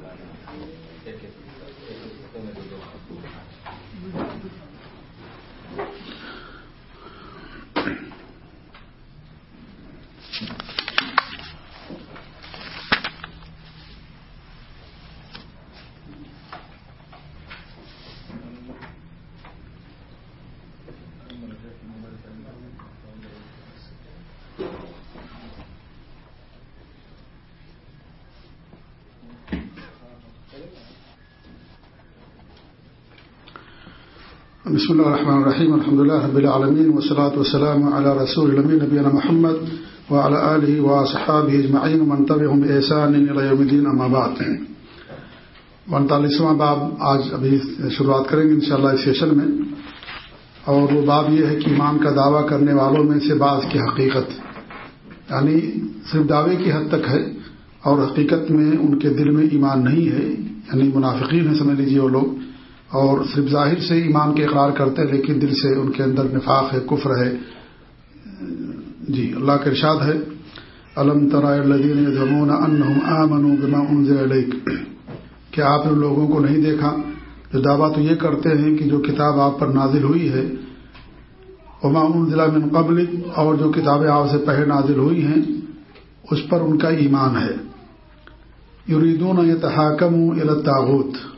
parlare perché è il sistema del domani. بسم الله الرحمن الرحيم الحمد لله رب العالمين والصلاة والسلام على رسول الأمين نبينا محمد وعلى آله وصحابه اجمعين ومن تبعهم بإحسان إلى يوم انتالیسواں باب آج ابھی شروعات کریں گے انشاءاللہ اس سیشن میں اور وہ باب یہ ہے کہ ایمان کا دعویٰ کرنے والوں میں سے بعض کی حقیقت یعنی صرف دعوے کی حد تک ہے اور حقیقت میں ان کے دل میں ایمان نہیں ہے یعنی منافقین ہیں سمجھ لیجیے وہ لوگ اور صرف ظاہر سے ایمان کے اقرار کرتے ہیں، لیکن دل سے ان کے اندر نفاق ہے، کفر ہے۔ جی اللہ کا ارشاد ہے۔ علم ترادین کیا آپ ان لوگوں کو نہیں دیکھا؟ جو دعویٰ تو یہ کرتے ہیں کہ جو کتاب آپ پر نازل ہوئی ہے امام ضلع من قبل، اور جو کتابیں آپ سے پہلے نازل ہوئی ہیں، اس پر ان کا ایمان ہے۔ یریدون یہ تحاکم الطاغوت۔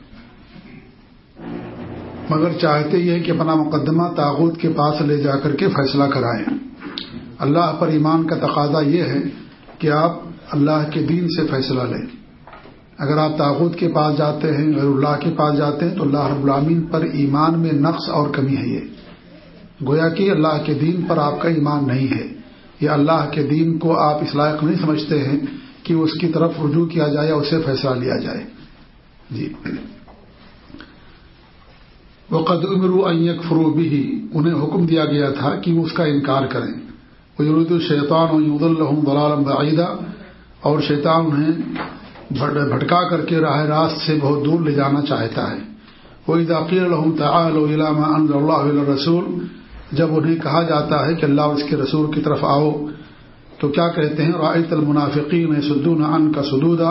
مگر چاہتے یہ کہ اپنا مقدمہ تاغت کے پاس لے جا کر کے فیصلہ کرائیں۔ اللہ پر ایمان کا تقاضا یہ ہے کہ آپ اللہ کے دین سے فیصلہ لیں۔ اگر آپ تاغت کے پاس جاتے ہیں، غیر اللہ کے پاس جاتے ہیں، تو اللہ رب العامین پر ایمان میں نقص اور کمی ہے یہ۔ گویا کہ اللہ کے دین پر آپ کا ایمان نہیں ہے۔ یا اللہ کے دین کو آپ اس لائق نہیں سمجھتے ہیں کہ اس کی طرف رجوع کیا جائے یا اسے فیصلہ لیا جائے۔ جی۔ وہ قد عمرو ایک فروبی ہی انہیں حکم دیا گیا تھا کہ وہ اس کا انکار کریں۔ وہ ضرورت شیطان و الحم ولالم بعیدہ اور شیطان انہیں بھٹکا کر کے راہ راست سے بہت دور لے جانا چاہتا ہے۔ وہ اداقی الحم تعلامہ اللہ رسول جب انہیں کہا جاتا ہے کہ اللہ اس کے رسول کی طرف آؤ، تو کیا کہتے ہیں؟ رائت المنافقین سدون ان کا سدودا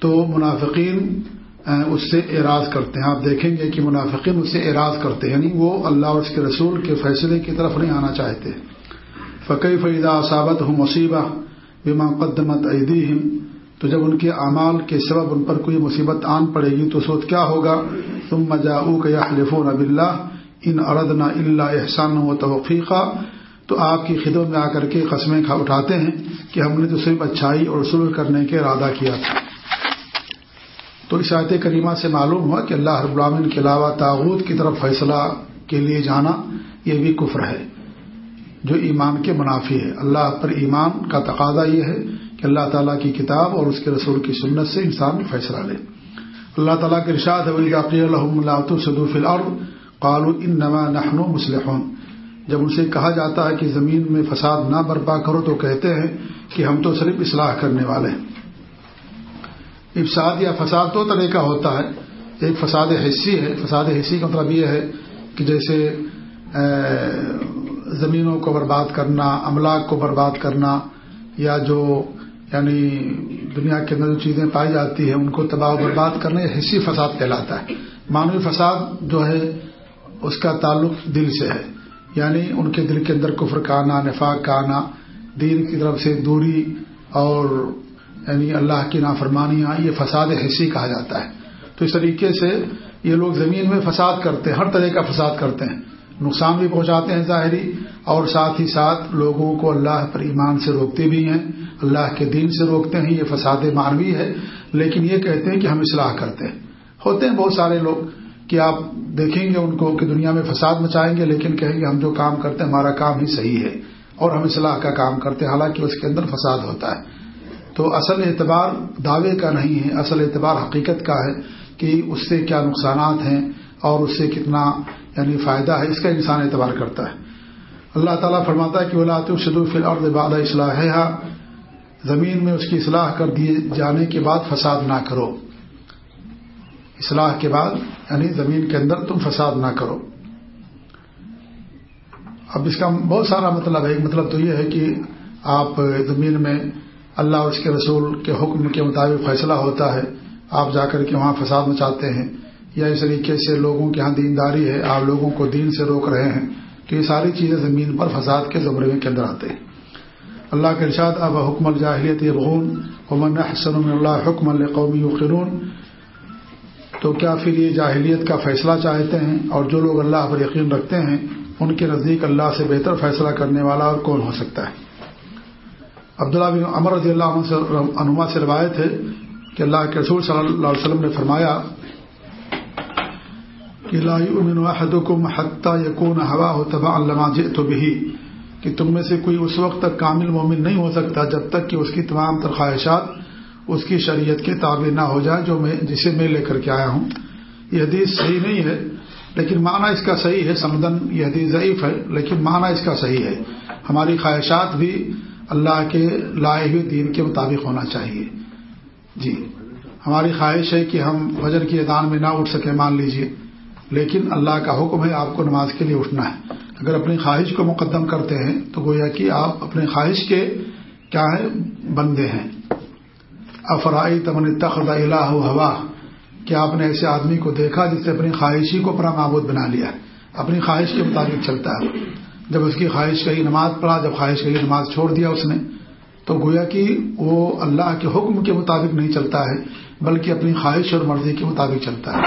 تو منافقین اس سے اعراض کرتے ہیں۔ آپ دیکھیں گے کہ منافقین اس سے اعراض کرتے ہیں۔ یعنی وہ اللہ اور اس کے رسول کے فیصلے کی طرف نہیں آنا چاہتے۔ فقی فیدہ صابت ہوں مصیبہ بیما قدمت عیدی تو جب ان کے اعمال کے سبب ان پر کوئی مصیبت آن پڑے گی تو سوچ کیا ہوگا؟ تم مجاؤ کے خلف و نب اللہ ان اردنا اللہ احسان و توفیقہ تو آپ کی خدمت میں آ کر کے قسمیں اٹھاتے ہیں کہ ہم نے تو صرف اچھائی اور سلو کرنے کے ارادہ کیا تھا۔ تو اس آیت کریمہ سے معلوم ہوا کہ اللہ رب العالمین کے علاوہ تاغوت کی طرف فیصلہ کے لیے جانا یہ بھی کفر ہے، جو ایمان کے منافی ہے۔ اللہ پر ایمان کا تقاضا یہ ہے کہ اللہ تعالیٰ کی کتاب اور اس کے رسول کی سنت سے انسان فیصلہ لے۔ اللہ تعالیٰ کے ارشاد الحمۃ صدوف العرب قالو ان نحن مسلح جب ان سے کہا جاتا ہے کہ زمین میں فساد نہ برپا کرو تو کہتے ہیں کہ ہم تو صرف اصلاح کرنے والے ہیں۔ افساد یا فساد دو طرح کا ہوتا ہے۔ ایک فساد حصی ہے، فساد حصی کا مطلب یہ ہے کہ جیسے زمینوں کو برباد کرنا، املاک کو برباد کرنا یا جو یعنی دنیا کے اندر جو چیزیں پائی جاتی ہیں، ان کو تباہ و برباد کرنا، یہ حصی فساد کہلاتا ہے۔ مانوی فساد جو ہے، اس کا تعلق دل سے ہے۔ یعنی ان کے دل کے اندر کفر کا آنا، نفاق کا آنا، دین کی طرف سے دوری اور یعنی اللہ کی نافرمانیاں یہ فساد حصی کہا جاتا ہے۔ تو اس طریقے سے یہ لوگ زمین میں فساد کرتے ہیں، ہر طرح کا فساد کرتے ہیں۔ نقصان بھی پہنچاتے ہیں ظاہری، اور ساتھ ہی ساتھ لوگوں کو اللہ پر ایمان سے روکتے بھی ہیں۔ اللہ کے دین سے روکتے ہیں، یہ فساد معنوی ہے۔ لیکن یہ کہتے ہیں کہ ہم اصلاح کرتے ہیں۔ ہوتے ہیں بہت سارے لوگ کہ آپ دیکھیں گے ان کو کہ دنیا میں فساد مچائیں گے، لیکن کہیں گے ہم جو کام کرتے ہیں، ہمارا کام ہی صحیح ہے۔ اور ہم اصلاح کا کام کرتے ہیں، حالانکہ اس کے اندر فساد ہوتا ہے۔ تو اصل اعتبار دعوے کا نہیں ہے، اصل اعتبار حقیقت کا ہے کہ اس سے کیا نقصانات ہیں اور اس سے کتنا یعنی فائدہ ہے، اس کا انسان اعتبار کرتا ہے۔ اللہ تعالیٰ فرماتا ہے کہ ولاۃ الشدوف اور بعد اصلاح ہے زمین میں اس کی اصلاح کر دیے جانے کے بعد فساد نہ کرو۔ اصلاح کے بعد یعنی زمین کے اندر تم فساد نہ کرو۔ اب اس کا بہت سارا مطلب ہے، ایک مطلب تو یہ ہے کہ آپ زمین میں اللہ اور اس کے رسول کے حکم کے مطابق فیصلہ ہوتا ہے۔ آپ جا کر کے وہاں فساد مچاتے ہیں۔ یا اس طریقے سے لوگوں کے یہاں دینداری ہے۔ آپ لوگوں کو دین سے روک رہے ہیں۔ تو یہ ساری چیزیں زمین پر فساد کے زمرے کے اندر آتے ہیں۔ اللہ کے ارشاد، اب حکم الجاہلیت یبغون امن حسن اللہ حکم القومی قرون تو کیا پھر یہ جاہلیت کا فیصلہ چاہتے ہیں؟ اور جو لوگ اللہ پر یقین رکھتے ہیں، ان کے نزدیک اللہ سے بہتر فیصلہ کرنے والا اور کون ہو سکتا ہے؟ عبداللہ بن عمر رضی اللہ عنہ سے عنما سے روایت ہے کہ اللہ کے رسول صلی اللہ علیہ وسلم نے فرمایا کہ لا يؤمن احدكم حتى يكون هواه تبعا لما جئت به کہ تم میں سے کوئی اس وقت تک کامل مومن نہیں ہو سکتا جب تک کہ اس کی تمام تر خواہشات اس کی شریعت کے تابع نہ ہو جائے جو میں جسے میں لے کر کے آیا ہوں۔ یہ حدیث صحیح نہیں ہے، لیکن معنی اس کا صحیح ہے۔ سمدن یہ حدیث ضعیف ہے، لیکن معنی اس کا صحیح ہے۔ ہماری خواہشات بھی اللہ کے لائے ہوئے دین کے مطابق ہونا چاہیے۔ جی۔ ہماری خواہش ہے کہ ہم فجر کی ادان میں نہ اٹھ سکیں، مان لیجیے۔ لیکن اللہ کا حکم ہے آپ کو نماز کے لیے اٹھنا ہے۔ اگر اپنی خواہش کو مقدم کرتے ہیں تو گویا کہ آپ اپنے خواہش کے کیا ہے؟ بندے ہیں۔ افرائی تمن تخد الہ ہوا۔ کیا آپ نے ایسے آدمی کو دیکھا جس نے اپنی خواہشی کو اپنا معبود بنا لیا اپنی خواہش کے مطابق چلتا ہے۔ جب اس کی خواہش کہی نماز پڑھا، جب خواہش کہی نماز چھوڑ دیا اس نے، تو گویا کہ وہ اللہ کے حکم کے مطابق نہیں چلتا ہے، بلکہ اپنی خواہش اور مرضی کے مطابق چلتا ہے۔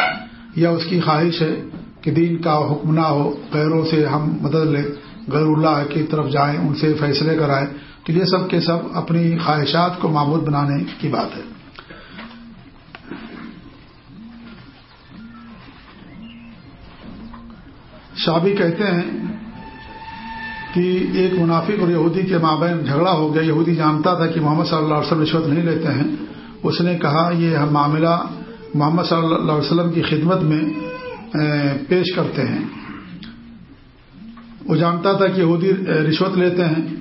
یا اس کی خواہش ہے کہ دین کا حکم نہ ہو، غیروں سے ہم مدد لیں، غیر اللہ کی طرف جائیں، ان سے فیصلے کرائیں، تو یہ سب کے سب اپنی خواہشات کو معمول بنانے کی بات ہے۔ شابی کہتے ہیں کہ ایک منافق اور یہودی کے مابین جھگڑا ہو گیا۔ یہودی جانتا تھا کہ محمد صلی اللہ علیہ وسلم رشوت نہیں لیتے ہیں۔ اس نے کہا، یہ معاملہ محمد صلی اللہ علیہ وسلم کی خدمت میں پیش کرتے ہیں۔ وہ جانتا تھا کہ یہودی رشوت لیتے ہیں۔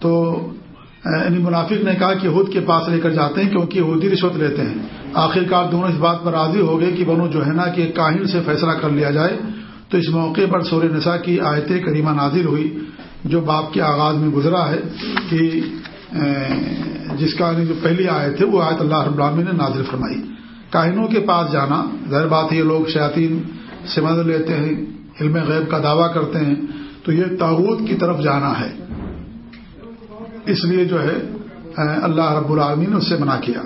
تو یعنی منافق نے کہا کہ یہود کے پاس لے کر جاتے ہیں کیونکہ یہودی رشوت لیتے ہیں۔ آخرکار دونوں اس بات پر راضی ہو گئے کہ بنو جو ہے نا کہ سے فیصلہ کر لیا جائے۔ تو اس موقع پر سور نساء کی آیت کریمہ نازل ہوئی، جو باپ کے آغاز میں گزرا ہے کہ جس کا جو پہلی آیت ہے، وہ آیت اللہ رب العالمین نے نازل فرمائی۔ کاہنوں کے پاس جانا، ظاہر بات یہ لوگ شاطین سے مدد لیتے ہیں، علم غیب کا دعویٰ کرتے ہیں، تو یہ تعوت کی طرف جانا ہے۔ اس لیے جو ہے اللہ رب العالمین نے اس سے منع کیا۔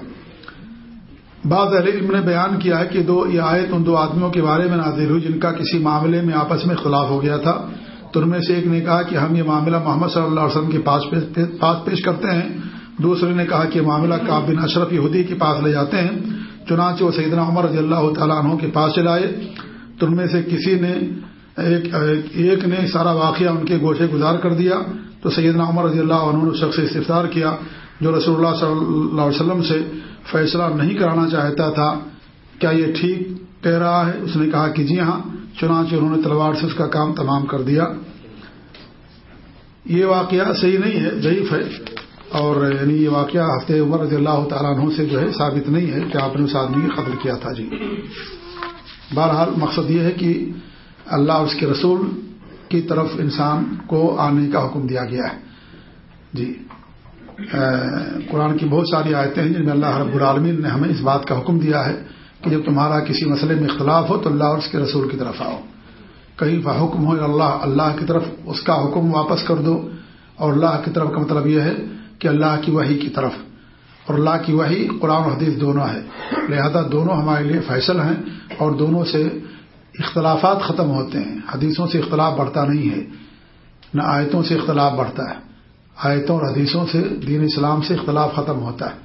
بعض اہل علم نے بیان کیا ہے کہ دو یہ آیت ان دو آدمیوں کے بارے میں نازل ہوئی جن کا کسی معاملے میں آپس میں اختلاف ہو گیا تھا۔ تو ان میں سے ایک نے کہا کہ ہم یہ معاملہ محمد صلی اللہ علیہ وسلم کے پاس پیش کرتے ہیں۔ دوسرے نے کہا کہ معاملہ کاب بن اشرف یہودی کے پاس لے جاتے ہیں۔ چنانچہ وہ سیدنا عمر رضی اللہ تعالیٰ عنہ کے پاس چلائے تو ان میں سے کسی نے ایک ایک نے سارا واقعہ ان کے گوشے گزار کر دیا۔ تو سیدنا عمر رضی اللہ عنہ نے شخص استفار کیا۔ جو رسول اللہ صلی اللہ علیہ وسلم سے فیصلہ نہیں کرانا چاہتا تھا، کیا یہ ٹھیک کہہ رہا ہے؟ اس نے کہا کہ جی ہاں چنانچہ انہوں نے تلوار سے اس کا کام تمام کر دیا۔ یہ واقعہ صحیح نہیں ہے، ضعیف ہے۔ اور یعنی یہ واقعہ ہفتے عمر رضی اللہ تعالیٰ عنہ سے جو ہے ثابت نہیں ہے کہ آپ نے اس آدمی کا قتل کیا تھا۔ جی۔ بہرحال مقصد یہ ہے کہ اللہ اس کے رسول کی طرف انسان کو آنے کا حکم دیا گیا ہے۔ جی۔ قرآن کی بہت ساری آیتیں ہیں جن میں اللہ رب العالمین نے ہمیں اس بات کا حکم دیا ہے کہ جب تمہارا کسی مسئلے میں اختلاف ہو تو اللہ اور اس کے رسول کی طرف آؤ۔ کہیں حکم ہو اللہ اللہ کی طرف اس کا حکم واپس کر دو۔ اور اللہ کی طرف کا مطلب یہ ہے کہ اللہ کی وحی کی طرف۔ اور اللہ کی وحی قرآن و حدیث دونوں ہے۔ لہذا دونوں ہمارے لیے فیصل ہیں اور دونوں سے اختلافات ختم ہوتے ہیں۔ حدیثوں سے اختلاف بڑھتا نہیں ہے، نہ آیتوں سے اختلاف بڑھتا ہے۔ آیتوں اور حدیثوں سے دین اسلام سے اختلاف ختم ہوتا ہے۔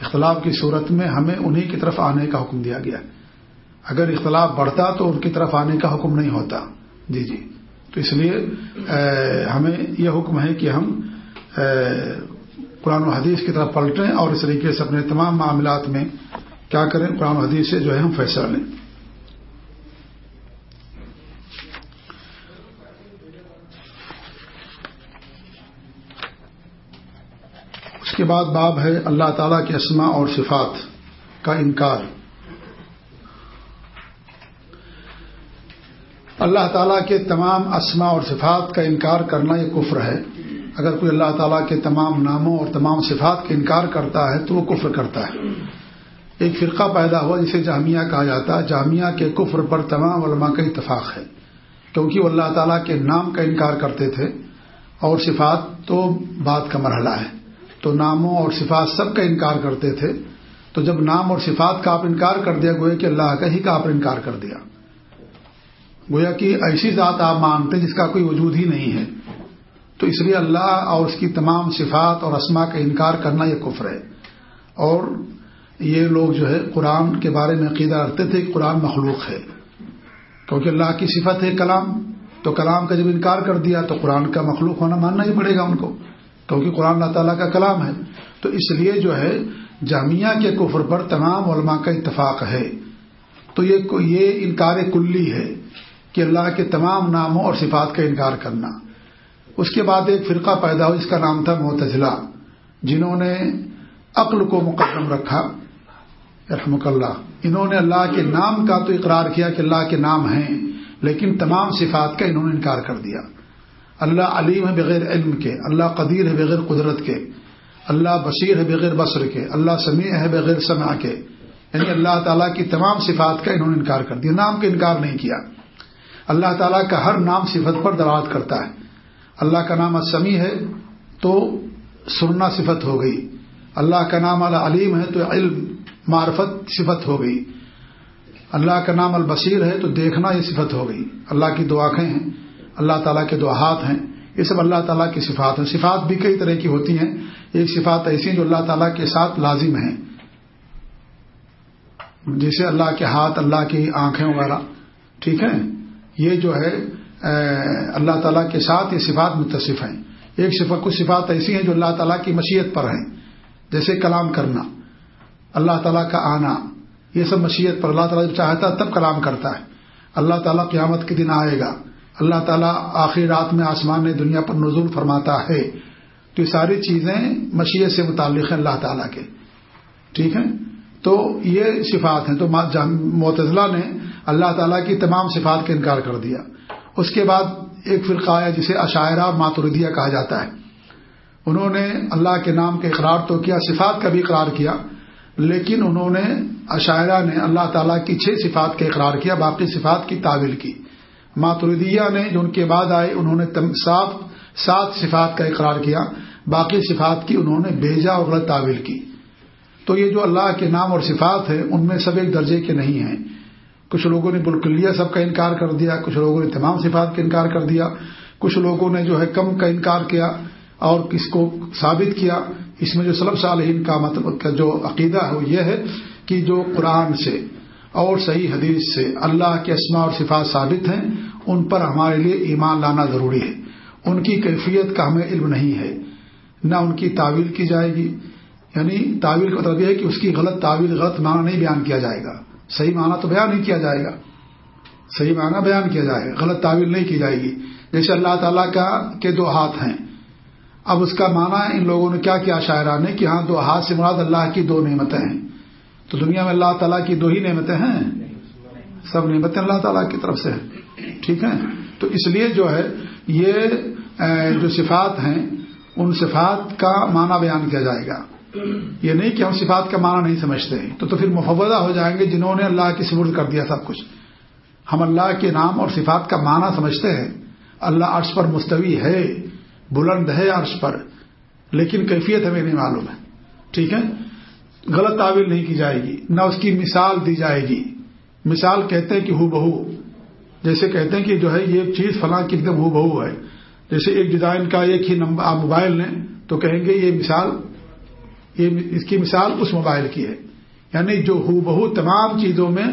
اختلاف کی صورت میں ہمیں انہی کی طرف آنے کا حکم دیا گیا۔ اگر اختلاف بڑھتا تو ان کی طرف آنے کا حکم نہیں ہوتا۔ جی جی۔ تو اس لیے ہمیں یہ حکم ہے کہ ہم قرآن و حدیث کی طرف پلٹیں اور اس طریقے سے اپنے تمام معاملات میں کیا کریں۔ قرآن و حدیث سے جو ہے ہم فیصلہ لیں اس کے بعد باب ہے اللہ تعالی کے اسما اور صفات کا انکار۔ اللہ تعالیٰ کے تمام اسما اور صفات کا انکار کرنا یہ کفر ہے۔ اگر کوئی اللہ تعالیٰ کے تمام ناموں اور تمام صفات کا انکار کرتا ہے تو وہ کفر کرتا ہے۔ ایک فرقہ پیدا ہوا جسے جامعہ کہا جاتا ہے۔ جامعہ کے کفر پر تمام علماء کا اتفاق ہے۔ کیونکہ وہ اللہ تعالیٰ کے نام کا انکار کرتے تھے اور صفات تو بات کا مرحلہ ہے۔ تو ناموں اور صفات سب کا انکار کرتے تھے۔ تو جب نام اور صفات کا آپ انکار کر دیا، گویا کہ اللہ کا ہی کا آپ انکار کر دیا۔ گویا کہ ایسی ذات آپ مانتے جس کا کوئی وجود ہی نہیں ہے۔ تو اس لیے اللہ اور اس کی تمام صفات اور اسما کا انکار کرنا یہ کفر ہے۔ اور یہ لوگ جو ہے، قرآن کے بارے میں عقیدہ رکھتے تھے کہ قرآن مخلوق ہے۔ کیونکہ اللہ کی صفت ہے کلام۔ تو کلام کا جب انکار کر دیا تو قرآن کا مخلوق ہونا ماننا ہی پڑے گا ان کو۔ کیونکہ قرآن اللہ تعالیٰ کا کلام ہے۔ تو اس لیے جو ہے، جامعہ کے کفر پر تمام علماء کا اتفاق ہے۔ تو یہ انکار کلی ہے کہ اللہ کے تمام ناموں اور صفات کا انکار کرنا۔ اس کے بعد ایک فرقہ پیدا ہو جس کا نام تھا معتزلہ، جنہوں نے عقل کو مقدم رکھا۔ رحمک اللہ۔ انہوں نے اللہ کے نام کا تو اقرار کیا کہ اللہ کے نام ہیں، لیکن تمام صفات کا انہوں نے انکار کر دیا۔ اللہ علیم ہے بغیر علم کے، اللہ قدیر ہے بغیر قدرت کے، اللہ بصیر ہے بغیر بصر کے، اللہ سمیع ہے بغیر سمع کے۔ یعنی اللہ تعالیٰ کی تمام صفات کا انہوں نے انکار کر دیا، نام کا انکار نہیں کیا۔ اللہ تعالیٰ کا ہر نام صفت پر دراد کرتا ہے۔ اللہ کا نام اسمی ہے تو سننا صفت ہو گئی۔ اللہ کا نام اللہ علیم ہے تو علم، معرفت صفت ہو گئی۔ اللہ کا نام البصیر ہے تو دیکھنا یہ صفت ہو گئی۔ اللہ کی دو آنکھیں ہیں۔ اللہ تعالیٰ کے دو ہاتھ ہیں، یہ سب اللہ تعالیٰ کی صفات ہیں۔ صفات بھی کئی طرح کی ہوتی ہیں، ایک صفات ایسی ہیں جو اللہ تعالیٰ کے ساتھ لازم ہیں۔ جیسے اللہ کے ہاتھ، اللہ کی آنکھیں وغیرہ، ٹھیک ہے؟ یہ جو ہے اللہ تعالیٰ کے ساتھ یہ صفات متصف ہیں۔ ایک صفت، کچھ صفات ایسی ہیں جو اللہ تعالیٰ کی مشیت پر ہیں، جیسے کلام کرنا، اللہ تعالیٰ کا آنا، یہ سب مشیت پر اللہ تعالیٰ جب چاہتا ہے تب کلام کرتا ہے۔ اللہ تعالیٰ قیامت کے دن آئے گا۔ اللہ تعالیٰ آخری رات میں آسمان نے دنیا پر نزول فرماتا ہے۔ تو یہ ساری چیزیں مشیت سے متعلق ہیں اللہ تعالیٰ کے۔ ٹھیک ہے؟ تو یہ صفات ہیں۔ تو معتزلہ نے اللہ تعالیٰ کی تمام صفات کا انکار کر دیا۔ اس کے بعد ایک فرقہ ہے جسے عشاعرہ ماتردیہ کہا جاتا ہے۔ انہوں نے اللہ کے نام کا اقرار تو کیا، صفات کا بھی اقرار کیا، لیکن انہوں نے عشاعرہ نے اللہ تعالیٰ کی چھ صفات کا اقرار کیا، باقی صفات کی تعویل کی۔ ماتردیہ نے جو ان کے بعد آئے، انہوں نے صاف سات صفات کا اقرار کیا، باقی صفات کی انہوں نے بھیجا اور غلط تعویل کی۔ تو یہ جو اللہ کے نام اور صفات ہے ان میں سب ایک درجے کے نہیں ہیں۔ کچھ لوگوں نے بالکلیہ سب کا انکار کر دیا، کچھ لوگوں نے تمام صفات کا انکار کر دیا، کچھ لوگوں نے جو ہے کم کا انکار کیا اور کس کو ثابت کیا۔ اس میں جو سلب صالحین کا مطلب کا جو عقیدہ ہے، وہ یہ ہے کہ جو قرآن سے اور صحیح حدیث سے اللہ کے اسما اور صفات ثابت ہیں ان پر ہمارے لیے ایمان لانا ضروری ہے۔ ان کی کیفیت کا ہمیں علم نہیں ہے۔ نہ ان کی تعویل کی جائے گی۔ یعنی تعویل کا مطلب یہ ہے کہ اس کی غلط تعویل، غلط معنی نہیں بیان کیا جائے گا۔ صحیح معنی تو بیان نہیں کیا جائے گا۔ صحیح معنی بیان کیا جائے گا۔ غلط تعویل نہیں کی جائے گی۔ جیسے اللہ تعالیٰ کا کے دو ہاتھ ہیں۔ اب اس کا معنی ان لوگوں نے کیا کیا شاعرہ نے کہ ہاں دو ہاتھ سے مراد اللہ کی دو نعمتیں ہیں۔ تو دنیا میں اللہ تعالیٰ کی دو ہی نعمتیں ہیں۔ سب نعمتیں اللہ تعالیٰ کی طرف سے ہیں۔ ٹھیک ہے؟ تو اس لیے جو ہے، یہ جو صفات ہیں، ان صفات کا معنی بیان کیا جائے گا۔ یہ نہیں کہ ہم صفات کا معنی نہیں سمجھتے تو تو پھر مفودہ ہو جائیں گے، جنہوں نے اللہ کی سبرد کر دیا سب کچھ۔ ہم اللہ کے نام اور صفات کا معنی سمجھتے ہیں۔ اللہ عرش پر مستوی ہے، بلند ہے عرش پر، لیکن کیفیت ہمیں نہیں معلوم ہے۔ ٹھیک ہے؟ غلط تعویل نہیں کی جائے گی، نہ اس کی مثال دی جائے گی۔ مثال کہتے ہیں کہ ہو بہو، جیسے کہتے ہیں کہ جو ہے یہ چیز فلاں کی ایک دم ہو بہو ہے۔ جیسے ایک ڈیزائن کا ایک ہی نمبر، آپ موبائل لیں تو کہیں گے یہ مثال، یہ اس کی مثال اس موبائل کی ہے۔ یعنی جو ہو بہو تمام چیزوں میں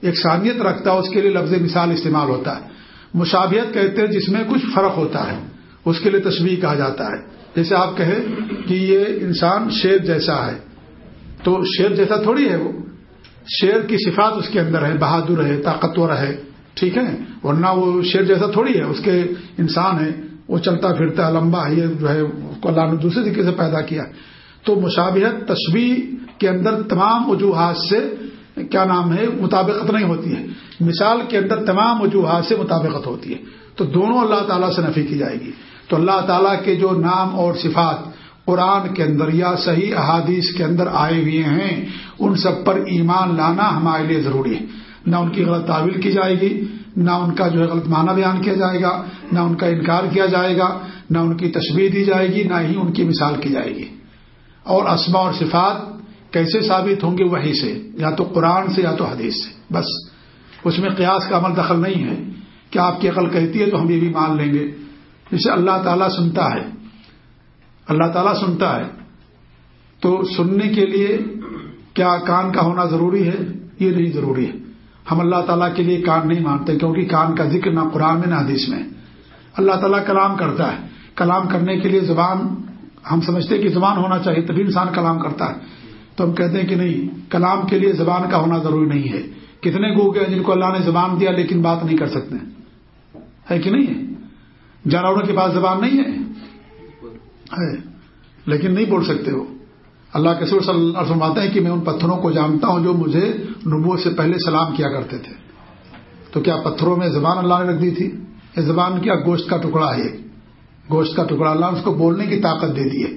ایک سانیت رکھتا ہے، اس کے لیے لفظ مثال استعمال ہوتا ہے۔ مشابہت کہتے ہیں جس میں کچھ فرق ہوتا ہے، اس کے لیے تصویر کہا جاتا ہے۔ جیسے آپ کہیں کہ یہ انسان شیر جیسا ہے، تو شیر جیسا تھوڑی ہے وہ۔ شیر کی صفات اس کے اندر ہے، بہادر ہے، طاقتور ہے، ٹھیک ہے؟ ورنہ وہ شیر جیسا تھوڑی ہے، اس کے انسان ہے وہ چلتا پھرتا ہے، لمبا ہے، یہ جو ہے، اس کو اللہ نے دوسرے طریقے سے پیدا کیا تو مشابہت تصویر کے اندر تمام وجوہات سے کیا نام ہے، مطابقت نہیں ہوتی ہے۔ مثال کے اندر تمام وجوہات سے مطابقت ہوتی ہے۔ تو دونوں اللہ تعالیٰ سے نفی کی جائے گی۔ تو اللہ تعالیٰ کے جو نام اور صفات قرآن کے اندر یا صحیح احادیث کے اندر آئے ہوئے ہیں، ان سب پر ایمان لانا ہمارے لیے ضروری ہے۔ نہ ان کی غلط تعویل کی جائے گی، نہ ان کا جو ہے غلط معنی بیان کیا جائے گا، نہ ان کا انکار کیا جائے گا، نہ ان کی تشبیح دی جائے گی، نہ ہی ان کی مثال کی جائے گی۔ اور اسما اور صفات کیسے ثابت ہوں گے؟ وہی سے، یا تو قرآن سے یا تو حدیث سے۔ بس، اس میں قیاس کا عمل دخل نہیں ہے۔ کہ آپ کی عقل کہتی ہے تو ہم یہ بھی مان لیں گے۔ جسے اللہ تعالیٰ سنتا ہے۔ اللہ تعالیٰ سنتا ہے، تو سننے کے لیے کیا کان کا ہونا ضروری ہے؟ یہ نہیں ضروری ہے۔ ہم اللہ تعالیٰ کے لیے کان نہیں مانتے، کیونکہ کان کا ذکر نہ قرآن میں، نہ حدیث میں۔ اللہ تعالیٰ کلام کرتا ہے۔ کلام کرنے کے لیے زبان، ہم سمجھتے کہ زبان ہونا چاہیے، تبھی انسان کلام کرتا ہے۔ تو ہم کہتے ہیں کہ نہیں، کلام کے لیے زبان کا ہونا ضروری نہیں ہے۔ کتنے گو گئے جن کو اللہ نے زبان دیا لیکن بات نہیں کر سکتے؟ ہے کہ نہیں ہے؟ جانوروں کے پاس زبان نہیں ہے؟ لیکن نہیں بول سکتے وہ اللہ کے سور صلی اللہ علیہ فرماتے ہیں کہ میں ان پتھروں کو جانتا ہوں جو مجھے نبو سے پہلے سلام کیا کرتے تھے۔ تو کیا پتھروں میں زبان اللہ نے رکھ دی تھی؟ یہ زبان کیا؟ گوشت کا ٹکڑا ہے۔ گوشت کا ٹکڑا اللہ نے اس کو بولنے کی طاقت دے دی ہے۔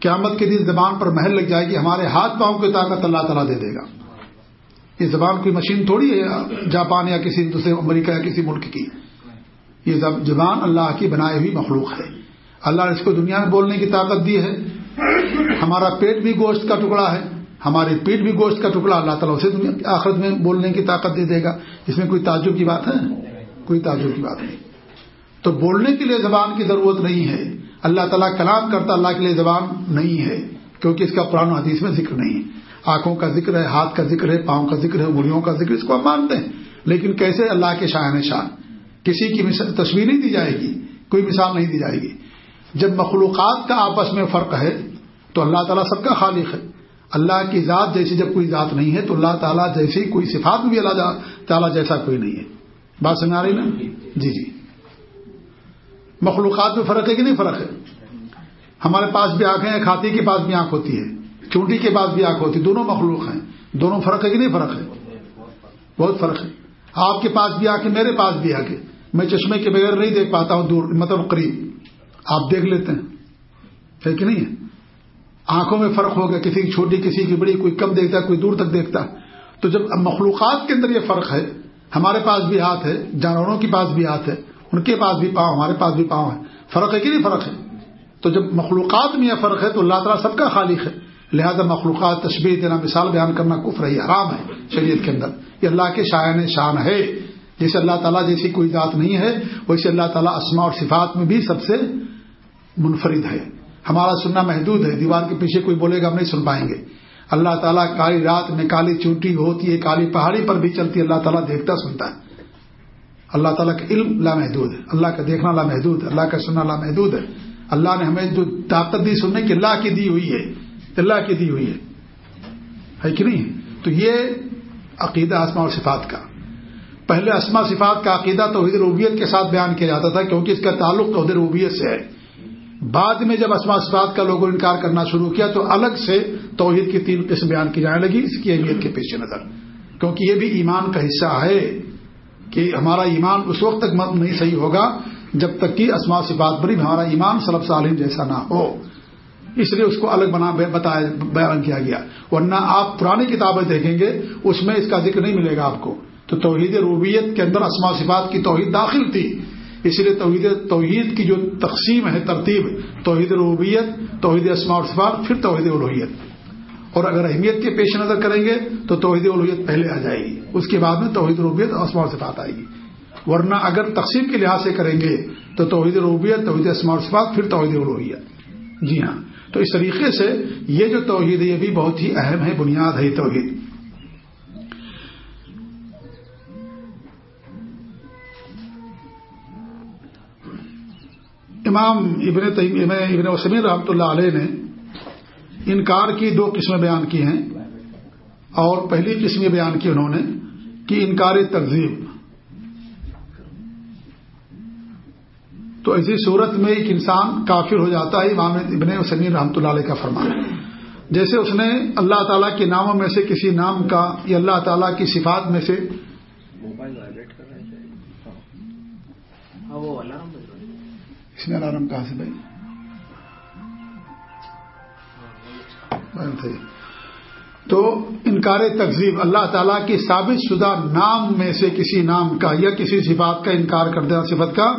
قیامت کے دن زبان پر محل لگ جائے گی، ہمارے ہاتھ پاؤں کی طاقت اللہ تعالیٰ دے دے گا۔ یہ زبان کوئی مشین تھوڑی ہے، جاپان یا کسی دوسرے امریکہ یا کسی ملک کی۔ یہ زبان اللہ کی بنائی ہوئی مخلوق ہے۔ اللہ نے اس کو دنیا میں بولنے کی طاقت دی ہے۔ ہمارا پیٹ بھی گوشت کا ٹکڑا ہے۔ ہماری پیٹ بھی گوشت کا ٹکڑا اللہ تعالیٰ اسے دنیا آخرت میں بولنے کی طاقت دے دے گا۔ اس میں کوئی تعجب کی بات ہے؟ کوئی تعجب کی بات نہیں۔ تو بولنے کے لیے زبان کی ضرورت نہیں ہے۔ اللہ تعالیٰ کلام کرتا اللہ کے لیے زبان نہیں ہے۔ کیونکہ اس کا قرآن حدیث میں ذکر نہیں ہے۔ آنکھوں کا ذکر ہے، ہاتھ کا ذکر ہے، پاؤں کا ذکر ہے، انگلیوں کا ذکر اس کو ہم مانتے ہیں۔ لیکن کیسے اللہ کے شاہ شان؟ کسی کی تصویر نہیں دی جائے گی۔ کوئی مثال نہیں دی جائے گی۔ جب مخلوقات کا آپس میں فرق ہے تو اللہ تعالیٰ سب کا خالق ہے۔ اللہ کی ذات جیسی جب کوئی ذات نہیں ہے تو اللہ تعالیٰ جیسی کوئی صفات بھی اللہ تعالیٰ جیسا کوئی نہیں ہے۔ بات سمجھ آ رہی نا؟ جی جی۔ مخلوقات میں فرق ہے کہ نہیں فرق ہے؟ ہمارے پاس بھی آنکھیں ہیں، کھاتی کے پاس بھی آنکھ ہوتی ہے، چونٹی کے پاس بھی آنکھ ہوتی ہے، دونوں مخلوق ہیں۔ دونوں فرق ہے کہ نہیں فرق ہے؟ بہت فرق ہے۔ آپ کے پاس بھی آ میرے پاس بھی آ میں چشمے کے بغیر نہیں دیکھ پاتا ہوں، دور مطلب قریب۔ آپ دیکھ لیتے ہیں۔ ہے کہ نہیں ہے؟ آنکھوں میں فرق ہوگا، کسی کی چھوٹی، کسی کی بڑی، کوئی کم دیکھتا ہے، کوئی دور تک دیکھتا ہے۔ تو جب مخلوقات کے اندر یہ فرق ہے، ہمارے پاس بھی ہاتھ ہے، جانوروں کے پاس بھی ہاتھ ہے، ان کے پاس بھی پاؤں، ہمارے پاس بھی پاؤں ہے۔ فرق ہے کہ نہیں فرق ہے؟ تو جب مخلوقات میں یہ فرق ہے، تو اللہ تعالیٰ سب کا خالق ہے۔ لہذا مخلوقات تشبیح دینا، مثال بیان کرنا کفر ہے حرام ہے شریعت کے اندر۔ یہ اللہ کے شاعن شان ہے۔ جیسے اللہ تعالیٰ جیسی کوئی ذات نہیں ہے، ویسے اللہ تعالیٰ اسما اور صفات میں بھی سب سے منفرد ہے۔ ہمارا سننا محدود ہے۔ دیوار کے پیچھے کوئی بولے گا ہم نہیں سن پائیں گے۔ اللہ تعالیٰ کالی رات میں کالی چونٹی ہوتی ہے، کالی پہاڑی پر بھی چلتی ہے۔ اللہ تعالیٰ دیکھتا سنتا ہے۔ اللہ تعالیٰ کا علم لامحدود ہے۔ اللہ کا دیکھنا لامحدود ہے۔ اللہ کا سننا لامحدود ہے۔ اللہ نے ہمیں جو طاقت دی سننے کی، اللہ کی دی ہوئی ہے۔ اللہ کی دی ہوئی ہے۔ کہ نہیں؟ تو یہ عقیدہ اسما اور صفات کا۔ پہلے اسما صفات کا عقیدہ توحید روبیت کے ساتھ بیان کیا جاتا تھا، کیونکہ اس کا تعلق توحید روبیت سے ہے۔ بعد میں جب اسما صفات کا لوگوں نے انکار کرنا شروع کیا تو الگ سے توحید کی تین قسم بیان کی جانے لگی، اس کی اہمیت کے پیش نظر۔ کیونکہ یہ بھی ایمان کا حصہ ہے کہ ہمارا ایمان اس وقت تک نہیں، صحیح ہوگا جب تک کہ اسما صفات پر ہمارا ایمان سلب سالم جیسا نہ ہو۔ اس لیے اس کو الگ بنا بتایا بیان کیا گیا۔ ورنہ آپ پرانی کتابیں دیکھیں گے، اس میں اس کا ذکر نہیں ملے گا آپ کو۔ تو توحید روبیت کے اندر اسما صفات کی توحید داخل تھی۔ اس لیے توحید توحید کی جو تقسیم ہے، ترتیب، توحید ربیت توحید اسما اور صفات، پھر توحید الوحیت۔ اور اگر اہمیت کے پیش نظر کریں گے، تو توحید الوحیت پہلے آ جائے گی۔ اس کے بعد میں توحید ربیت اور اسما صفات آئے گی۔ ورنہ اگر تقسیم کے لحاظ سے کریں گے، تو توحید ربیت توحید اسما صفات، پھر توحید الوحیت۔ جی ہاں۔ تو اس طریقے سے یہ جو توحید ہے، یہ بھی بہت ہی اہم ہے، بنیاد ہے توحید۔ امام ابن ابن وسمیر رحمۃ اللہ علیہ نے انکار کی دو قسمیں بیان کی ہیں اور پہلی قسم یہ بیان کی انہوں نے کہ انکار تنظیم تو ایسی صورت میں ایک انسان کافر ہو جاتا ہے، امام ابن وسمیر رحمۃ اللہ علیہ کا فرمان۔ جیسے اس نے اللہ تعالیٰ کے ناموں میں سے کسی نام کا یا اللہ تعالیٰ کی صفات میں سے اس میں الارم کہاں سے بھائی؟ تھے۔ تو انکار تقزیب اللہ تعالیٰ کی ثابت شدہ نام میں سے کسی نام کا یا کسی صفات کا انکار کر دینا صفت کا،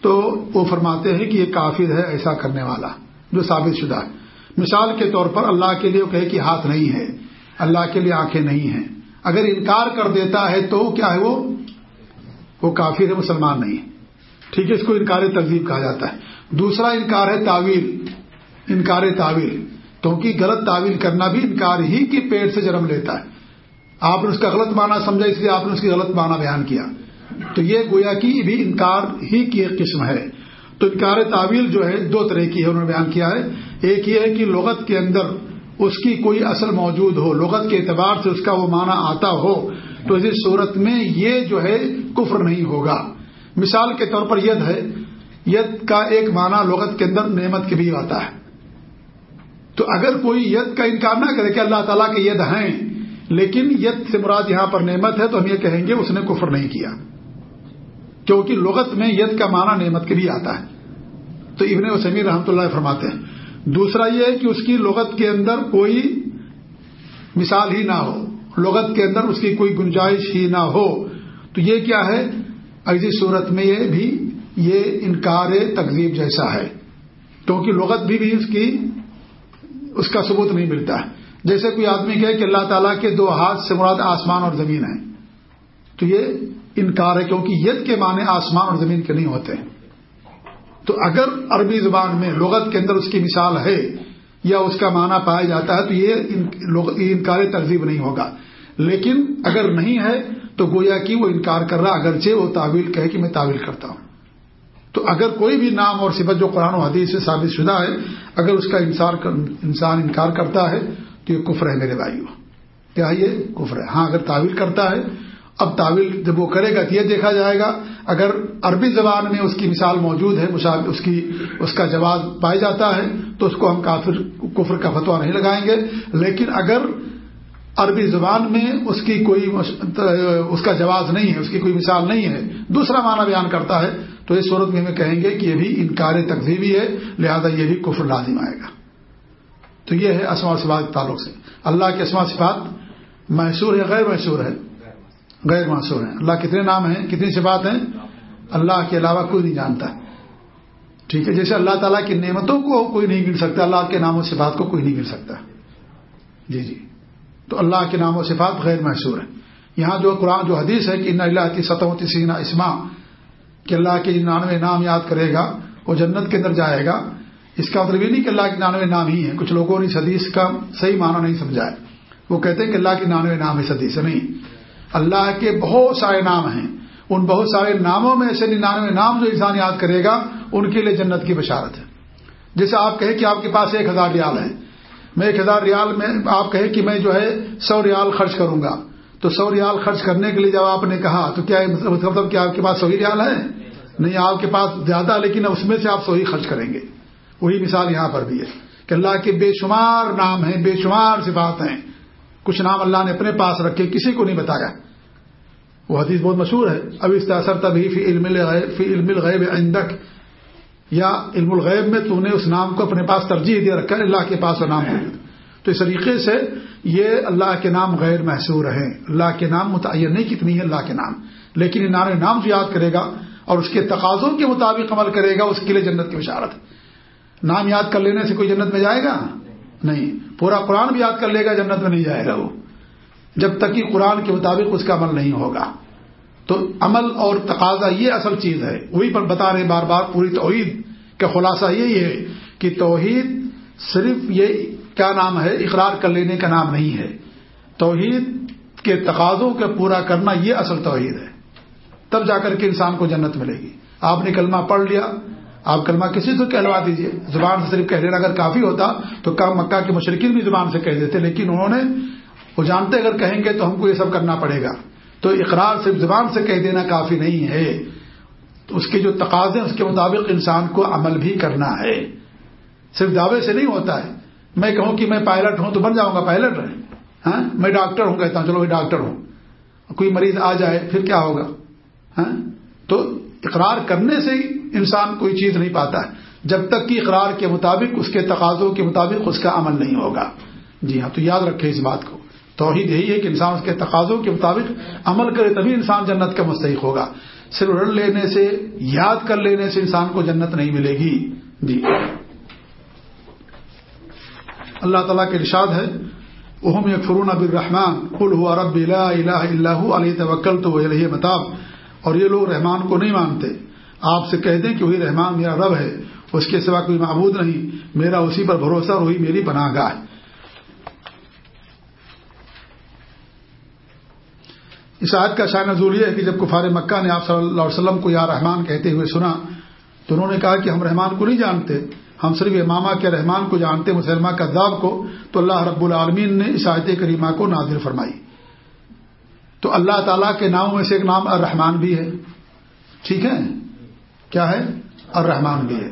تو وہ فرماتے ہیں کہ یہ کافر ہے ایسا کرنے والا، جو ثابت شدہ ہے۔ مثال کے طور پر اللہ کے لیے وہ کہے کہ ہاتھ نہیں ہے، اللہ کے لیے آنکھیں نہیں ہیں۔ اگر انکار کر دیتا ہے تو کیا ہے وہ؟ وہ کافر ہے، مسلمان نہیں ٹھیک ہے، اس کو انکار تقزیب کہا جاتا ہے۔ دوسرا انکار ہے تعویل۔ انکار تعویل۔ کیونکہ غلط تعویل کرنا بھی انکار ہی کی پیٹ سے جنم لیتا ہے۔ آپ نے اس کا غلط معنی سمجھا، اس لیے آپ نے اس کی غلط معنی بیان کیا۔ تو یہ گویا کی بھی انکار ہی کی ایک قسم ہے۔ تو انکار تعویل جو ہے، دو طرح کی ہے، انہوں نے بیان کیا ہے۔ ایک یہ ہے کہ لغت کے اندر اس کی کوئی اصل موجود ہو، لغت کے اعتبار سے اس کا وہ معنی آتا ہو، تو اس صورت میں یہ جو ہے کفر نہیں ہوگا۔ مثال کے طور پر ید ہے، ید کا ایک معنی لغت کے اندر نعمت کے بھی آتا ہے۔ تو اگر کوئی ید کا انکار نہ کرے کہ اللہ تعالیٰ کے ید ہیں، لیکن ید سے مراد یہاں پر نعمت ہے، تو ہم یہ کہیں گے اس نے کفر نہیں کیا۔ کیونکہ لغت میں ید کا معنی نعمت کے بھی آتا ہے۔ تو ابن و سمیر رحمۃ اللہ فرماتے ہیں، دوسرا یہ ہے کہ اس کی لغت کے اندر کوئی مثال ہی نہ ہو، لغت کے اندر اس کی کوئی گنجائش ہی نہ ہو۔ تو یہ کیا ہے؟ ایسی صورت میں یہ بھی یہ انکار تقزیب جیسا ہے۔ کیونکہ لغت بھی, بھی اس کی اس کا ثبوت نہیں ملتا۔ ہے جیسے کوئی آدمی کہے کہ اللہ تعالیٰ کے دو ہاتھ سے مراد آسمان اور زمین ہے تو یہ انکار ہے کیونکہ ید کے معنی آسمان اور زمین کے نہیں ہوتے۔ تو اگر عربی زبان میں لغت کے اندر اس کی مثال ہے یا اس کا معنی پایا جاتا ہے تو یہ انکار ترزیب نہیں ہوگا۔ لیکن اگر نہیں ہے تو گویا کہ وہ انکار کر رہا اگرچہ وہ تعویل کہے کہ میں تعویل کرتا ہوں۔ تو اگر کوئی بھی نام اور صفت جو قرآن و حدیث سے ثابت شدہ ہے، اگر اس کا انسان انکار کرتا ہے، تو یہ کفر ہے میرے بھائیوں کیا یہ؟ کفر ہے۔ ہاں اگر تعویل کرتا ہے، اب تعویل جب وہ کرے گا تو یہ دیکھا جائے گا، اگر عربی زبان میں اس کی مثال موجود ہے اس کی اس کا جواز پایا جاتا ہے، تو اس کو ہم کافر کفر کا فتوا نہیں لگائیں گے۔ لیکن اگر عربی زبان میں اس کی کوئی اس کا جواز نہیں ہے، اس کی کوئی مثال نہیں ہے۔ دوسرا معنی بیان کرتا ہے، تو اس صورت میں ہمیں کہیں گے کہ یہ بھی انکار تقزیبی ہے، لہذا یہ بھی کفر لازم آئے گا۔ تو یہ ہے اسما صفات کے تعلق سے۔ اللہ کے اسما صفات محسور ہے غیر محسور ہے غیر محسور ہے اللہ کتنے نام ہیں، کتنی صفات ہیں؟ اللہ کے علاوہ کوئی نہیں جانتا۔ ٹھیک ہے، جیسے اللہ تعالیٰ کی نعمتوں کو کوئی نہیں گر سکتا، اللہ کے نام و صفات کو کوئی نہیں گر سکتا۔ جی جی۔ تو اللہ کے نام و صفات غیر محسور ہے یہاں جو قرآن، جو حدیث ہے کہ ان اللہ کی سطح سینا اسما، کہ اللہ کے ننانوے نام یاد کرے گا، وہ جنت کے اندر جائے گا۔ اس کا مطلب یہ نہیں کہ اللہ کے ننانوے نام ہی ہیں، کچھ لوگوں نے اس حدیث کا صحیح معنی نہیں سمجھا ہے وہ کہتے ہیں کہ اللہ کے ننانوے نام ہے حدیث نہیں۔ اللہ کے بہت سارے نام ہیں۔ ان بہت سارے ناموں میں سے ننانوے نام جو انسان یاد کرے گا، ان کے لیے جنت کی بشارت ہے۔ جیسے آپ کہیں کہ آپ کے پاس ایک ہزار ریال ہے میں ایک ہزار ریال میں آپ کہیں کہ میں جو ہے سو ریال خرچ کروں گا۔ تو سو ریال خرچ کرنے کے لیے جب آپ نے کہا، تو کیا مطلب-, مطلب-, مطلب کہ آپ کے پاس سو ریال ہے نہیں، آپ کے پاس زیادہ، لیکن اس میں سے آپ سو ہی خرچ کریں گے۔ وہی مثال یہاں پر بھی ہے کہ اللہ کے بے شمار نام ہیں، بے شمار صفات ہیں۔ کچھ نام اللہ نے اپنے پاس رکھے، کسی کو نہیں بتایا۔ وہ حدیث بہت مشہور ہے۔ اب اس تاثر تبھی علم فی علم الغیب عندک۔ یا علم الغیب میں تو نے اس نام کو اپنے پاس ترجیح دے رکھا ہے، اللہ کے پاس وہ نام موجود تو اس طریقے سے یہ اللہ کے نام غیر محسور ہیں۔ اللہ کے نام متعین نہیں کتنی ہے اللہ کے نام۔ لیکن ان نام نام جو یاد کرے گا اور اس کے تقاضوں کے مطابق عمل کرے گا، اس کے لیے جنت کی بشارت نام یاد کر لینے سے کوئی جنت میں جائے گا؟ نہیں۔ پورا قرآن بھی یاد کر لے گا، جنت میں نہیں جائے گا وہ۔ جب تک کہ قرآن کے مطابق اس کا عمل نہیں ہوگا۔ تو عمل اور تقاضا یہ اصل چیز ہے۔ وہی پر بتا رہے بار بار پوری توحید کا خلاصہ یہی ہے کہ توحید صرف یہ کیا نام ہے، اقرار کر لینے کا نام نہیں ہے۔ توحید کے تقاضوں کا پورا کرنا یہ اصل توحید ہے۔ تب جا کر کے انسان کو جنت ملے گی۔ آپ نے کلمہ پڑھ لیا، آپ کلمہ کسی کو کہلوا دیجیے۔ زبان سے صرف کہہ لینا اگر کافی ہوتا تو مکہ کے مشرقین بھی زبان سے کہہ دیتے، لیکن انہوں نے وہ جانتے اگر کہیں گے تو ہم کو یہ سب کرنا پڑے گا۔ تو اقرار صرف زبان سے کہہ دینا کافی نہیں ہے۔ تو اس کے جو تقاضے اس کے مطابق انسان کو عمل بھی کرنا ہے۔ صرف دعوے سے نہیں ہوتا ہے۔ میں کہوں کہ میں پائلٹ ہوں تو بن جاؤں گا پائلٹ ہاں؟ میں ڈاکٹر ہوں، کہتا ہوں، چلو میں ڈاکٹر ہوں۔ کوئی مریض آ جائے، پھر کیا ہوگا؟ ہاں؟ تو اقرار کرنے سے انسان کوئی چیز نہیں پاتا ہے۔ جب تک کہ اقرار کے مطابق، اس کے تقاضوں کے مطابق اس کا عمل نہیں ہوگا۔ جی ہاں تو یاد رکھے اس بات کو۔ توحید یہی ہے کہ انسان اس کے تقاضوں کے مطابق عمل کرے، تبھی انسان جنت کا مستحق ہوگا۔ صرف رڑ لینے سے، یاد کر لینے سے انسان کو جنت نہیں ملے گی۔ جی۔ اللہ تعالیٰ کے ارشاد ہے اہم یکفرون اب الرحمان کل ہوا رب الہ اللہ علیہ توکل تو وہی متاب۔ اور یہ لوگ رحمان کو نہیں مانتے۔ آپ سے کہہ دیں کہ وہی رحمان میرا رب ہے، اس کے سوا کوئی معبود نہیں، میرا اسی پر بھروسہ اور وہی میری پناہ گاہ اس آیت کا شاہ نزول یہ ہے کہ جب کفار مکہ نے آپ صلی اللہ علیہ وسلم کو یا رحمان کہتے ہوئے سنا، تو انہوں نے کہا کہ ہم رحمان کو نہیں جانتے، ہم صرف امامہ کے رحمان کو جانتے، مسلمہ کا کو۔ تو اللہ رب العالمین نے اس آیت کریمہ کو نازل فرمائی۔ تو اللہ تعالیٰ کے ناموں میں سے ایک نام الرحمان بھی ہے۔ ٹھیک ہے؟ کیا ہے؟ الرحمان بھی ہے۔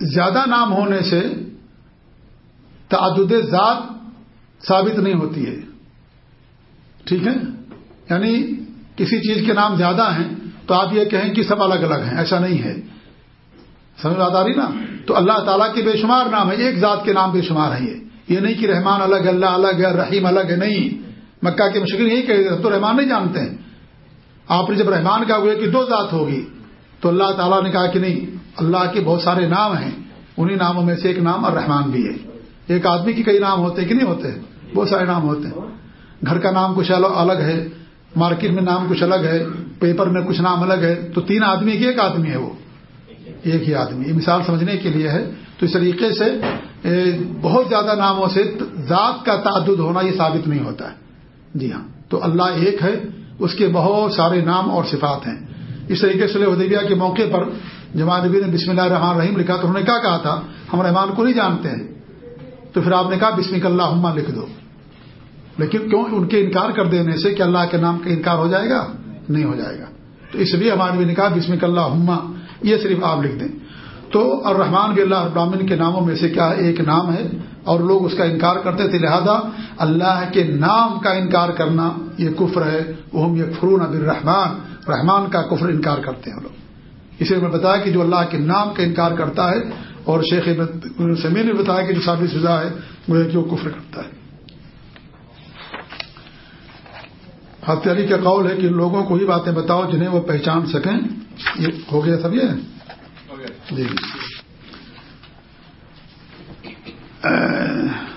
زیادہ نام ہونے سے تعدد ذات ثابت نہیں ہوتی ہے۔ ٹھیک ہے؟ یعنی کسی چیز کے نام زیادہ ہیں تو آپ یہ کہیں کہ سب الگ الگ ہیں، ایسا نہیں ہے۔ سمجھ بات آ رہی نا؟ تو اللہ تعالیٰ کے بے شمار نام ہے، ایک ذات کے نام بے شمار ہے یہ۔ یہ نہیں کہ رحمان الگ، اللہ الگ ہے رحیم الگ ہے، نہیں۔ مکہ کے مشکل یہی کہ تو رحمان نہیں جانتے۔ ہیں آپ نے جب رحمان کا ہوئے کہ دو ذات ہوگی۔ تو اللہ تعالیٰ نے کہا کہ نہیں، اللہ کے بہت سارے نام ہیں۔ انہی ناموں میں سے ایک نام اور رحمان بھی ہے۔ ایک آدمی کے کئی نام ہوتے ہیں کہ نہیں ہوتے؟ بہت سارے نام ہوتے ہیں۔ گھر کا نام کچھ الگ ہے، مارکیٹ میں نام کچھ الگ ہے، پیپر میں کچھ نام الگ ہے، تو تین آدمی کی ایک آدمی ہے وہ۔ ایک ہی آدمی۔ یہ مثال سمجھنے کے لیے ہے۔ تو اس طریقے سے بہت زیادہ ناموں سے ذات کا تعدد ہونا یہ ثابت نہیں ہوتا ہے۔ جی ہاں۔ تو اللہ ایک ہے، اس کے بہت سارے نام اور صفات ہیں۔ اس طریقے سے ادیبیہ کے موقع پر جماعت نبی نے بسم اللہ الرحمن رحیم لکھا تو انہوں نے کیا کہا تھا ہم رحمان کو نہیں جانتے ہیں۔ تو پھر آپ نے کہا بسم اللہ عما لکھ دو۔ لیکن کیوں ان کے انکار کر دینے سے کہ اللہ کے نام کا انکار ہو جائے گا؟ نہیں ہو جائے گا۔ تو اس لیے ہمارے نبی نے کہا بسم اللہ عما یہ صرف آپ لکھ دیں۔ تو اور رحمان بھی اللہ ابراہین کے ناموں میں سے کیا ایک نام ہے؟ اور لوگ اس کا انکار کرتے تھے، لہذا اللہ کے نام کا انکار کرنا یہ کفر ہے۔ وہ ہم یہ فرون اب الرحمان رحمان کا کفر انکار کرتے ہیں لوگ۔ اسے میں بتایا کہ جو اللہ کے نام کا انکار کرتا ہے، اور شیخ سمیر نے بتایا کہ جو شادی شدہ ہے، وہ وہ کفر کرتا ہے۔ ہتھیاری کا قول ہے کہ لوگوں کو ہی باتیں بتاؤ جنہیں وہ پہچان سکیں۔ یہ ہو گیا سب یہ؟ جی۔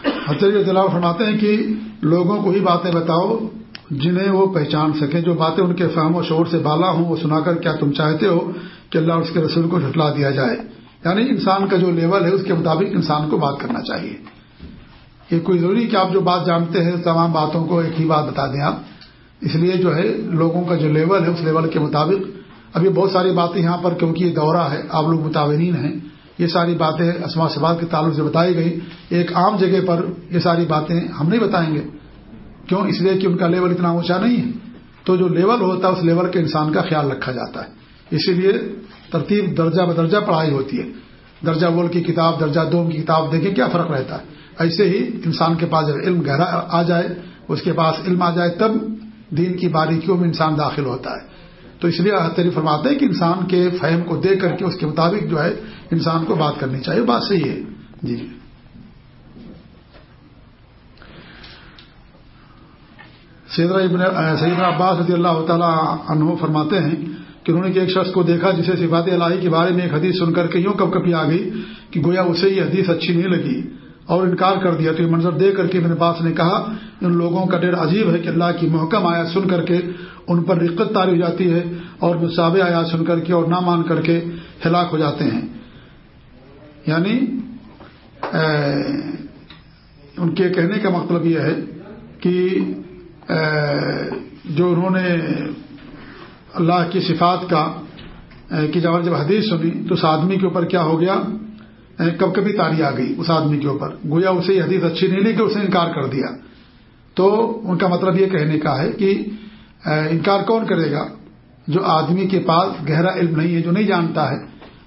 ہتھیاری دلاؤ فرماتے ہیں کہ لوگوں کو ہی باتیں بتاؤ جنہیں وہ پہچان سکیں۔ جو باتیں ان کے فہم و شور سے بالا ہوں وہ سنا کر کیا تم چاہتے ہو کہ اللہ اس کے رسول کو جھٹلا دیا جائے؟ یعنی انسان کا جو لیول ہے اس کے مطابق انسان کو بات کرنا چاہیے۔ یہ کوئی ضروری کہ آپ جو بات جانتے ہیں تمام باتوں کو ایک ہی بات بتا دیں آپ؟ اس لیے جو ہے لوگوں کا جو لیول ہے اس لیول کے مطابق ابھی بہت ساری باتیں یہاں پر کیونکہ یہ دورہ ہے، آپ لوگ متعین ہیں، یہ ساری باتیں اسما سباد کے تعلق سے بتائی گئی۔ ایک عام جگہ پر یہ ساری باتیں ہم نہیں بتائیں گے۔ کیوں؟ اس لیے کہ ان کا لیول اتنا اونچا نہیں ہے۔ تو جو لیول ہوتا ہے، اس لیول کے انسان کا خیال رکھا جاتا ہے۔ اسی لیے ترتیب درجہ بدرجہ پڑھائی ہوتی ہے۔ درجہ بول کی کتاب، درجہ دوم کی کتاب دیکھیں کیا فرق رہتا ہے۔ ایسے ہی انسان کے پاس جب علم گہرا آ جائے، اس کے پاس علم آ جائے، تب دین کی باریکیوں میں انسان داخل ہوتا ہے۔ تو اس لیے تری فرماتے ہیں کہ انسان کے فہم کو دیکھ کر کے اس کے مطابق جو ہے انسان کو بات کرنی چاہیے۔ بات صحیح ہے۔ جی۔ سیدنا عباس رضی اللہ تعالیٰ عنہ فرماتے ہیں کہ انہوں نے ایک شخص کو دیکھا جسے صفات الہی کے بارے میں ایک حدیث سن کر کے یوں کب کبھی آ گئی کہ گویا اسے یہ حدیث اچھی نہیں لگی۔ اور انکار کر دیا تو یہ منظر دے کر کے میرے پاس نے کہا، ان لوگوں کا ڈیر عجیب ہے کہ اللہ کی محکم آیا سن کر کے ان پر رقت تاری ہو جاتی ہے اور مصاب آیا سن کر کے اور نہ مان کر کے ہلاک ہو جاتے ہیں۔ یعنی ان کے کہنے کا مطلب یہ ہے کہ جو انہوں نے اللہ کی صفات کا کہ جب حدیث سنی تو اس آدمی کے اوپر کیا ہو گیا؟ کب کبھی تاری آ گئی اس آدمی کے اوپر۔ گویا اسے یہ حدیث اچھی نہیں لگی کہ اس نے انکار کر دیا۔ تو ان کا مطلب یہ کہنے کا ہے کہ انکار کون کرے گا؟ جو آدمی کے پاس گہرا علم نہیں ہے، جو نہیں جانتا ہے۔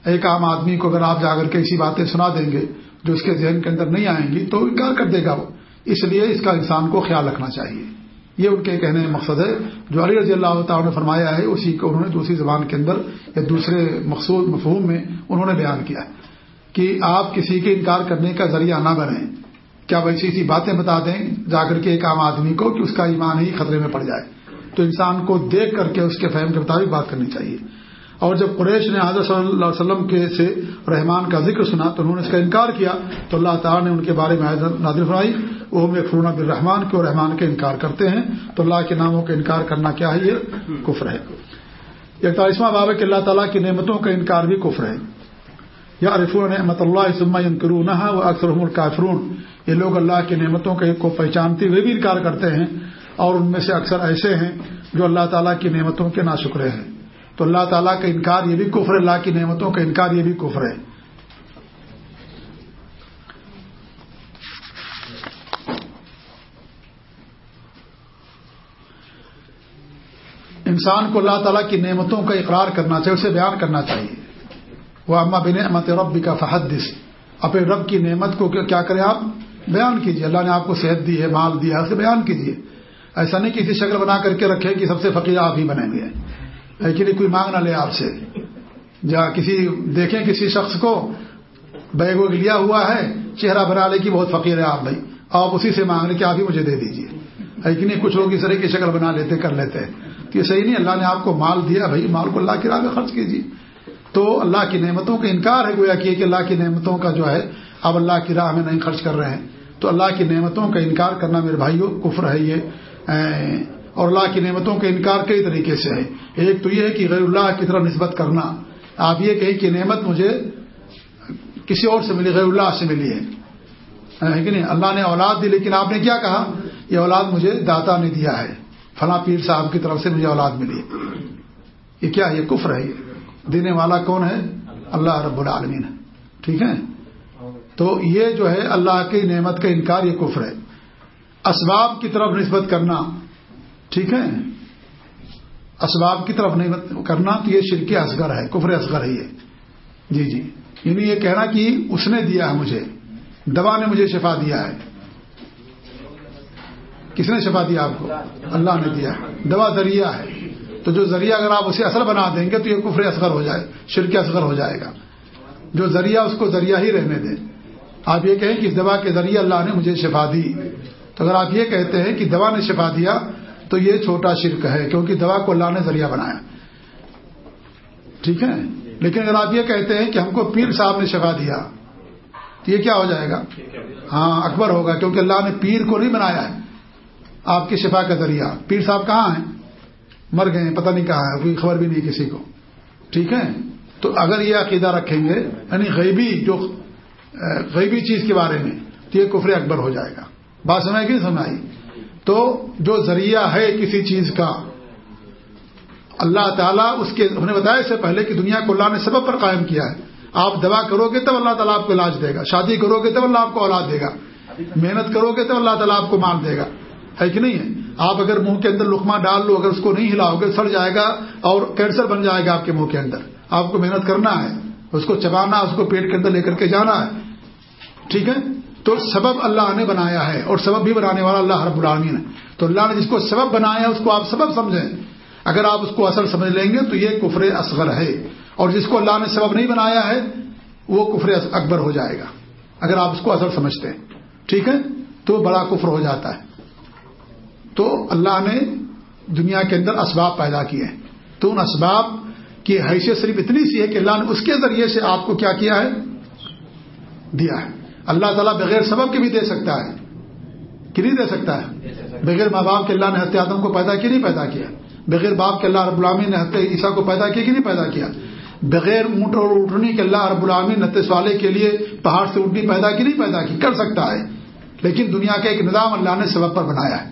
ایک عام آدمی کو اگر آپ جا کر کے ایسی باتیں سنا دیں گے جو اس کے ذہن کے اندر نہیں آئیں گی، تو انکار کر دے گا وہ۔ اس لیے اس کا انسان کو خیال رکھنا چاہیے۔ یہ ان کے کہنے میں مقصد ہے۔ جو علی رضی اللہ تعالیٰ نے فرمایا ہے، اسی کو انہوں نے دوسری زبان کے اندر یا دوسرے مقصود مفہوم میں انہوں نے بیان کیا ہے۔ کہ آپ کسی کے انکار کرنے کا ذریعہ نہ بنیں۔ کیا ویسی ایسی باتیں بتا دیں جا کر کے ایک عام آدمی کو کہ اس کا ایمان ہی خطرے میں پڑ جائے۔ تو انسان کو دیکھ کر کے اس کے فہم کے مطابق بات کرنی چاہیے۔ اور جب قریش نے حضرت صلی اللہ علیہ وسلم کے سے رحمان کا ذکر سنا تو انہوں نے اس کا انکار کیا۔ تو اللہ تعالیٰ نے ان کے بارے میں نادر فرمائی، وہ میں فرون الرحمان کے اور رحمان کے انکار کرتے ہیں۔ تو اللہ کے ناموں کا انکار کرنا کیا ہے؟ یہ کفر ہے۔ اکتالیسواں باب ہے کہ اللہ تعالیٰ کی نعمتوں کا انکار بھی کفر ہے۔ یا عرفون نعمت اللہ سما کرون و اکثر الکافرون۔ یہ لوگ اللہ کی نعمتوں کو پہچانتے ہوئے بھی انکار کرتے ہیں اور ان میں سے اکثر ایسے ہیں جو اللہ تعالیٰ کی نعمتوں کے نا شکرے ہیں۔ تو اللہ تعالیٰ کا انکار یہ بھی کفر ہے، اللہ کی نعمتوں کا انکار یہ بھی کفر ہے۔ انسان کو اللہ تعالیٰ کی نعمتوں کا اقرار کرنا چاہیے، اسے بیان کرنا چاہیے۔ وہ اما بن احمد رب کا فحدث۔ اپنے رب کی نعمت کو کیا کریں آپ؟ بیان کیجیے اللہ نے آپ کو صحت دی ہے، مال دیا ہے اسے بیان کیجیے ایسا نہیں کسی شکل بنا کر کے رکھے کہ سب سے فقیر آپ ہی بنیں گے۔ لیکن کوئی مانگ نہ لے آپ سے۔ جہاں کسی دیکھیں کسی شخص کو بیگ ویگ لیا ہوا ہے، چہرہ بنا لے کہ بہت فقیر ہے آپ بھائی۔ آپ اسی سے مانگ لیں کہ آپ ہی مجھے دے دیجیے لیکن کچھ لوگ اس طرح کی شکل بنا لیتے، کر لیتے۔ ہیں تو یہ صحیح نہیں، اللہ نے آپ کو مال دیا، بھائی، مال کو اللہ کی راہ میں خرچ کیجیے تو اللہ کی نعمتوں کا انکار ہے گویا کہ اللہ کی نعمتوں کا جو ہے، اب اللہ کی راہ میں نہیں خرچ کر رہے ہیں۔ تو اللہ کی نعمتوں کا انکار کرنا میرے بھائیوں کفر ہے یہ۔ اور اللہ کی نعمتوں کا انکار کئی طریقے سے ہے۔ ایک تو یہ ہے کہ غیر اللہ کی طرح نسبت کرنا۔ آپ یہ کہیں کہ نعمت مجھے کسی اور سے ملی، غیر اللہ سے ملی ہے۔ کہ نہیں؟ اللہ نے اولاد دی، لیکن آپ نے کیا کہا؟ یہ اولاد مجھے داتا نے دیا ہے۔ فلاں پیر صاحب کی طرف سے مجھے اولاد ملی یہ کیا یہ کفر ہے دینے والا کون ہے؟ اللہ رب العالمین ٹھیک ہے؟ تو یہ جو ہے اللہ کی نعمت کا انکار یہ کفر ہے۔ اسباب کی طرف نسبت کرنا۔ ٹھیک ہے؟ اسباب کی طرف نسبت کرنا تو یہ شرک اصغر ہے، کفر اصغر ہے یہ۔ جی جی۔ یعنی یہ کہنا کہ اس نے دیا ہے مجھے۔ دوا نے مجھے شفا دیا ہے۔ کس نے شفا دیا آپ کو؟ اللہ نے دیا دوا ذریعہ ہے۔ تو جو ذریعہ اگر آپ اسے اثر بنا دیں گے تو یہ کفر اصغر ہو جائے، شرک اصغر ہو جائے گا۔ جو ذریعہ اس کو ذریعہ ہی رہنے دیں۔ آپ یہ کہیں کہ اس دوا کے ذریعے اللہ نے مجھے شفا دی۔ تو اگر آپ یہ کہتے ہیں کہ دوا نے شفا دیا، تو یہ چھوٹا شرک ہے، کیونکہ دوا کو اللہ نے ذریعہ بنایا۔ ٹھیک ہے؟ لیکن اگر آپ یہ کہتے ہیں کہ ہم کو پیر صاحب نے شفا دیا، تو یہ کیا ہو جائے گا؟ ہاں اکبر ہوگا، کیونکہ اللہ نے پیر کو نہیں بنایا ہے۔ آپ کی شفا کا ذریعہ۔ پیر صاحب کہاں ہیں؟ مر گئے پتہ نہیں کہاں ہے، کوئی خبر بھی نہیں کسی کو۔ ٹھیک ہے؟ تو اگر یہ عقیدہ رکھیں گے یعنی غیبی جو غیبی چیز کے بارے میں، تو یہ کفر اکبر ہو جائے گا۔ بات سنائی کہ سنائی تو جو ذریعہ ہے کسی چیز کا، اللہ تعالیٰ اس کے، ہم نے بتایا اس سے پہلے کہ دنیا کو اللہ نے سبب پر قائم کیا ہے۔ آپ دوا کرو گے تب اللہ تعالیٰ آپ کو علاج دے گا۔ شادی کرو گے تب اللہ آپ کو اولاد دے گا۔ محنت کرو گے تب اللہ تعالیٰ آپ کو مان دے گا۔ ہے کہ نہیں ہے؟ آپ اگر منہ کے اندر لکما ڈال لو، اگر اس کو نہیں ہلاؤ گے، سڑ جائے گا اور کینسر بن جائے گا آپ کے منہ کے اندر۔ آپ کو محنت کرنا ہے، اس کو چبانا، اس کو پیٹ کے اندر لے کر کے جانا ہے۔ ٹھیک ہے؟ تو سبب اللہ نے بنایا ہے اور سبب بھی بنانے والا اللہ رب العالمین ہے۔ تو اللہ نے جس کو سبب بنایا ہے، اس کو آپ سبب سمجھیں۔ اگر آپ اس کو اصل سمجھ لیں گے، تو یہ کفر اصغر ہے۔ اور جس کو اللہ نے سبب نہیں بنایا ہے، وہ کفر اکبر ہو جائے گا۔ اگر آپ اس کو اصل سمجھتے ہیں۔ ٹھیک ہے؟ تو بڑا کفر ہو جاتا ہے۔ تو اللہ نے دنیا کے اندر اسباب پیدا کیے ہیں۔ تو ان اسباب کی حیثیت صرف اتنی سی ہے کہ اللہ نے اس کے ذریعے سے آپ کو کیا کیا ہے؟ دیا ہے۔ اللہ تعالیٰ بغیر سبب کے بھی دے سکتا ہے۔ کہ نہیں دے سکتا ہے؟ بغیر ماں باپ کے اللہ نے حت آدم کو پیدا کیا نہیں پیدا کیا۔ بغیر باپ کے اللہ رب العامی نے حت عیسیٰ کو پیدا کیا کہ نہیں پیدا کیا۔ بغیر اونٹ اور اٹھنی کے اللہ رب العامی نتس والے کے لیے پہاڑ سے اٹھنی پیدا کی نہیں پیدا کی کر سکتا ہے۔ لیکن دنیا کا ایک نظام اللہ نے سبب پر بنایا ہے۔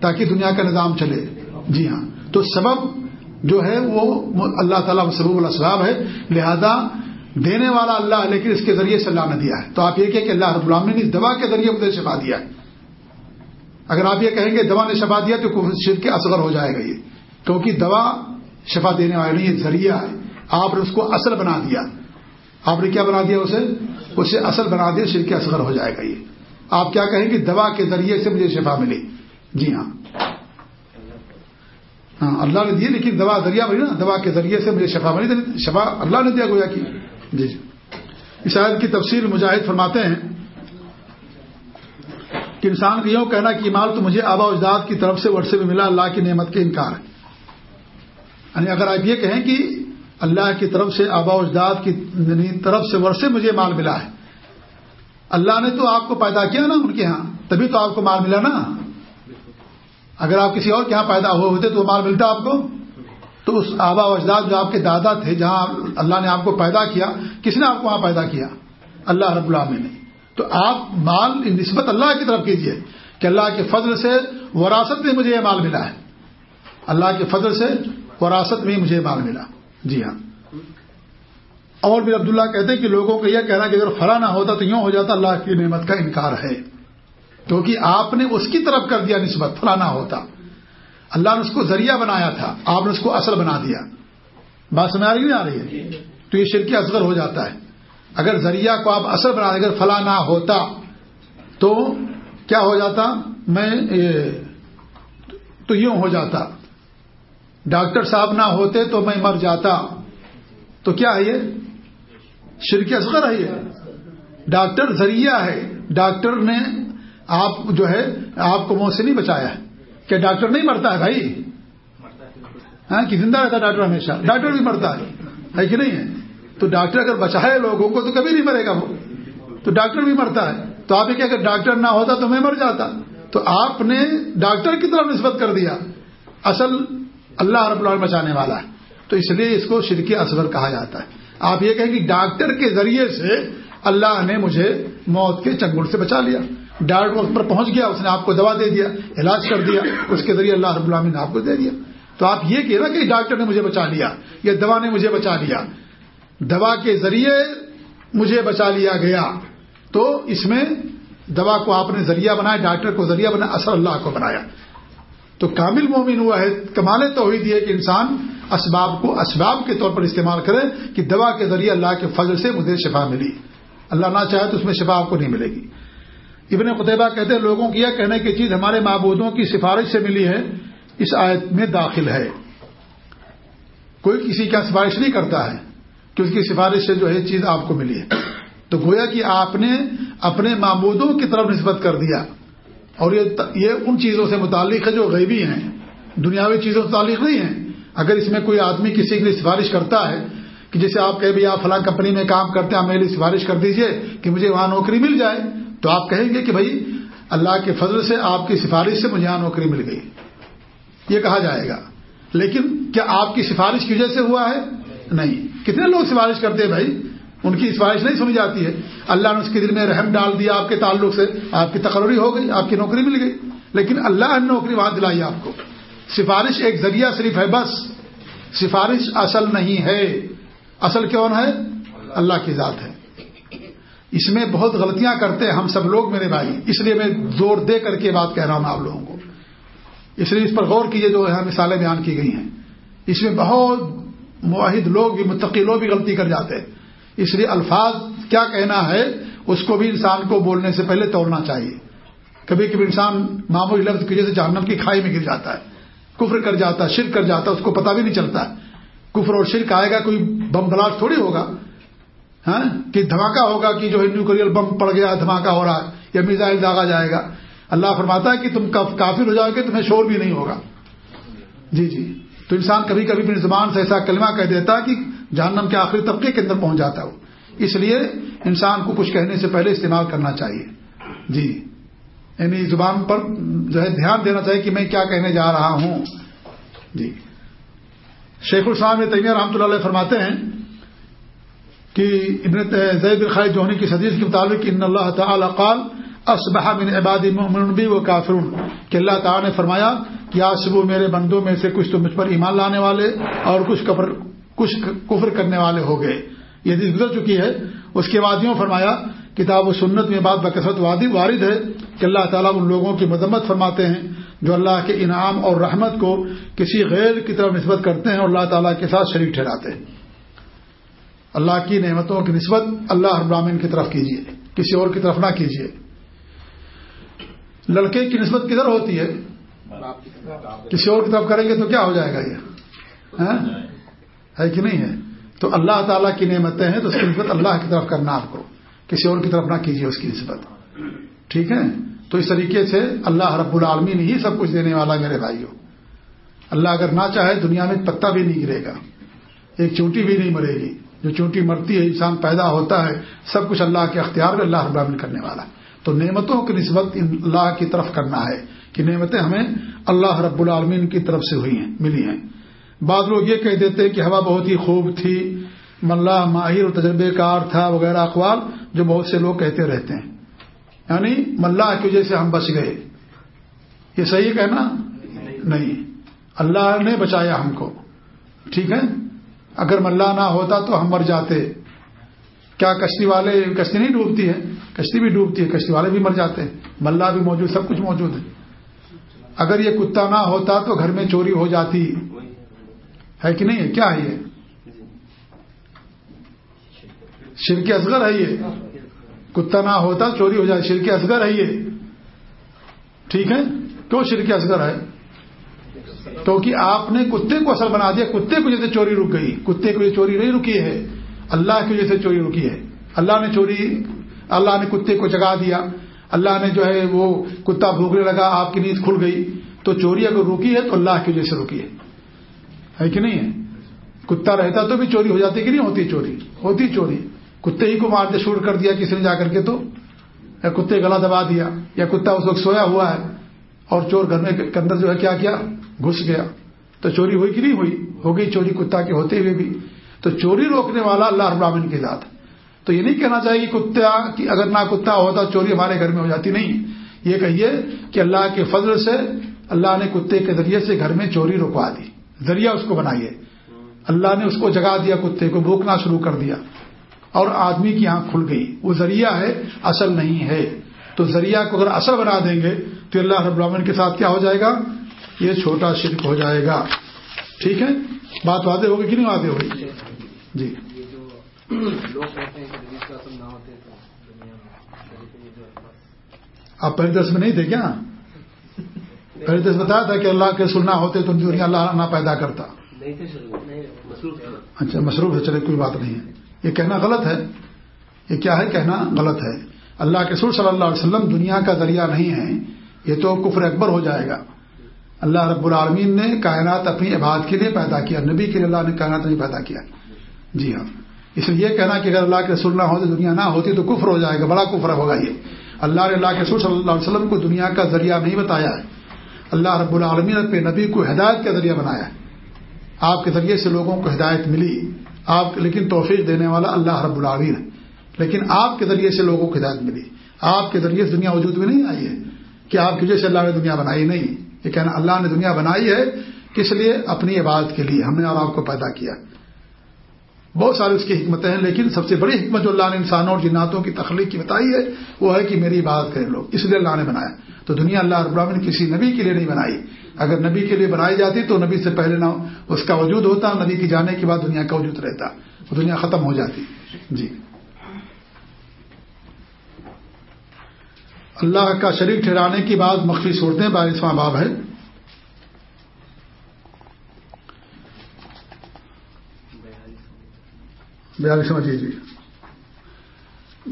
تاکہ دنیا کا نظام چلے۔ جی ہاں۔ تو سبب جو ہے وہ اللہ تعالیٰ سبب الاسباب ہے۔ لہذا دینے والا اللہ لیکن اس کے ذریعے سے اللہ نے دیا ہے۔ تو آپ یہ کہ اللہ رب العالمین نے اس دوا کے ذریعے مجھے شفا دیا ہے۔ اگر آپ یہ کہیں گے دوا نے شفا دیا تو شرک کے اصغر ہو جائے گا یہ۔ کیونکہ دوا شفا دینے والا نہیں ذریعہ ہے۔ آپ نے اس کو اصل بنا دیا۔ آپ نے کیا بنا دیا اسے؟ اسے اصل بنا دیا، شرک اصغر ہو جائے گا یہ۔ آپ کیا کہیں گے دوا کے ذریعے سے مجھے شفا ملی۔ جی ہاں۔ ہاں اللہ نے دی لیکن دوا ذریعہ بنی نا دوا کے ذریعے سے مجھے شفا ملی شفا اللہ نے دیا گویا کی۔ جی۔ جی اس آیت کی تفصیل مجاہد فرماتے ہیں کہ انسان کو یوں کہنا کہ مال تو مجھے آبا اجداد کی طرف سے ورثے میں ملا، اللہ کی نعمت کے انکار ہے۔ یعنی اگر آپ یہ کہیں کہ اللہ کی طرف سے آبا اجداد کی یعنی طرف سے ورثے مجھے مال ملا ہے۔ اللہ نے تو آپ کو پیدا کیا نا ان کے ہاں تبھی تو آپ کو مال ملا نا۔ اگر آپ کسی اور کے یہاں پیدا ہوئے ہوتے تو وہ مال ملتا آپ کو؟ تو اس آبا اجداد جو آپ کے دادا تھے، جہاں اللہ نے آپ کو پیدا کیا، کس نے آپ کو وہاں پیدا کیا؟ اللہ رب العالمین نے۔ تو آپ مال نسبت اللہ کی طرف کیجیے کہ اللہ کے فضل سے وراثت میں مجھے یہ مال ملا ہے۔ اللہ کے فضل سے وراثت میں مجھے مال ملا۔ جی ہاں۔ اور بھی عبداللہ کہتے ہیں کہ لوگوں کو یہ کہنا کہ اگر فلاں نہ ہوتا تو یوں ہو جاتا، اللہ کی نعمت کا انکار ہے۔ کیونکہ آپ نے اس کی طرف کر دیا نسبت، فلانا ہوتا۔ اللہ نے اس کو ذریعہ بنایا تھا، آپ نے اس کو اصل بنا دیا۔ بات سمجھ آ رہی نہیں آ رہی ہے؟ تو یہ شرکی اصغر ہو جاتا ہے۔ اگر ذریعہ کو آپ اصل بنا اگر فلاں نہ ہوتا، تو کیا ہو جاتا؟ میں تو یوں ہو جاتا۔ ڈاکٹر صاحب نہ ہوتے تو میں مر جاتا۔ تو کیا ہے یہ؟ شرک اصغر ہے یہ۔ ڈاکٹر ذریعہ ہے۔ ڈاکٹر نے آپ جو ہے، آپ کو موت سے نہیں بچایا ہے۔ کیا ڈاکٹر نہیں مرتا ہے بھائی؟ ہاں کہ زندہ رہتا ہے ڈاکٹر ہمیشہ۔ ڈاکٹر بھی مرتا ہے۔ ہے کہ نہیں ہے؟ تو ڈاکٹر اگر بچائے لوگوں کو تو کبھی نہیں مرے گا وہ۔ تو ڈاکٹر بھی مرتا ہے۔ تو آپ یہ کہ اگر ڈاکٹر نہ ہوتا تو میں مر جاتا۔ تو آپ نے ڈاکٹر کی طرف نسبت کر دیا۔ اصل اللہ رب العالمین بچانے والا ہے۔ تو اس لیے اس کو شرکی اصغر کہا جاتا ہے۔ آپ یہ کہیں کہ ڈاکٹر کے ذریعے سے اللہ نے مجھے موت کے چنگل سے بچا لیا۔ ڈاکٹر وقت پر پہنچ گیا، اس نے آپ کو دوا دے دیا، علاج کر دیا، اس کے ذریعے اللہ رب العالمین نے آپ کو دے دیا۔ تو آپ یہ کہہ نا کہ ڈاکٹر نے مجھے بچا لیا یا دوا نے مجھے بچا لیا۔ دوا کے ذریعے مجھے بچا لیا گیا۔ تو اس میں دوا کو آپ نے ذریعہ بنایا، ڈاکٹر کو ذریعہ بنایا اصل اللہ کو بنایا۔ تو کامل مومن ہوا ہے، کمال توحید یہ کہ انسان اسباب کو اسباب کے طور پر استعمال کرے کہ دوا کے ذریعے اللہ کے فضل سے مجھے شفا ملی۔ اللہ نہ چاہے تو اس میں شفا آپ کو نہیں ملے گی۔ ابن قطبہ کہتے ہیں، لوگوں کی یہ کہنے کی چیز ہمارے معبودوں کی سفارش سے ملی ہے، اس آیت میں داخل ہے۔ کوئی کسی کا سفارش نہیں کرتا ہے کہ اس کی سفارش سے جو ہے، چیز آپ کو ملی ہے۔ تو گویا کہ آپ نے اپنے معبودوں کی طرف نسبت کر دیا۔ اور یہ ان چیزوں سے متعلق ہے جو غیبی ہیں۔ دنیاوی چیزوں سے متعلق نہیں ہیں۔ اگر اس میں کوئی آدمی کسی کے لیے سفارش کرتا ہے کہ جیسے آپ کہ آپ فلاں کمپنی میں کام کرتے ہیں میرے لیے سفارش کر دیجیے کہ مجھے وہاں نوکری مل جائے۔ تو آپ کہیں گے کہ بھائی اللہ کے فضل سے آپ کی سفارش سے مجھے یہاں نوکری مل گئی۔ یہ کہا جائے گا۔ لیکن کیا آپ کی سفارش کی وجہ سے ہوا ہے؟ نہیں۔ کتنے لوگ سفارش کرتے ہیں بھائی؟ ان کی سفارش نہیں سنی جاتی ہے۔ اللہ نے اس کے دل میں رحم ڈال دیا آپ کے تعلق سے۔ آپ کی تقرری ہو گئی، آپ کی نوکری مل گئی۔ لیکن اللہ نے نوکری وہاں دلائی آپ کو۔ سفارش ایک ذریعہ صرف ہے بس۔ سفارش اصل نہیں ہے۔ اصل کون ہے؟ اللہ کی ذات ہے۔ اس میں بہت غلطیاں کرتے ہیں ہم سب لوگ میرے بھائی۔ اس لیے میں زور دے کر کے بات کہہ رہا ہوں آپ لوگوں کو۔ اس لیے اس پر غور کیجیے جو یہاں مثالیں بیان کی گئی ہیں۔ اس میں بہت معاہد لوگ بھی، متقی لوگ بھی غلطی کر جاتے ہیں۔ اس لیے الفاظ کیا کہنا ہے، اس کو بھی انسان کو بولنے سے پہلے توڑنا چاہیے۔ کبھی کبھی انسان معمولی لفظ کی وجہ سے جہنم کی کھائی میں گر جاتا ہے، کفر کر جاتا ہے، شرک کر جاتا ہے، اس کو پتا بھی نہیں چلتا۔ کفر اور شرک آئے گا، کوئی بم بلاٹ تھوڑی ہوگا۔ ہاں کہ دھماکہ ہوگا کہ جو ہے بم پڑ گیا، دھماکہ ہو رہا ہے، یا میزائل داغا جائے گا۔ اللہ فرماتا ہے کہ تم کافر ہو جاؤ گے، تمہیں شور بھی نہیں ہوگا۔ جی جی۔ تو انسان کبھی کبھی اپنی زبان سے ایسا کلمہ کہہ دیتا ہے کہ جہنم کے آخری طبقے کے اندر پہنچ جاتا ہے اس لیے انسان کو کچھ کہنے سے پہلے استعمال کرنا چاہیے۔ جی۔ یعنی زبان پر جو ہے دھیان دینا چاہیے کہ میں کیا کہنے جا رہا ہوں۔ جی۔ شیخ السلام تیمیہ رحمۃ اللہ علیہ فرماتے ہیں کہ ابن زید الخائے جوہنی کی حدیث کے مطابق ان اللہ تعالی قال، اصبح من عبادی منبی و کافرون۔ کہ اللہ تعالیٰ نے فرمایا کہ آج صبح میرے بندوں میں سے کچھ تو مجھ پر ایمان لانے والے اور کچھ کفر کچھ کفر کرنے والے ہو گئے۔ یہ حدیث گزر چکی ہے۔ اس کے بعد یوں فرمایا، کتاب و سنت میں بات بکثرت وادی، وارد ہے کہ اللہ تعالیٰ ان لوگوں کی مذمت فرماتے ہیں جو اللہ کے انعام اور رحمت کو کسی غیر کی طرف نسبت کرتے ہیں اور اللہ تعالیٰ کے ساتھ شریک ٹھہراتے ہیں۔ اللہ کی نعمتوں کی نسبت اللہ ابراہین کی طرف کیجیے، کسی اور کی طرف نہ کیجیے۔ لڑکے کی نسبت کدھر ہوتی ہے؟ کسی اور کی طرف کریں گے تو کیا ہو جائے گا یہ؟ ہاں؟ ہے کہ نہیں ہے؟ تو اللہ تعالیٰ کی نعمتیں ہیں تو اس کی نسبت اللہ کی طرف کرنا آپ کو، کسی اور کی طرف نہ کیجیے اس کی نسبت۔ ٹھیک ہے؟ تو اس طریقے سے اللہ رب العالمین ہی سب کچھ دینے والا میرے بھائیوں۔ اللہ اگر نہ چاہے دنیا میں پتا بھی نہیں گرے گا، ایک چونٹی بھی نہیں مرے گی۔ جو چونٹی مرتی ہے، انسان پیدا ہوتا ہے، سب کچھ اللہ کے اختیار میں اللہ رب العالمین کرنے والا تو نعمتوں کی نسبت اللہ کی طرف کرنا ہے کہ نعمتیں ہمیں اللہ رب العالمین کی طرف سے ہوئی ہیں، ملی ہیں۔ بعض لوگ یہ کہہ دیتے کہ ہوا بہت ہی خوب تھی، ملا ماہر اور تجربے کار تھا وغیرہ اقوال جو بہت سے لوگ کہتے رہتے ہیں۔ یعنی ملا کی وجہ سے ہم بچ گئے۔ یہ صحیح کہنا؟ نہیں۔ اللہ نے بچایا ہم کو۔ ٹھیک ہے؟ اگر ملا نہ ہوتا تو ہم مر جاتے۔ کیا کشتی والے کشتی نہیں ڈوبتی ہے کشتی بھی ڈوبتی ہے، کشتی والے بھی مر جاتے ہیں۔ ملا بھی موجود، سب کچھ موجود ہے۔ اگر یہ کتا نہ ہوتا تو گھر میں چوری ہو جاتی۔ ہے کہ نہیں؟ ہے کیا ہے یہ؟ شرک اصغر ہے یہ۔ کتا نہ ہوتا چوری ہو جائے شرک اصغر ہے یہ۔ ٹھیک ہے؟ کیوں شرک اصغر ہے؟ کیونکہ آپ نے کتے کو اثر بنا دیا، کتے کی وجہ سے چوری رک گئی۔ کتے کو یہ چوری نہیں رکی ہے۔ اللہ کی وجہ سے چوری رکی ہے۔ اللہ نے چوری، اللہ نے کتے کو جگا دیا۔ اللہ نے جو ہے وہ کتا بھوکنے لگا، آپ کی نیند کھل گئی۔ تو چوری اگر رکی ہے تو اللہ کی وجہ سے رکی ہے۔ کہ نہیں ہے؟ کتا رہتا تو بھی چوری ہو جاتی کہ نہیں ہوتی چوری؟ ہوتی چوری۔ کتے ہی کو مار دے شوٹ کر دیا کسی نے جا کر کے تو۔ یا کتے گلا دبا دیا، یا کتا اس وقت سویا ہوا ہے اور چور گھر میں اندر جو ہے کیا کیا؟ گھس گیا۔ تو چوری ہوئی کہ نہیں ہوئی؟ ہو گئی چوری کتا کے ہوتے ہوئے بھی۔ تو چوری روکنے والا اللہ ابراہین کی ذات۔ تو یہ نہیں کہنا چاہیے کہ کتا کہ اگر نہ کتا ہوتا چوری ہمارے گھر میں ہو جاتی نہیں۔ یہ کہیے کہ اللہ کے فضل سے اللہ نے کتے کے ذریعے سے گھر میں چوری رکوا دی۔ ذریعہ اس کو بنائیے۔ اللہ نے اس کو جگا دیا کتے کو، بھوکنا شروع کر دیا۔ اور آدمی کی آنکھ کھل گئی۔ وہ ذریعہ ہے، اصل نہیں ہے۔ تو ذریعہ کو اگر اصل بنا دیں گے تو اللہ رب العالمین کے ساتھ کیا ہو جائے گا؟ یہ چھوٹا شرک ہو جائے گا۔ ٹھیک ہے؟ بات واضح ہوگی کہ نہیں واضح ہوگی؟ جی۔ آپ پہلے دس میں نہیں تھے کیا؟ پہلے دس بتایا تھا کہ اللہ کے سننا ہوتے تو دنیا اللہ نہ پیدا کرتا۔ اچھا مصروف ہے چلے کوئی بات نہیں ہے۔ یہ کہنا غلط ہے۔ یہ کیا ہے؟ کہنا غلط ہے۔ اللہ کے سر صلی اللہ علیہ وسلم دنیا کا ذریعہ نہیں ہے۔ یہ تو کفر اکبر ہو جائے گا۔ اللہ رب العالمین نے کائنات اپنی عبادت کے لیے پیدا کیا، نبی کے لیے اللہ نے کائنات نہیں پیدا کیا۔ جی ہاں۔ اس لیے یہ کہنا کہ اگر اللہ کے رسول نہ ہوتے دنیا نہ ہوتی تو کفر ہو جائے گا، بڑا کفر ہوگا یہ۔ اللہ نے اللہ کے رسول صلی اللہ علیہ وسلم کو دنیا کا ذریعہ نہیں بتایا ہے۔ اللہ رب العالمین اپنے نبی کو ہدایت کا ذریعہ بنایا ہے۔ آپ کے ذریعے سے لوگوں کو ہدایت ملی۔ آپ، لیکن توفیق دینے والا اللہ رب العالمین ہے۔ لیکن آپ کے ذریعے سے لوگوں کو ہدایت ملی۔ آپ کے ذریعے سے دنیا وجود میں نہیں آئی ہے کہ آپ کی وجہ سے اللہ نے دنیا بنائی نہیں۔ یہ کہنا اللہ نے دنیا بنائی ہے کس لیے؟ اپنی عبادت کے لیے، ہم نے اور آپ کو پیدا کیا۔ بہت ساری اس کی حکمتیں ہیں، لیکن سب سے بڑی حکمت جو اللہ نے انسانوں اور جناتوں کی تخلیق کی بتائی ہے، وہ ہے کہ میری عبادت کریں لوگ۔ اس لیے اللہ نے بنایا۔ تو دنیا اللہ رب نے کسی نبی کے لیے نہیں بنائی۔ اگر نبی کے لیے بنائی جاتی تو نبی سے پہلے نہ اس کا وجود ہوتا، نبی کی جانے کے بعد دنیا کا وجود رہتا، دنیا ختم ہو جاتی۔ جی۔ اللہ کا شریک ٹھہرانے کی بعد مخفی صورتیں بارسواں باب ہے۔ بیالیسواں جی جی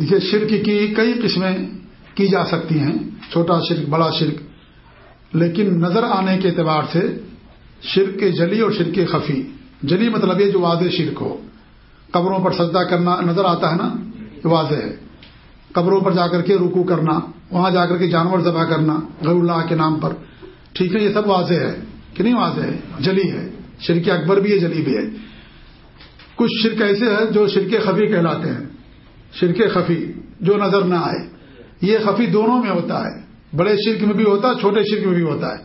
دیکھیے، شرک کی کئی قسمیں کی جا سکتی ہیں، چھوٹا شرک، بڑا شرک، لیکن نظر آنے کے اعتبار سے شرک جلی اور شرک خفی۔ جلی مطلب یہ جو واضح شرک ہو۔ قبروں پر سجدہ کرنا نظر آتا ہے نا واضح ہے۔ قبروں پر جا کر کے رکو کرنا وہاں جا کر کے جانور ذبح کرنا غیر اللہ کے نام پر۔ ٹھیک ہے یہ سب واضح ہے۔ کہ نہیں واضح ہے؟ جلی ہے۔ شرک اکبر بھی ہے جلی بھی ہے۔ کچھ شرک ایسے ہیں جو شرک خفی کہلاتے ہیں۔ شرک خفی جو نظر نہ آئے۔ یہ خفی دونوں میں ہوتا ہے۔ بڑے شرک میں بھی ہوتا ہے چھوٹے شرک میں بھی ہوتا ہے۔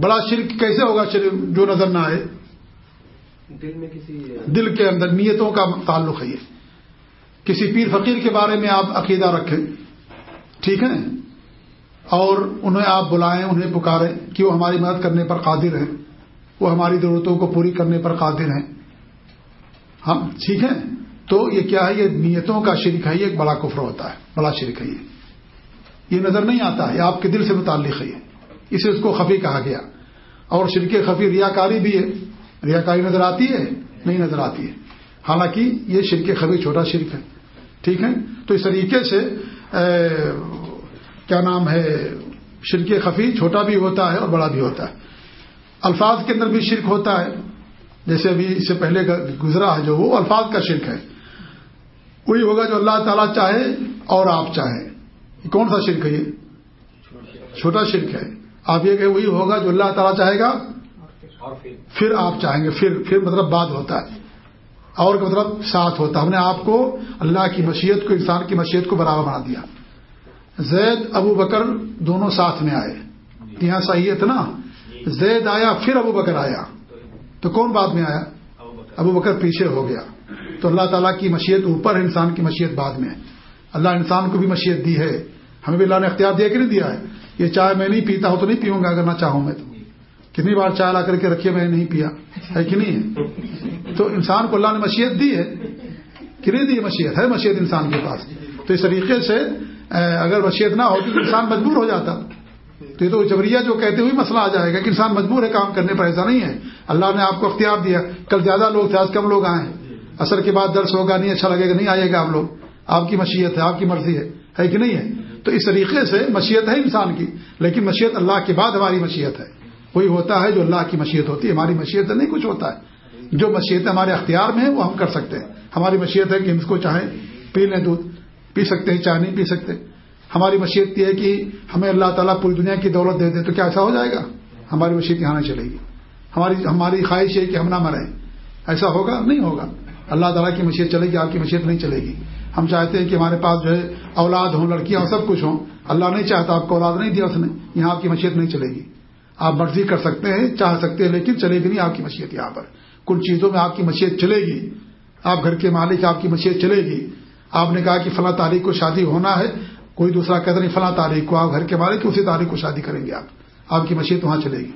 بڑا شرک کیسے ہوگا جو نظر نہ آئے؟ دل میں کسی دل کے اندر نیتوں کا تعلق ہے یہ۔ کسی پیر فقیر کے بارے میں آپ عقیدہ رکھیں۔ ٹھیک ہے؟ اور انہیں آپ بلائیں، انہیں پکاریں کہ وہ ہماری مدد کرنے پر قادر ہیں۔ وہ ہماری ضرورتوں کو پوری کرنے پر قادر ہیں۔ ہم، ٹھیک ہے؟ تو یہ کیا ہے؟ یہ نیتوں کا شرک ہے، یہ ایک بڑا کفر ہوتا ہے، بڑا شرک ہے یہ۔ یہ نظر نہیں آتا ہے آپ کے دل سے متعلق ہے یہ۔ اسے اس کو خفی کہا گیا۔ اور شرک خفی ریاکاری بھی ہے۔ ریاکاری نظر آتی ہے؟ نہیں نظر آتی ہے۔ حالانکہ یہ شرک خبی چھوٹا شرک ہے۔ ٹھیک ہے؟ تو اس طریقے سے کیا نام ہے، شرک خفی چھوٹا بھی ہوتا ہے اور بڑا بھی ہوتا ہے۔ الفاظ کے اندر بھی شرک ہوتا ہے۔ جیسے ابھی اس سے پہلے گزرا ہے جو وہ الفاظ کا شرک ہے۔ وہی ہوگا جو اللہ تعالیٰ چاہے اور آپ چاہیں۔ کون سا شرک ہے یہ؟ چھوٹا شرک ہے۔ آپ یہ کہ وہی ہوگا جو اللہ تعالیٰ چاہے گا، پھر آپ چاہیں گے۔ پھر پھر مطلب بات ہوتا ہے۔ اور مطلب ساتھ ہوتا ہم نے آپ کو اللہ کی مشیت کو، انسان کی مشیت کو برابر بنا دیا۔ زید ابو بکر دونوں ساتھ میں آئے۔ یہاں صحیح ہے نا؟ زید آیا پھر ابو بکر آیا۔ تو کون بعد میں آیا؟ ابو بکر۔ پیچھے ہو گیا۔ تو اللہ تعالیٰ کی مشیت اوپر ہے انسان کی مشیت بعد میں۔ اللہ انسان کو بھی مشیت دی ہے۔ ہمیں بھی اللہ نے اختیار دیا کہ نہیں دیا ہے؟ یہ چائے میں نہیں پیتا ہوں تو نہیں پیوں گا اگر نہ چاہوں میں تو۔ کتنی بار چائے لا کر کے رکھیے میں نہیں پیا۔ ہے کہ نہیں؟ تو انسان کو اللہ نے مشیت دی ہے۔ کہ نہیں دی مشیت؟ ہے مشیت انسان کے پاس۔ تو اس طریقے سے اگر مشیت نہ ہوتی تو انسان مجبور ہو جاتا۔ تو یہ تو جبریہ جو کہتے ہوئے مسئلہ آ جائے گا کہ انسان مجبور ہے کام کرنے پر، ایسا نہیں ہے۔ اللہ نے آپ کو اختیار دیا۔ کل زیادہ لوگ تھے، آج کم لوگ آئے اثر کے بعد درس ہوگا، نہیں اچھا لگے گا، نہیں آئے گا آپ لوگ۔ آپ کی مشیت ہے، آپ کی مرضی ہے ہے کہ نہیں ہے؟ تو اس طریقے سے مشیت ہے انسان کی، لیکن مشیت اللہ کے بعد ہماری مشیت ہے۔ وہی ہوتا ہے جو اللہ کی مشیت ہوتی ہے، ہماری مشیت نہیں کچھ ہوتا ہے۔ جو مشیت ہمارے اختیار میں ہے وہ ہم کر سکتے ہیں۔ ہماری مشیت ہے کہ ہم اس کو چاہیں پی لیں دودھ۔ پی سکتے ہیں چاہے نہیں پی سکتے۔ ہماری مشیت یہ ہے کہ ہمیں اللہ تعالیٰ پوری دنیا کی دولت دے دے تو کیا ایسا ہو جائے گا؟ ہماری مشیت یہاں نہیں چلے گی۔ ہماری ہماری خواہش ہے کہ ہم نہ مریں۔ ایسا ہوگا؟ نہیں ہوگا۔ اللہ تعالیٰ کی مشیت چلے گی، آپ کی مشیت نہیں چلے گی۔ ہم چاہتے ہیں کہ ہمارے پاس جو ہے اولاد ہوں، لڑکیاں ہوں، سب کچھ ہوں۔ اللہ نہیں چاہتا آپ کو اولاد نہیں دیا اس نے، یہاں آپ کی مشیت نہیں چلے گی۔ آپ مرضی کر سکتے ہیں، چاہ سکتے ہیں، لیکن چلے گی نہیں آپ کی مشیت یہاں پر۔ کچھ چیزوں میں آپ کی مشیت چلے گی۔ آپ گھر کے مالک، آپ کی مشیت چلے گی۔ آپ نے کہا کہ فلاں تاریخ کو شادی ہونا ہے، کوئی دوسرا کہتا نہیں فلاں تاریخ کو آپ گھر کے مالک اسی تاریخ کو شادی کریں گے آپ۔ آپ کی مشیت وہاں چلے گی۔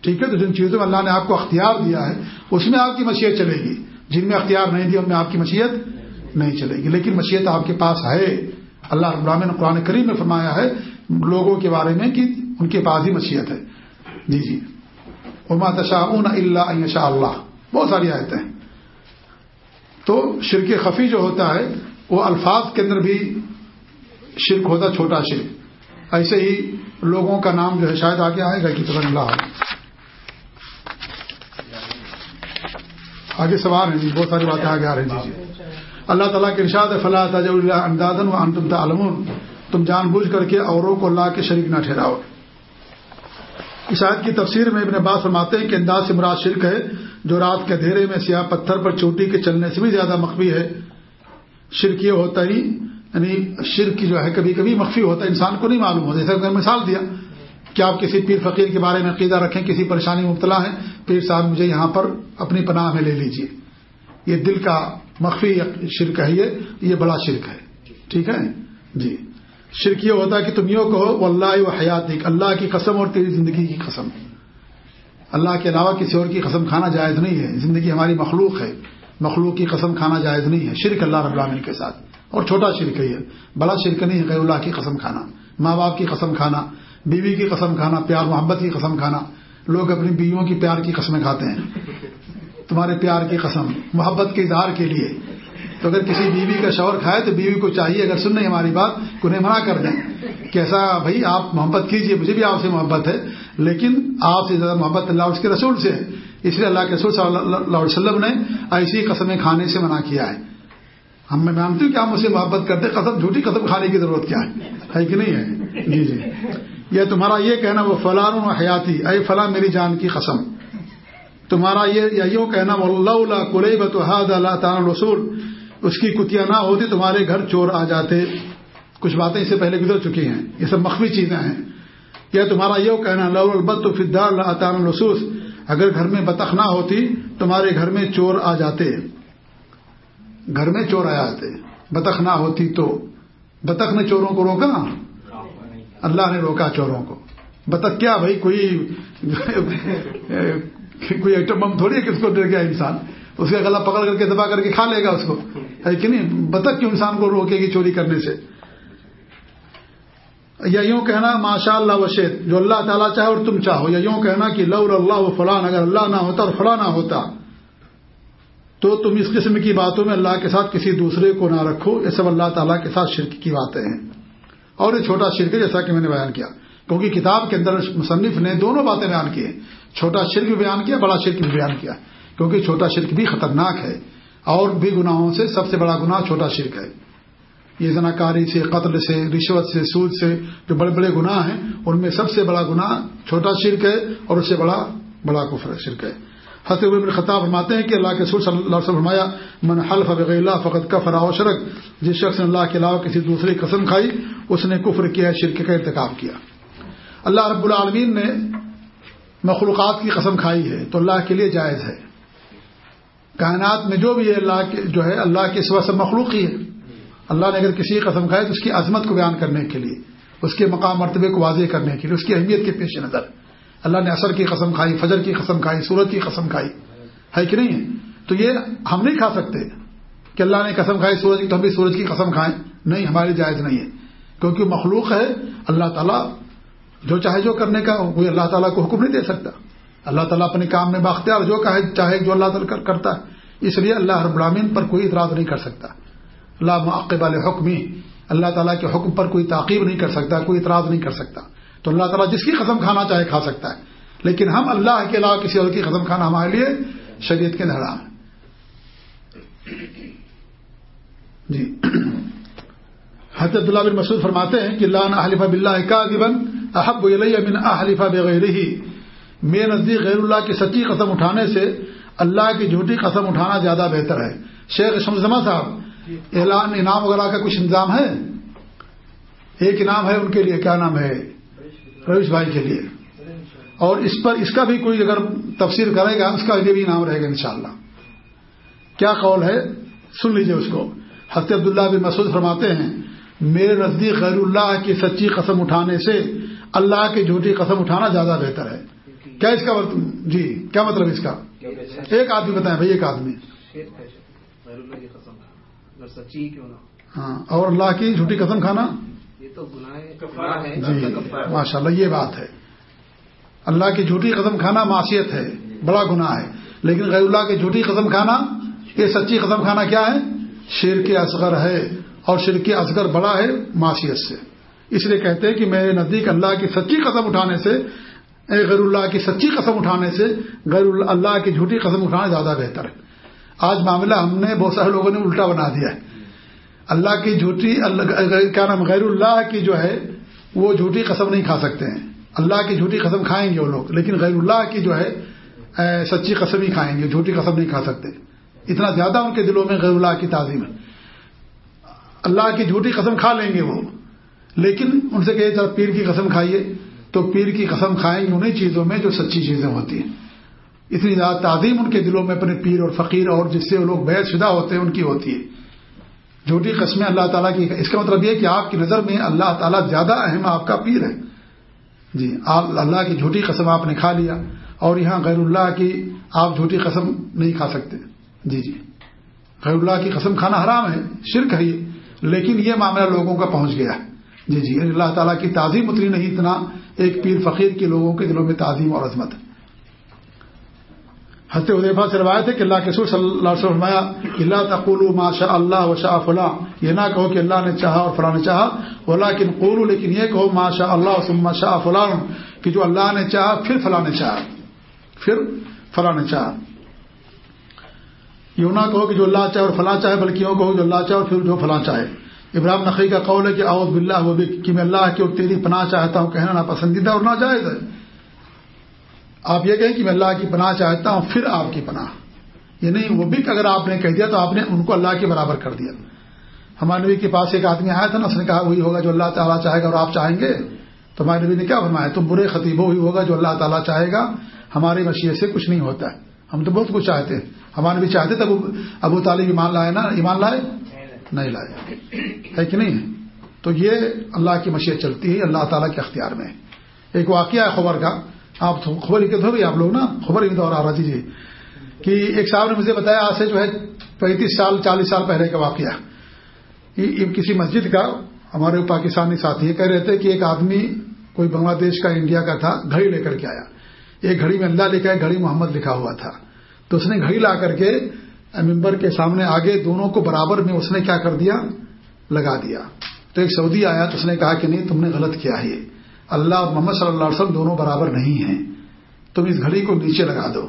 ٹھیک ہے؟ تو جن چیزوں میں اللہ نے آپ کو اختیار دیا ہے، اس میں آپ کی مشیت چلے گی۔ جن میں اختیار نہیں دیا ان میں آپ کی مشیت نہیں چلے گی۔ لیکن مشیت آپ کے پاس ہے۔ اللہ رب نے قرآن کریم میں فرمایا ہے لوگوں کے بارے میں کہ ان کے پاس ہی مشیت ہے۔ جی جی۔ عما تشاء اللہ شاء اللہ بہت ساری آیتیں۔ ہیں تو شرک خفی جو ہوتا ہے وہ الفاظ کے اندر بھی شرک ہوتا، چھوٹا شرک۔ ایسے ہی لوگوں کا نام جو ہے شاید آگے آئے گا کہ طرح اللہ۔ آگے سوال ہیں جی بہت ساری باتیں آگے آ رہی ہیں جی۔ اللہ تعالیٰ کے ارشاد فلاح تاج اندازن و انتم تعلمون۔ تم جان بوجھ کر کے اوروں کو اللہ کے شریک نہ ٹھہراؤ۔ اس آیت کی تفسیر میں ابن بات فرماتے ہیں کہ انداز سے مراد شرک ہے، جو رات کے اندھیرے میں سیاہ پتھر پر چوٹی کے چلنے سے بھی زیادہ مخفی ہے۔ شرک یہ ہوتا ہی یعنی شرک جو ہے کبھی کبھی مخفی ہوتا ہے، انسان کو نہیں معلوم ہوتا۔ جیسے مثال دیا کہ آپ کسی پیر فقیر کے بارے میں عقیدہ رکھیں، کسی پریشانی مبتلا ہے پیر صاحب مجھے یہاں پر اپنی پناہ میں لے لیجیے۔ یہ دل کا مخفی شرک ہے، یہ بڑا شرک ہے۔ ٹھیک ہے؟ جی۔ شرک یہ ہوتا ہے کہ تم یوں کہو وہ اللہ و حیات اللہ کی قسم اور تیری زندگی کی قسم۔ اللہ کے علاوہ کسی اور کی قسم کھانا جائز نہیں ہے۔ زندگی ہماری مخلوق ہے۔ مخلوق کی قسم کھانا جائز نہیں ہے۔ شرک اللہ رب العالمین کے ساتھ۔ اور چھوٹا شرک ہے یہ۔ بڑا شرک نہیں ہے غیر اللہ کی قسم کھانا۔ ماں باپ کی قسم کھانا، بیوی کی قسم کھانا، پیار محبت کی قسم کھانا۔ لوگ اپنی بیویوں کی پیار کی قسمیں کھاتے ہیں۔ تمہارے پیار کی قسم، محبت کے اظہار کے لیے۔ تو اگر کسی بیوی کا شور کھائے تو بیوی کو چاہیے اگر سن نہیں ہماری بات تو انہیں منع کر دیں۔ کیسا بھائی، آپ محبت کیجیے مجھے بھی آپ سے محبت ہے، لیکن آپ سے زیادہ محبت اللہ اس کے رسول سے ہے۔ اس لیے اللہ کے رسول صلی اللہ علیہ وسلم نے ایسی قسمیں کھانے سے منع کیا ہے۔ ہم میں مانتی ہوں کہ آپ مجھ سے محبت کرتے قسم، جھوٹی قسم کھانے کی ضرورت کیا ہے؟ ہے کہ نہیں ہے؟ جی جی۔ یہ تمہارا یہ کہنا، وہ فلان و حیاتی، اے فلاں میری جان کی قسم۔ تمہارا یہ یوں کہنا اللہ اللہ کلیب تو حاد اللہ تعالیٰ رسول اس کی کتیا نہ ہوتی، تمہارے گھر چور آ جاتے۔ کچھ باتیں اس سے پہلے گزر چکی ہیں۔ یہ سب مخفی چیزیں ہیں۔ یا تمہارا یہ کہنا لو البت فدار اللہ تعالیٰ رسوس اگر گھر میں بطخ نہ ہوتی، تمہارے گھر میں چور آ جاتے۔ گھر میں چور آ جاتے بطخ نہ ہوتی تو۔ بطخ نے چوروں کو روکا؟ اللہ نے روکا چوروں کو۔ بطخ کیا بھائی، کوئی کوئی ایٹم بم تھوڑی ہے کہ اس کو ڈر گیا انسان؟ اس کا گلا پکڑ کر کے دبا کر کے کھا لے گا اس کو۔ ہے کہ نہیں؟ بطخ کیوں انسان کو روکے گی چوری کرنے سے؟ یا یوں کہنا ماشاء اللہ وشید جو اللہ تعالیٰ چاہے اور تم چاہو، یا یوں کہنا کہ لور اللہ و فلان، اگر اللہ نہ ہوتا اور فلاں نہ ہوتا، تو تم اس قسم کی باتوں میں اللہ کے ساتھ کسی دوسرے کو نہ رکھو، یہ سب اللہ تعالیٰ کے ساتھ شرک کی باتیں ہیں۔ اور یہ چھوٹا شرک ہے جیسا کہ میں نے بیان کیا۔ کیونکہ کتاب کے اندر مصنف نے دونوں باتیں بیان کی ہیں۔ چھوٹا شرک بھی بیان کیا، بڑا شرک بھی بیان کیا۔ کیونکہ چھوٹا شرک بھی خطرناک ہے اور بھی گناہوں سے سب سے بڑا گناہ چھوٹا شرک ہے۔ یہ زناکاری سے، قتل سے، رشوت سے، سود سے جو بڑے بڑے گناہ ہیں، ان میں سب سے بڑا گناہ چھوٹا شرک ہے اور اس سے بڑا بڑا کفر شرک ہے۔ حضرت خطاب فرماتے ہیں کہ اللہ کے سر صلی اللہ وسلم فرمایا، من حلف اللہ فقط کا فراو شرک جس شخص نے اللہ کے علاوہ کسی دوسری قسم کھائی، اس نے کفر کیا، شرک کا ارتکاب کیا۔ اللہ رب العالمین نے مخلوقات کی قسم کھائی ہے، تو اللہ کے لیے جائز ہے۔ کائنات میں جو بھی ہے، اللہ کے، جو ہے، اللہ کے سوا سے مخلوق ہی ہے۔ اللہ نے اگر کسی قسم کھائی تو اس کی عظمت کو بیان کرنے کے لیے، اس کے مقام، مرتبے کو واضح کرنے کے لیے، اس کی اہمیت کے پیش نظر۔ اللہ نے اثر کی قسم کھائی، فجر کی قسم کھائی سورت کی قسم کھائی، ہے کہ نہیں؟ ہے تو یہ ہم نہیں کھا سکتے کہ اللہ نے قسم کھائی، سورج کی تو ہم بھی سورج کی قسم کھائیں۔ نہیں ہماری جائز نہیں ہے۔ کیونکہ مخلوق ہے، اللہ تعالیٰ جو چاہے جو کرنے کا، کوئی اللہ تعالیٰ کو حکم نہیں دے سکتا۔ اللہ تعالیٰ اپنے کام میں باختیار جو کہے، چاہے جو اللہ تعالیٰ کرتا ہے۔ اس لیے اللہ رب العالمین پر کوئی اطراض نہیں کر سکتا۔ اللہ معقب حکمی اللہ تعالیٰ کے حکم پر کوئی تعقیب نہیں کر سکتا، کوئی اطراض نہیں کر سکتا۔ تو اللہ تعالیٰ جس کی قسم کھانا چاہے کھا سکتا ہے۔ لیکن ہم اللہ کے علاوہ کسی اور کی قسم کھانا ہمارے لیے شریعت کے دھڑا ہے۔ جی۔ حضرت اللہ بن مسعود فرماتے ہیں کہ اللہ حلیفہ بلّہ کا گبن احب من حلیفہ بغیر ہی میں نزدیک غیر اللہ کی سچی قسم اٹھانے سے اللہ کی جھوٹی قسم اٹھانا زیادہ بہتر ہے۔ شیخ شمزما صاحب اعلان انعام وغیرہ کا کچھ انتظام ہے؟ ایک انعام ہے ان کے لیے، کیا نام ہے؟ رویش بھائی کے لیے۔ اور اس پر اس کا بھی کوئی اگر تفسیر کرے گا، اس کا بھی نام رہے گا انشاءاللہ۔ کیا قول ہے؟ سن لیجیے اس کو۔ حضرت عبداللہ بن مسعود فرماتے ہیں، میرے نزدیک غیر اللہ کی سچی قسم اٹھانے سے اللہ کی جھوٹی قسم اٹھانا زیادہ بہتر ہے۔ کیا اس کا مطلب؟ جی کیا مطلب اس کا؟ ایک آدمی بتائیں بھائی، ایک آدمی۔ ہاں اور اللہ کی جھوٹی قسم کھانا؟ جی ماشاء اللہ یہ بات ہے۔ اللہ کی جھوٹی قدم کھانا معاشیت ہے بڑا گناہ ہے۔ لیکن غیر اللہ کی جھوٹی قدم کھانا یہ سچی قدم کھانا کیا ہے؟ شیر کے اصغر ہے۔ اور شیر کے اصغر بڑا ہے معاشیت سے۔ اس لیے کہتے ہیں کہ میرے نزدیک اللہ کی سچی قدم اٹھانے سے غیر اللہ کی سچی قسم اٹھانے سے غیر اللہ کی جھوٹی قسم اٹھانا زیادہ بہتر ہے۔ آج معاملہ ہم نے بہت سارے لوگوں نے الٹا بنا دیا ہے۔ اللہ کی جھوٹی کیا نام غیر اللہ کی جو ہے، وہ جھوٹی قسم نہیں کھا سکتے ہیں۔ اللہ کی جھوٹی قسم کھائیں گے وہ لوگ، لیکن غیر اللہ کی جو ہے سچی قسم ہی کھائیں گے، جھوٹی قسم نہیں کھا سکتے۔ اتنا زیادہ ان کے دلوں میں غیر اللہ کی تعظیم ہے۔ اللہ کی جھوٹی قسم کھا لیں گے وہ۔ لیکن ان سے کہ پیر کی قسم کھائیے۔ تو پیر کی قسم کھائیں گے انہیں چیزوں میں جو سچی چیزیں ہوتی ہیں۔ اتنی زیادہ تعظیم ان کے دلوں میں اپنے پیر اور فقیر اور جس سے وہ لوگ بحث شدہ ہوتے ہیں، ان کی ہوتی ہے۔ جھوٹی قسمیں اللہ تعالیٰ کی اس کا مطلب یہ کہ آپ کی نظر میں اللہ تعالیٰ زیادہ اہم آپ کا پیر ہے۔ جی آپ اللہ کی جھوٹی قسم آپ نے کھا لیا اور یہاں غیر اللہ کی آپ جھوٹی قسم نہیں کھا سکتے۔ جی جی۔ غیر اللہ کی قسم کھانا حرام ہے، شرک ہے لیکن یہ معاملہ لوگوں کا پہنچ گیا۔ جی جی۔ یعنی اللہ تعالیٰ کی تعظیم اتنی نہیں، اتنا ایک پیر فقیر کے لوگوں کے دلوں میں تعظیم اور عظمت۔ ہے حضرت ادیفہ سے روایت ہے کہ اللہ کے سور صلی اللہ علیہ وسلم اللہ تقول ما شاء اللہ و شاہ فلاں یہ نہ کہو کہ اللہ نے چاہا اور فلاں نے چاہا. بولا کن قولو لیکن یہ کہو ما شاء اللہ ثم شاہ فلاں کہ جو اللہ نے چاہا، پھر فلاں نے چاہا. پھر فلاں نے چاہا. یوں نہ کہو کہ جو اللہ چاہے اور فلاں چاہے، بلکہ یوں کہو جو اللہ چاہے اور پھر جو فلاں چاہے. ابراہیم نقی کا قول ہے کہ اعوذ باللہ وہ بھی کہ میں اللہ کی اور تیری پناہ چاہتا ہوں، کہنا ناپسندیدہ اور ناجائز ہے. آپ یہ کہیں کہ میں اللہ کی پناہ چاہتا ہوں، پھر آپ کی پناہ۔ یہ نہیں، وہ بھی اگر آپ نے کہہ دیا تو آپ نے ان کو اللہ کے برابر کر دیا۔ ہمارے نبی کے پاس ایک آدمی آیا تھا نا، اس نے کہا وہی ہوگا جو اللہ تعالیٰ چاہے گا اور آپ چاہیں گے۔ تو ہمارے نبی نے کیا فرمایا؟ تم برے خطیب وہی ہوگا جو اللہ تعالیٰ چاہے گا۔ ہماری مشیت سے کچھ نہیں ہوتا۔ ہے ہم تو بہت کچھ چاہتے ہیں۔ ہمارے بھی چاہتے تھے ابو طالب ایمان لائے نا، ایمان لائے؟ نہیں لائے۔ ہے کہ نہیں؟ تو یہ اللہ کی مشیت چلتی ہے، اللہ تعالیٰ کے اختیار میں۔ ایک واقعہ ہے خبر کا۔ آپ خبر ہی کے آپ لوگ نا، خبر ہی دور آ رہا جی۔ کہ ایک صاحب نے مجھے بتایا، آج سے جو ہے پینتیس سال، چالیس سال پہلے کا واقعہ۔ کسی مسجد کا ہمارے پاکستانی ساتھی کہہ رہے تھے کہ ایک آدمی کوئی بنگلہ دیش کا، انڈیا کا تھا، گھڑی لے کر کے آیا۔ ایک گھڑی میں اللہ لکھا ہے، گھڑی محمد لکھا ہوا تھا۔ تو اس نے گھڑی لا کر کے ممبر کے سامنے آگے دونوں کو برابر میں اس نے کیا کر دیا؟ لگا دیا۔ تو ایک سعودی آیا تو اس نے کہا کہ نہیں، تم نے غلط کیا ہے۔ اللہ اور محمد صلی اللہ علیہ وسلم دونوں برابر نہیں ہیں، تم اس گھڑی کو نیچے لگا دو۔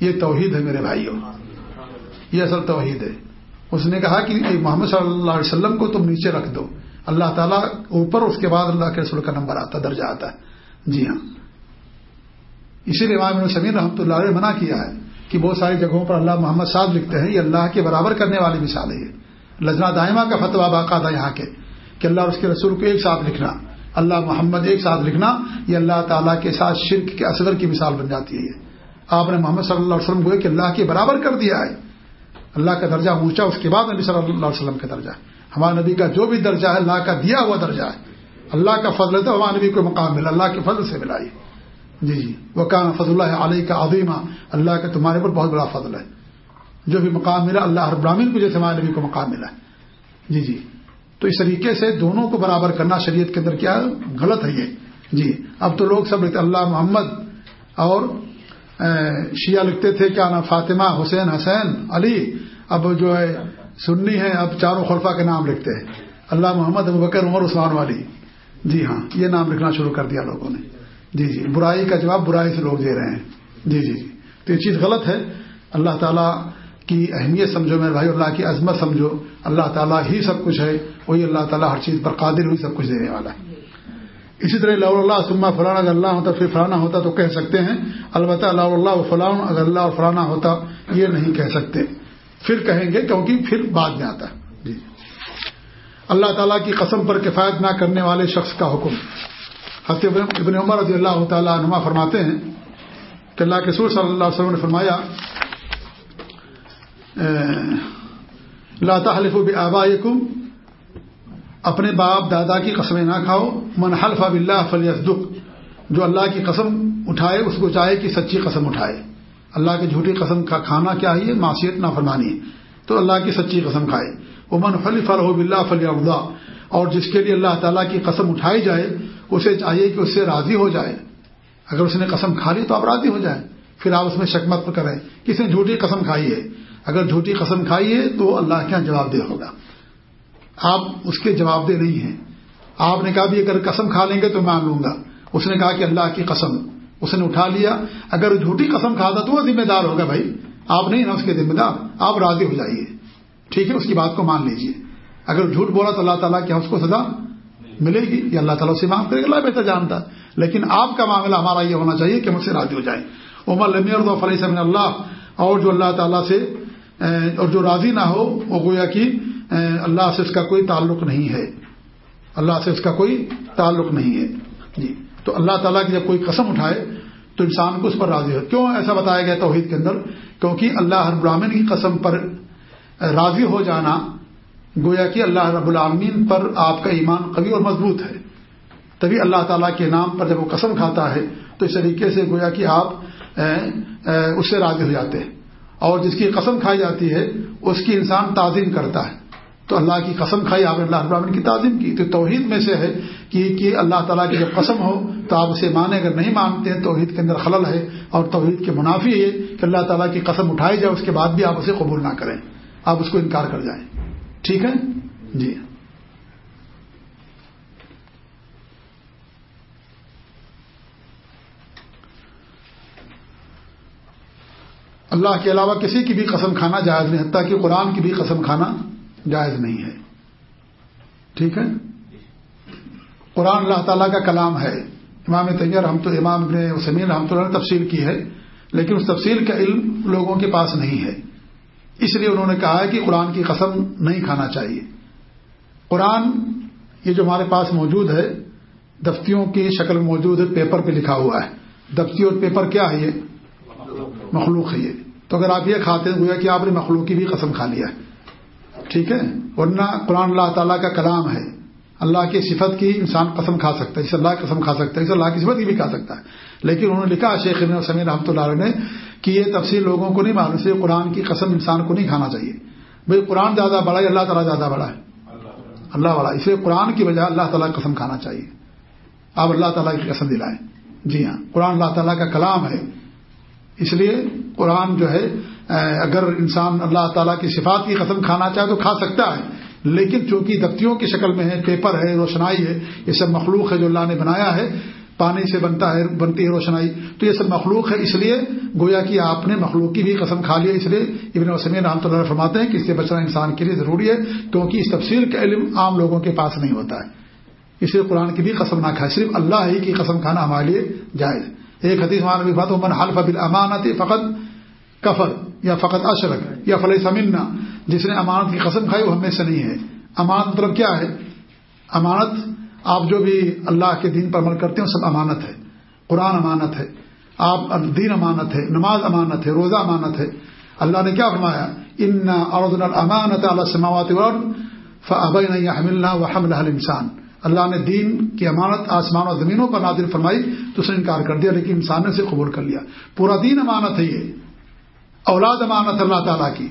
یہ توحید ہے میرے بھائیوں یہ اصل توحید ہے۔ اس نے کہا کہ محمد صلی اللہ علیہ وسلم کو تم نیچے رکھ دو۔ اللہ تعالیٰ اوپر اس کے بعد اللہ کے رسول کا نمبر آتا، درجہ آتا۔ ہے جی ہاں۔ اسی لیے امام سمیر رحمۃ اللہ علیہ منع کیا ہے کہ بہت ساری جگہوں پر اللہ محمد صاحب لکھتے ہیں، یہ اللہ کے برابر کرنے والی مثال ہے لجنا دائمہ کا فتویٰ باقا تھا یہاں کے، کہ اللہ اور اس کے رسول کو ایک ساتھ لکھنا۔ اللہ محمد ایک ساتھ لکھنا، یہ اللہ تعالیٰ کے ساتھ شرک کے اصغر کی مثال بن جاتی ہے آپ نے محمد صلی اللہ علیہ وسلم کو کہ اللہ کے برابر کر دیا ہے۔ اللہ کا درجہ اونچا، اس کے بعد نبی صلی اللہ علیہ وسلم کا درجہ۔ ہمارے نبی کا جو بھی درجہ ہے، اللہ کا دیا ہوا درجہ ہے۔ اللہ کا فضل ہے تو ہمارے نبی کو مقام ملا، اللہ کے فضل سے ملائی جی جی۔ وہ کام فضل اللہ علیہ کا عظیمہ اللہ کا تمہارے پر بہت بڑا فضل ہے۔ جو بھی مقام ملا، اللہ ہر براہین کو جیسے ہمارے نبی کو مقام ملا۔ جی جی۔ تو اس طریقے سے دونوں کو برابر کرنا شریعت کے اندر کیا غلط ہے یہ؟ جی اب تو لوگ سب لکھتے اللہ، محمد اور شیعہ لکھتے تھے کیا نا فاطمہ، حسین حسین، علی، اب جو ہے، سنی ہے اب چاروں خلفا کے نام لکھتے ہیں۔ اللہ، محمد، ابو بکر، عمر، عثمان والی۔ جی ہاں یہ نام لکھنا شروع کر دیا لوگوں نے۔ جی جی برائی کا جواب برائی سے لوگ دے رہے ہیں۔ جی جی جی۔ تو یہ چیز غلط ہے۔ اللہ تعالیٰ کی اہمیت سمجھو میرے بھائی اللہ کی عظمت سمجھو، اللہ تعالیٰ ہی سب کچھ ہے، وہی اللہ تعالیٰ ہر چیز پر قادر ہوئی سب کچھ دینے والا ہے۔ اسی طرح اللہ اللہ سما فلانا، اگر اللہ ہوتا پھر فلانا ہوتا تو کہہ سکتے ہیں، البتہ اللہ اللہ فلان اگر اللہ فلانا ہوتا یہ نہیں کہہ سکتے۔ پھر کہیں گے کیونکہ پھر بعد میں آتا ہے۔ جی۔ اللہ تعالیٰ کی قسم پر کفایت نہ کرنے والے شخص کا حکم۔ حضرت ابن عمر رضی اللہ تعالیٰ نما فرماتے ہیں کہ اللہ کے سور صلی اللہ علیہ وسلم نے فرمایا اللہ تعلف آبا اپنے باپ دادا کی قسمیں نہ کھاؤ، من حلف اب اللہ فلیصدق، جو اللہ کی قسم اٹھائے، اس کو چاہے کہ سچی قسم اٹھائے۔ اللہ کی جھوٹی قسم کا کھانا کیا ہے؟ معاشیت نہ فرمانی ہے۔ تو اللہ کی سچی قسم کھائے۔ وہ من فلی فلح بلّہ فلی اور جس کے لیے اللہ تعالیٰ کی قسم اٹھائی جائے، اسے چاہیے کہ اس سے راضی ہو جائے۔ اگر اس نے قسم کھا لی تو آپ راضی ہو جائیں۔ پھر آپ اس میں شکمت کریں۔ کسی نے جھوٹی قسم کھائی ہے؟ اگر جھوٹی قسم کھائی ہے تو اللہ کیا جواب دہ ہوگا؟ آپ اس کے جواب دہ نہیں ہیں۔ آپ نے کہا بھی اگر قسم کھا لیں گے تو مان لوں گا۔ اس نے کہا کہ اللہ کی قسم۔ اس نے اٹھا لیا۔ اگر جھوٹی قسم کھاتا تو وہ ذمہ دار ہوگا بھائی۔ آپ نہیں نا اس کے ذمہ دار۔ آپ راضی ہو جائیے۔ ٹھیک ہے، اس کی بات کو مان لیجیے اگر جھوٹ بولا تو اللہ تعالیٰ کیا اس کو سزا ملے گی؟ یا اللہ تعالیٰ سے معاف کرے گا؟ اللہ بہتر جانتا۔ لیکن آپ کا معاملہ ہمارا یہ ہونا چاہیے کہ مجھ سے راضی ہو جائے عمر لمی اور فلی سمن اللہ۔ اور جو اللہ تعالیٰ سے اور جو راضی نہ ہو، وہ گویا کہ اللہ سے اس کا کوئی تعلق نہیں ہے۔ اللہ سے اس کا کوئی تعلق نہیں ہے۔ جی۔ تو اللہ تعالیٰ کی جب کوئی قسم اٹھائے، تو انسان کو اس پر راضی ہو۔ کیوں ایسا بتایا گیا توحید کے اندر؟ کیونکہ اللہ ہر براہین کی قسم پر راضی ہو جانا گویا کہ اللہ رب العالمین پر آپ کا ایمان قوی اور مضبوط ہے۔ تبھی اللہ تعالیٰ کے نام پر جب وہ قسم کھاتا ہے، تو اس طریقے سے گویا کہ آپ اس سے راضی ہو جاتے ہیں۔ اور جس کی قسم کھائی جاتی ہے، اس کی انسان تعظیم کرتا ہے۔ تو اللہ کی قسم کھائی، آپ نے اللہ ابراہین کی تعظیم کی۔ تو توحید میں سے ہے کہ اللہ تعالیٰ کی جب قسم ہو، تو آپ اسے مانیں۔ اگر نہیں مانتے ہیں توحید کے اندر خلل ہے اور توحید کے منافی ہے کہ اللہ تعالیٰ کی قسم اٹھائی جائے، اس کے بعد بھی آپ اسے قبول نہ کریں۔ آپ اس کو انکار کر جائیں۔ ٹھیک ہے؟ جی۔ اللہ کے علاوہ کسی کی بھی قسم کھانا جائز نہیں، حتیٰ کہ قرآن کی بھی قسم کھانا جائز نہیں ہے۔ ٹھیک ہے؟ قرآن اللہ تعالیٰ کا کلام ہے۔ امام طیار ہم تو امام ابن سمیر رحمۃ اللہ نے تفصیل کی ہے، لیکن اس تفصیل کا علم لوگوں کے پاس نہیں ہے۔ اس لیے انہوں نے کہا ہے کہ قرآن کی قسم نہیں کھانا چاہیے۔ قرآن یہ جو ہمارے پاس موجود ہے، دفتیوں کی شکل موجود ہے، پیپر پہ لکھا ہوا ہے۔ دفتی اور پیپر کیا ہے یہ؟ مخلوق ہے یہ۔ تو اگر آپ یہ کھاتے ہیں، گویا کہ آپ نے مخلوق کی بھی قسم کھا لیا ہے۔ ٹھیک ہے؟ ورنہ قرآن اللہ تعالیٰ کا کلام ہے۔ اللہ کی صفت کی انسان قسم کھا سکتا ہے، اسے اللہ قسم کھا سکتا ہے، اسے اللہ کی صفت کی بھی کھا سکتا ہے۔ لیکن انہوں نے لکھا، شیخ سمیر رحمۃ اللہ علیہ نے کہ یہ تفصیل لوگوں کو نہیں معلوم سے قرآن کی قسم انسان کو نہیں کھانا چاہیے۔ بھائی، قرآن زیادہ بڑا ہے، اللہ تعالیٰ زیادہ بڑا ہے۔ اللہ والا اسے قرآن کی وجہ اللہ تعالیٰ قسم کھانا چاہیے۔ آپ اللہ تعالیٰ کی قسم دلائیں۔ جی ہاں قرآن اللہ تعالیٰ کا کلام ہے۔ اس لیے قرآن جو ہے اگر انسان اللہ تعالیٰ کی صفات کی قسم کھانا چاہے تو کھا سکتا ہے، لیکن چونکہ دفتیوں کی شکل میں ہے، پیپر ہے، روشنائی ہے، یہ سب مخلوق ہے جو اللہ نے بنایا ہے، پانی سے بنتا ہے، بنتی ہے روشنائی، تو یہ سب مخلوق ہے، اس لیے گویا کہ آپ نے مخلوق کی بھی قسم کھا لیا اس لیے ابن وسمین رحمۃ اللہ فرماتے ہیں کہ اس سے بچنا انسان کے لیے ضروری ہے، کیونکہ اس تفصیل کا علم عام لوگوں کے پاس نہیں ہوتا ہے۔ اس لیے قرآن کی بھی قسم نہ کھائے، صرف اللہ ہی کی قسم کھانا ہمارے لیے جائز۔ ایک حدیث بھی بات من حلف بل امانت فقط کفر یا فقط اشرک یا فلح سمنا جس نے امانت کی قسم کھائی وہ ہمیں سے نہیں ہے۔ امانت مطلب کیا ہے؟ امانت، آپ جو بھی اللہ کے دین پر عمل کرتے ہیں، سب امانت ہے۔ قرآن امانت ہے۔ آپ دین امانت ہے، نماز امانت ہے، روزہ امانت ہے۔ اللہ نے کیا فرمایا؟ ان اردن امانت اللہ سماوات فبین حملنا و حمل انسان اللہ نے دین کی امانت آسمان و زمینوں پر نادر فرمائی تو اس نے انکار کر دیا، لیکن انسان نے اسے قبول کر لیا۔ پورا دین امانت ہے یہ۔ اولاد امانت اللہ تعالیٰ کی۔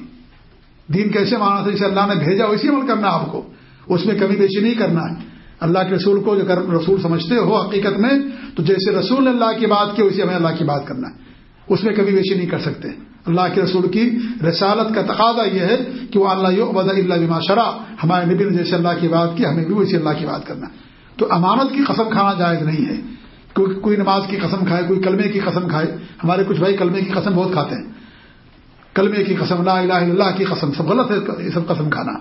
دین کیسے امانت ہے؟ جسے اللہ نے بھیجا، ویسے عمل کرنا آپ کو۔ اس میں کمی بیشی نہیں کرنا ہے۔ اللہ کے رسول کو اگر رسول سمجھتے ہو حقیقت میں، تو جیسے رسول نے اللہ کی بات کی، ویسے ہمیں اللہ کی بات کرنا ہے۔ اس میں کبھی بیشی نہیں کر سکتے۔ اللہ کے رسول کی رسالت کا تقاضا یہ ہے کہ وہ اللہ بد اللہ بما شرا ہمارے نبی نے جیسے اللہ کی بات کی، ہمیں بھی ویسے اللہ کی بات کرنا تو امانت کی قسم کھانا جائز نہیں ہے۔ کوئی نماز کی قسم کھائے، کوئی کلمے کی قسم کھائے، ہمارے کچھ بھائی کلمے کی قسم بہت کھاتے ہیں۔ کلمے کی قسم، لا الہ الا اللہ کی قسم، سب غلط ہے، یہ سب قسم کھانا۔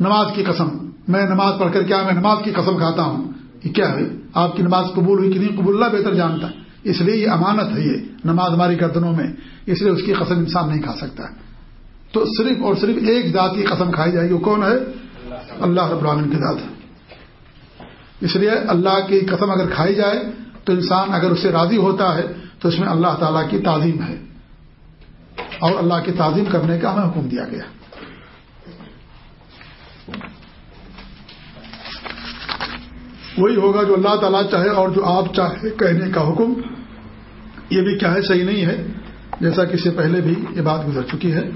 نماز کی قسم، میں نماز پڑھ کر کیا میں نماز کی قسم کھاتا ہوں؟ یہ کیا ہے؟ آپ کی نماز قبول ہوئی کہ نہیں؟ قبول اللہ بہتر جانتا ہے۔ اس لیے یہ امانت ہے یہ نماز ہماری گردنوں میں، اس لیے اس کی قسم انسان نہیں کھا سکتا۔ تو صرف اور صرف ایک ذات کی قسم کھائی جائے گی وہ کون ہے؟ اللہ رب العالمین کی ذات۔ اس لیے اللہ کی قسم اگر کھائی جائے تو انسان اگر اس سے راضی ہوتا ہے تو اس میں اللہ تعالیٰ کی تعظیم ہے۔ اور اللہ کی تعظیم کرنے کا ہمیں حکم دیا گیا۔ وہی ہوگا جو اللہ تعالیٰ چاہے اور جو آپ چاہے کہنے کا حکم۔ یہ بھی کیا ہے، صحیح نہیں ہے۔ جیسا کہ اس سے پہلے بھی یہ بات گزر چکی ہے۔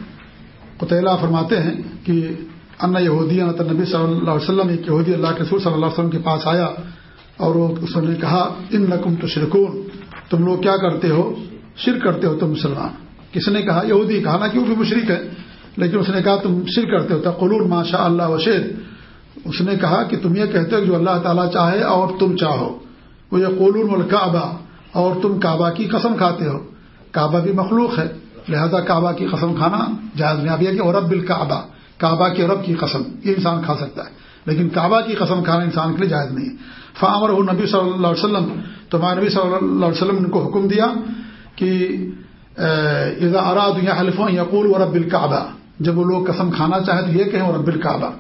قطلا فرماتے ہیں کہ ان یہودی نبی صلی اللہ علیہ وسلم، ایک یہودی اللہ کے رسول صلی اللہ علیہ وسلم کے پاس آیا اور وہ اس نے کہا ان نقم تو شرکون تم لوگ کیا کرتے ہو؟ شرک کرتے ہو تم مسلمان۔ کس نے کہا؟ یہودی کہا نا کہ وہ بھی مشرق ہے لیکن اس نے کہا، تم شرک کرتے ہو۔ تقلون ماشاء اللہ وشید اس نے کہا کہ تم یہ کہتے ہو جو اللہ تعالیٰ چاہے اور تم چاہو۔ وہ یہ قولون الکعبہ اور تم کعبہ کی قسم کھاتے ہو۔ کعبہ بھی مخلوق ہے، لہذا کعبہ کی قسم کھانا جائز میں اب یہ کہ عرب بال کعبہ کعبہ کے عرب کی قسم، یہ انسان کھا سکتا ہے۔ لیکن کعبہ کی قسم کھانا انسان کے لیے جائز نہیں۔ ہے فامر نبی صلی اللہ علیہ وسلم۔ تو ہمارے نبی صلی اللہ علیہ وسلم نے کو حکم دیا کہ اراد حلف یقول و رب الکعبہ جب وہ لوگ قسم کھانا چاہیں تو یہ کہیں رب الکعبہ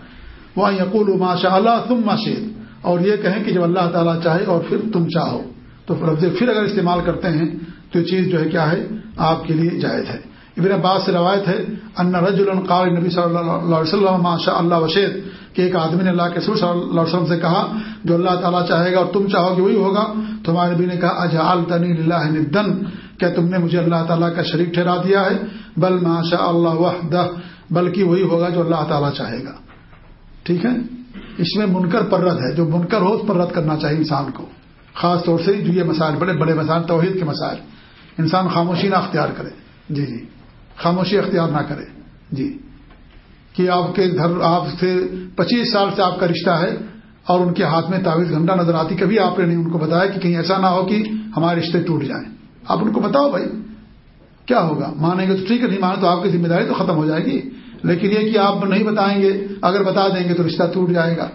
وہ یقول ماشاء اللہ تم ماشید اور یہ کہیں کہ جب اللہ تعالیٰ چاہے اور پھر تم چاہو۔ تو لفظ پھر اگر استعمال کرتے ہیں، تو یہ چیز جو ہے کیا ہے؟ آپ کے لیے جائز ہے۔ ابن عباس سے روایت ہے، ان رج القار نبی صلی اللہ علیہ وسلم ماشاء اللہ وشید کہ ایک آدمی نے اللہ کے سور صلی اللہ علیہ وسلم سے کہا، جو اللہ تعالیٰ چاہے گا اور تم چاہو گے وہی ہوگا۔ تو ہمارے نبی نے کہا اجعل تنی اللہ ندن کیا تم نے مجھے اللہ تعالیٰ کا شریک ٹھہرا دیا ہے۔ بل ماشاء اللہ وحدہ بلکہ وہی ہوگا جو اللہ تعالیٰ چاہے گا۔ ٹھیک ہے؟ اس میں منکر پر رد ہے۔ جو منکر ہو، اس پر رد کرنا چاہیے انسان کو۔ خاص طور سے جو یہ مسائل، بڑے بڑے مسائل، توحید کے مسائل۔ انسان خاموشی نہ اختیار کرے۔ جی جی۔ خاموشی اختیار نہ کرے۔ جی۔ کہ آپ کے گھر، آپ سے پچیس سال سے آپ کا رشتہ ہے اور ان کے ہاتھ میں تعویذ گھنٹہ نظر آتی، کبھی آپ نے نہیں ان کو بتایا کہ کہیں ایسا نہ ہو کہ ہمارے رشتے ٹوٹ جائیں۔ آپ ان کو بتاؤ بھائی، کیا ہوگا؟ مانیں گے تو ٹھیک ہے، نہیں مانے تو آپ کی ذمہ داری تو ختم ہو جائے گی۔ لیکن یہ کہ آپ نہیں بتائیں گے، اگر بتا دیں گے تو رشتہ ٹوٹ جائے گا۔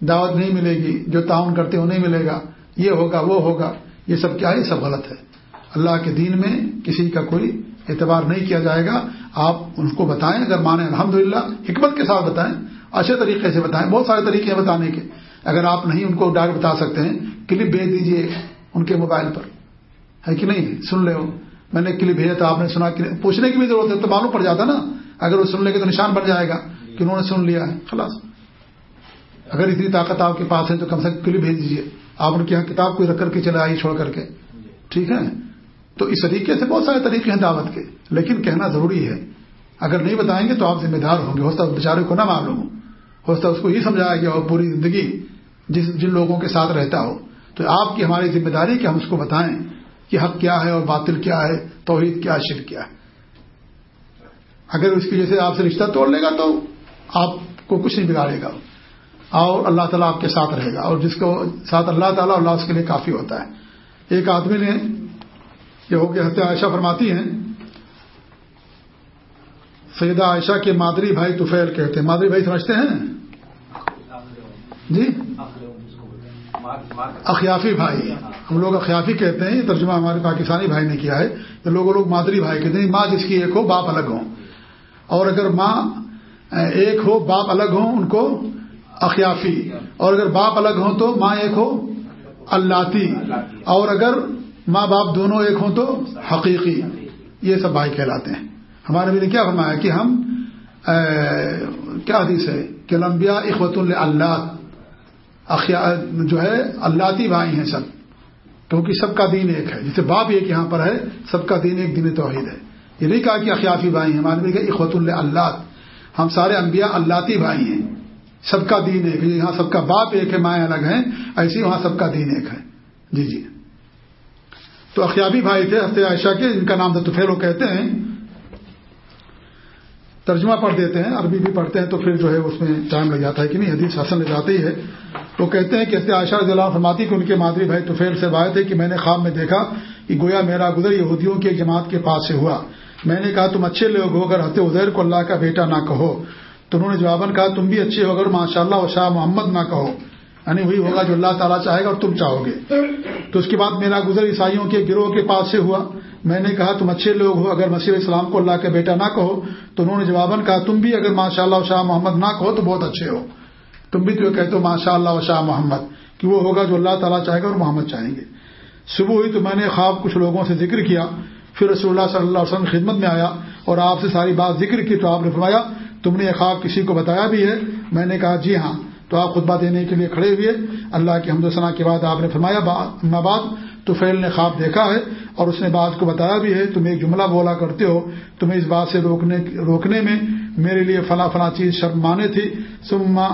دعوت نہیں ملے گی، جو تعاون کرتے ہو نہیں ملے گا۔ یہ ہوگا، وہ ہوگا۔ یہ سب کیا ہے؟ سب غلط ہے۔ اللہ کے دین میں کسی کا کوئی اعتبار نہیں کیا جائے گا۔ آپ ان کو بتائیں، اگر مانیں الحمد حکمت کے ساتھ بتائیں۔ اچھے طریقے سے بتائیں، بہت سارے طریقے ہیں بتانے کے۔ اگر آپ نہیں ان کو ڈائریکٹ بتا سکتے ہیں، کلپ بھیج دیجیے ان کے موبائل پر۔ ہے کہ نہیں؟ سن لے ہو۔ میں نے کلپ بھیجا تھا آپ نے سنا پوچھنے کی بھی ضرورت ہے تو معلوم پڑ جاتا نا۔ اگر وہ سن لے گے تو نشان بن جائے گا کہ انہوں نے سن لیا ہے۔ خلاص۔ اگر اتنی طاقت آپ کے پاس ہے تو کم سے کم کلو بھیج دیجیے آپ ان کے یہاں کتاب کو رکھ کر کے چلے آئی چھوڑ کر کے۔ ٹھیک ہے؟ تو اس طریقے سے بہت سارے طریقے ہیں دعوت کے۔ لیکن کہنا ضروری ہے۔ اگر نہیں بتائیں گے تو آپ ذمہ دار ہوں گے۔ ہوتا بیچارے کو نہ معلوم ہو۔ اس کو یہ سمجھایا گیا ہو پوری زندگی جس جن لوگوں کے ساتھ رہتا ہو۔ تو آپ کی ہماری ذمہ داری کہ ہم اس کو بتائیں کہ حق کیا ہے اور باطل کیا ہے، توحید کیا شر کیا ہے۔ اگر اس کی وجہ سے آپ سے رشتہ توڑ لے گا تو آپ کو کچھ نہیں بگاڑے گا۔ اور اللہ تعالیٰ آپ کے ساتھ رہے گا۔ اور جس کو ساتھ اللہ تعالیٰ اللہ اس کے لیے کافی ہوتا ہے۔ ایک آدمی نے یہ ہو کہ ہتیا عائشہ فرماتی ہیں، سیدہ عائشہ کے مادری بھائی توفیل کہتے ہیں۔ مادری بھائی سمجھتے ہیں؟ جی؟ اخیافی بھائی۔ ہم لوگ اخیافی کہتے ہیں، یہ ترجمہ ہمارے پاکستانی بھائی نے کیا ہے۔ تو لوگ لوگ مادری بھائی کہتے ہیں ماں جس کی ایک ہو، باپ الگ ہوں۔ اور اگر ماں ایک ہو، باپ الگ ہوں، ان کو اخیافی۔ اور اگر باپ الگ ہوں تو ماں ایک ہو اللہ اور اگر ماں باپ دونوں ایک ہوں تو حقیقی۔ یہ سب بھائی کہلاتے ہیں۔ ہمارے بھی نے کیا فرمایا کہ ہم کیا حدیث ہے کہ لمبیا اخوت اللہ جو ہے اللہ بھائی ہیں سب۔ کیونکہ سب کا دین ایک ہے۔ جسے باپ ایک یہاں پر ہے، سب کا دین ایک دین توحید ہے۔ یہ نہیں کہا کہ اخیافی بھائی ہیں ہمارے کہ اخوت اللہ، ہم سارے انبیاء اللہ بھائی ہیں۔ سب کا دین ایک ہے، یہاں سب کا باپ ایک ہے، مائیں الگ ہیں، ایسے وہاں سب کا دین ایک ہے۔ جی جی۔ تو اخیابی بھائی تھے ہفتے عائشہ کے، ان کا نام تو کہتے ہیں۔ ترجمہ پڑھ دیتے ہیں، عربی بھی پڑھتے ہیں، تو پھر جو ہے اس میں ٹائم لگ جاتا ہے کہ نہیں، حدیث حسن لگ جاتی ہے۔ وہ کہتے ہیں کہ عائشہ رضی اللہ فرماتی کہ ان کے مادری بھائی توفیل سے بات ہے کہ میں نے خواب میں دیکھا کہ گویا میرا گزر یہودیوں کی جماعت کے پاس سے ہوا۔ میں نے کہا، تم اچھے لوگ ہو، اگر حت ادیر کو اللہ کا بیٹا نہ کہو. تو انہوں نے جواباً کہا، تم بھی اچھے ہو، اگر ماشاء اللہ و شاہ محمد نہ کہو. یعنی وہی ہوگا جو اللہ تعالیٰ چاہے گا اور تم چاہو گے۔ تو اس کے بعد میرا گزر عیسائیوں کے گروہ کے پاس سے ہوا۔ میں نے کہا، تم اچھے لوگ ہو، اگر مسیح اسلام کو اللہ کا بیٹا نہ کہو. تو انہوں نے جواباً کہا، تم بھی اگر ماشاء اللہ شاہ محمد نہ کہو تو بہت اچھے ہو۔ تم بھی تو کہتے ہو ماشاء اللہ شاہ محمد۔ کہ وہ ہوگا جو اللہ تعالیٰ چاہے گا اور محمد چاہیں گے۔ صبح ہوئی تو میں نے خواب کچھ لوگوں سے ذکر کیا۔ پھر رسول اللہ صلی اللہ علیہ وسلم خدمت میں آیا اور آپ سے ساری بات ذکر کی تو آپ نے فرمایا، تم نے یہ خواب کسی کو بتایا بھی ہے؟ میں نے کہا جی ہاں۔ تو آپ خطبہ دینے کے لیے کھڑے ہوئے، اللہ کے حمد وسلم کے بعد آپ نے فرمایا بات تو فیل نے خواب دیکھا ہے اور اس نے بات کو بتایا بھی ہے۔ تم ایک جملہ بولا کرتے ہو، تمہیں اس بات سے روکنے روکنے میں میرے لیے فلاں فلاں چیز شرم مانے تھی۔ سما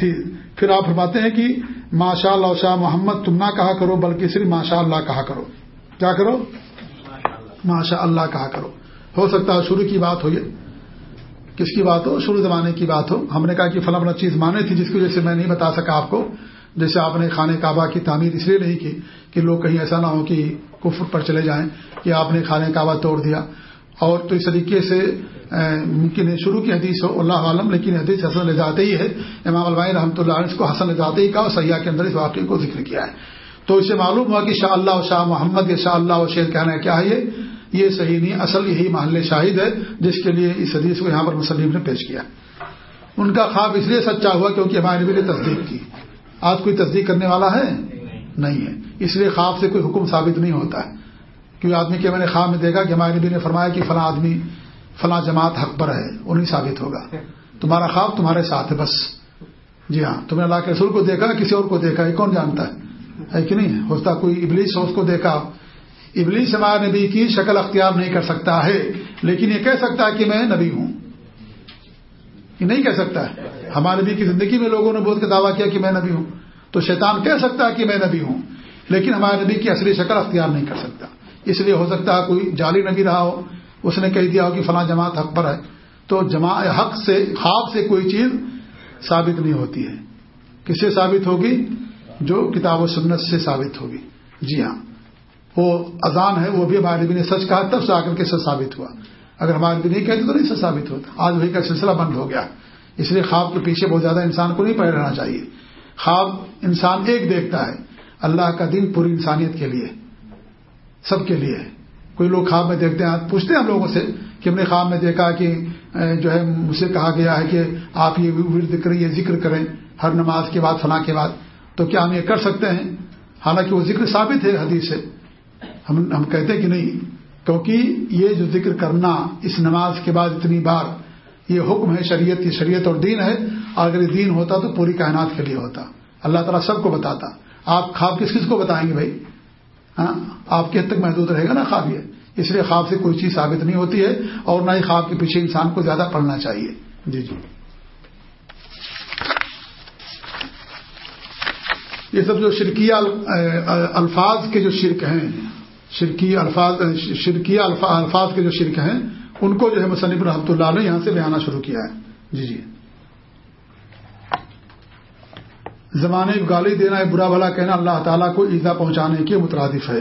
تھی۔ پھر آپ فرماتے ہیں کہ ماشاء اللہ شاہ محمد، تم نہ کہا کرو، بلکہ صرف ماشاء اللہ کہا کرو۔ کیا کرو؟ ماشاء اللہ کہا کرو۔ ہو سکتا ہے شروع کی بات ہو یہ۔ کس کی بات ہو؟ شروع زمانے کی بات ہو۔ ہم نے کہا کہ فلاں چیز مانے تھی جس کی وجہ سے میں نہیں بتا سکا آپ کو۔ جیسے آپ نے خانے کعبہ کی تعمیر اس لیے نہیں کی کہ لوگ کہیں ایسا نہ ہو کہ کفر پر چلے جائیں کہ آپ نے خانے کعبہ توڑ دیا۔ اور تو اس طریقے سے ممکن ہے شروع کی حدیث ہو اللہ عالم لیکن حدیث حسن لذاتے ہی ہے۔ امام البائی رحمۃ اللہ علیہ کو حسن لذاتے ہی کہا اور سیاح کے اندر اس واقعے کو ذکر کیا ہے۔ تو اسے معلوم ہوا کہ شاہ اللہ و شاہ محمد یا شاہ اللہ و شیر کہنا ہے کیا ہے یہ؟ یہ صحیح نہیں اصل یہی محل شاہد ہے جس کے لیے اس حدیث کو یہاں پر مسلم نے پیش کیا۔ ان کا خواب اس لیے سچا ہوا کیونکہ ہمارے نبی نے تصدیق کی۔ آج کوئی تصدیق کرنے والا ہے؟ نہیں ہے۔ اس لیے خواب سے کوئی حکم ثابت نہیں ہوتا۔ ہے کیونکہ آدمی کے میں نے خواب میں دیکھا کہ ہمارے نبی نے فرمایا کہ فلاں آدمی، فلاں جماعت حق پر ہے وہ نہیں ثابت ہوگا۔ تمہارا خواب تمہارے ساتھ ہے بس۔ جی ہاں تم نے اللہ کے رسول کو دیکھا، کسی اور کو دیکھا، یہ کون جانتا ہے کہ نہیں؟ ہوتا کوئی ابلیس ہو اس کو دیکھا۔ ابلیس ہمارے نبی کی شکل اختیار نہیں کر سکتا ہے، لیکن یہ کہہ سکتا ہے کہ میں نبی ہوں۔ یہ نہیں کہہ سکتا ہے۔ ہمارے نبی کی زندگی میں لوگوں نے بہت کے دعویٰ کیا کہ میں نبی ہوں۔ تو شیطان کہہ سکتا ہے کہ میں نبی ہوں، لیکن ہمارے نبی کی اصلی شکل اختیار نہیں کر سکتا۔ اس لیے ہو سکتا ہے کوئی جعلی نبی رہا ہو، اس نے کہہ دیا ہو کہ فلاں جماعت حق پر ہے۔ تو جماع حق سے، خواب سے کوئی چیز ثابت نہیں ہوتی ہے۔ کس سے ثابت ہوگی؟ جو کتاب و سنت سے ثابت ہوگی۔ جی ہاں۔ وہ اذان ہے، وہ بھی ہمارے نبی نے سچ کہا، تب سے آ کر کے سچ ثابت ہوا۔ اگر ہمارے نبی نہیں کہتے تو نہیں سچ ثابت ہوتا۔ آج وہی کا سلسلہ بند ہو گیا۔ اس لیے خواب کے پیچھے بہت زیادہ انسان کو نہیں پڑے رہنا چاہیے۔ خواب انسان ایک دیکھتا ہے، اللہ کا دن پوری انسانیت کے لیے، سب کے لیے کوئی لوگ خواب میں دیکھتے ہیں پوچھتے ہیں ہم لوگوں سے کہ ہم نے خواب میں دیکھا کہ جو ہے، مجھ سے کہا گیا ہے کہ آپ یہ ورد کریں، یہ ذکر کریں، ہر نماز کے بعد، فلاں کے بعد۔ تو کیا ہم یہ کر سکتے ہیں؟ حالانکہ وہ ذکر ثابت ہے، حدیث سے ہم ہم کہتے کہ نہیں، کیونکہ یہ جو ذکر کرنا اس نماز کے بعد اتنی بار، یہ حکم ہے شریعت کی شریعت اور دین ہے اور اگر یہ دین ہوتا تو پوری کائنات کے لیے ہوتا۔ اللہ تعالیٰ سب کو بتاتا۔ آپ خواب کس کس کو بتائیں گے بھائی؟ ہاں؟ آپ کے حد تک محدود رہے گا نا خواب یہ۔ اس لیے خواب سے کوئی چیز ثابت نہیں ہوتی ہے اور نہ ہی خواب کے پیچھے انسان کو زیادہ پڑھنا چاہیے۔ جی جی۔ یہ سب جو شرکیہ الفاظ کے جو شرک ہیں شرکی الفاظ شرکیہ الفاظ کے جو شرک ہیں ان کو جو ہے مصنف رحمۃ اللہ نے یہاں سے بیانا شروع کیا ہے۔ جی جی۔ زمانے کو گالی دینا ہے برا بھلا کہنا اللہ تعالیٰ کو ایزا پہنچانے کے مترادف ہے۔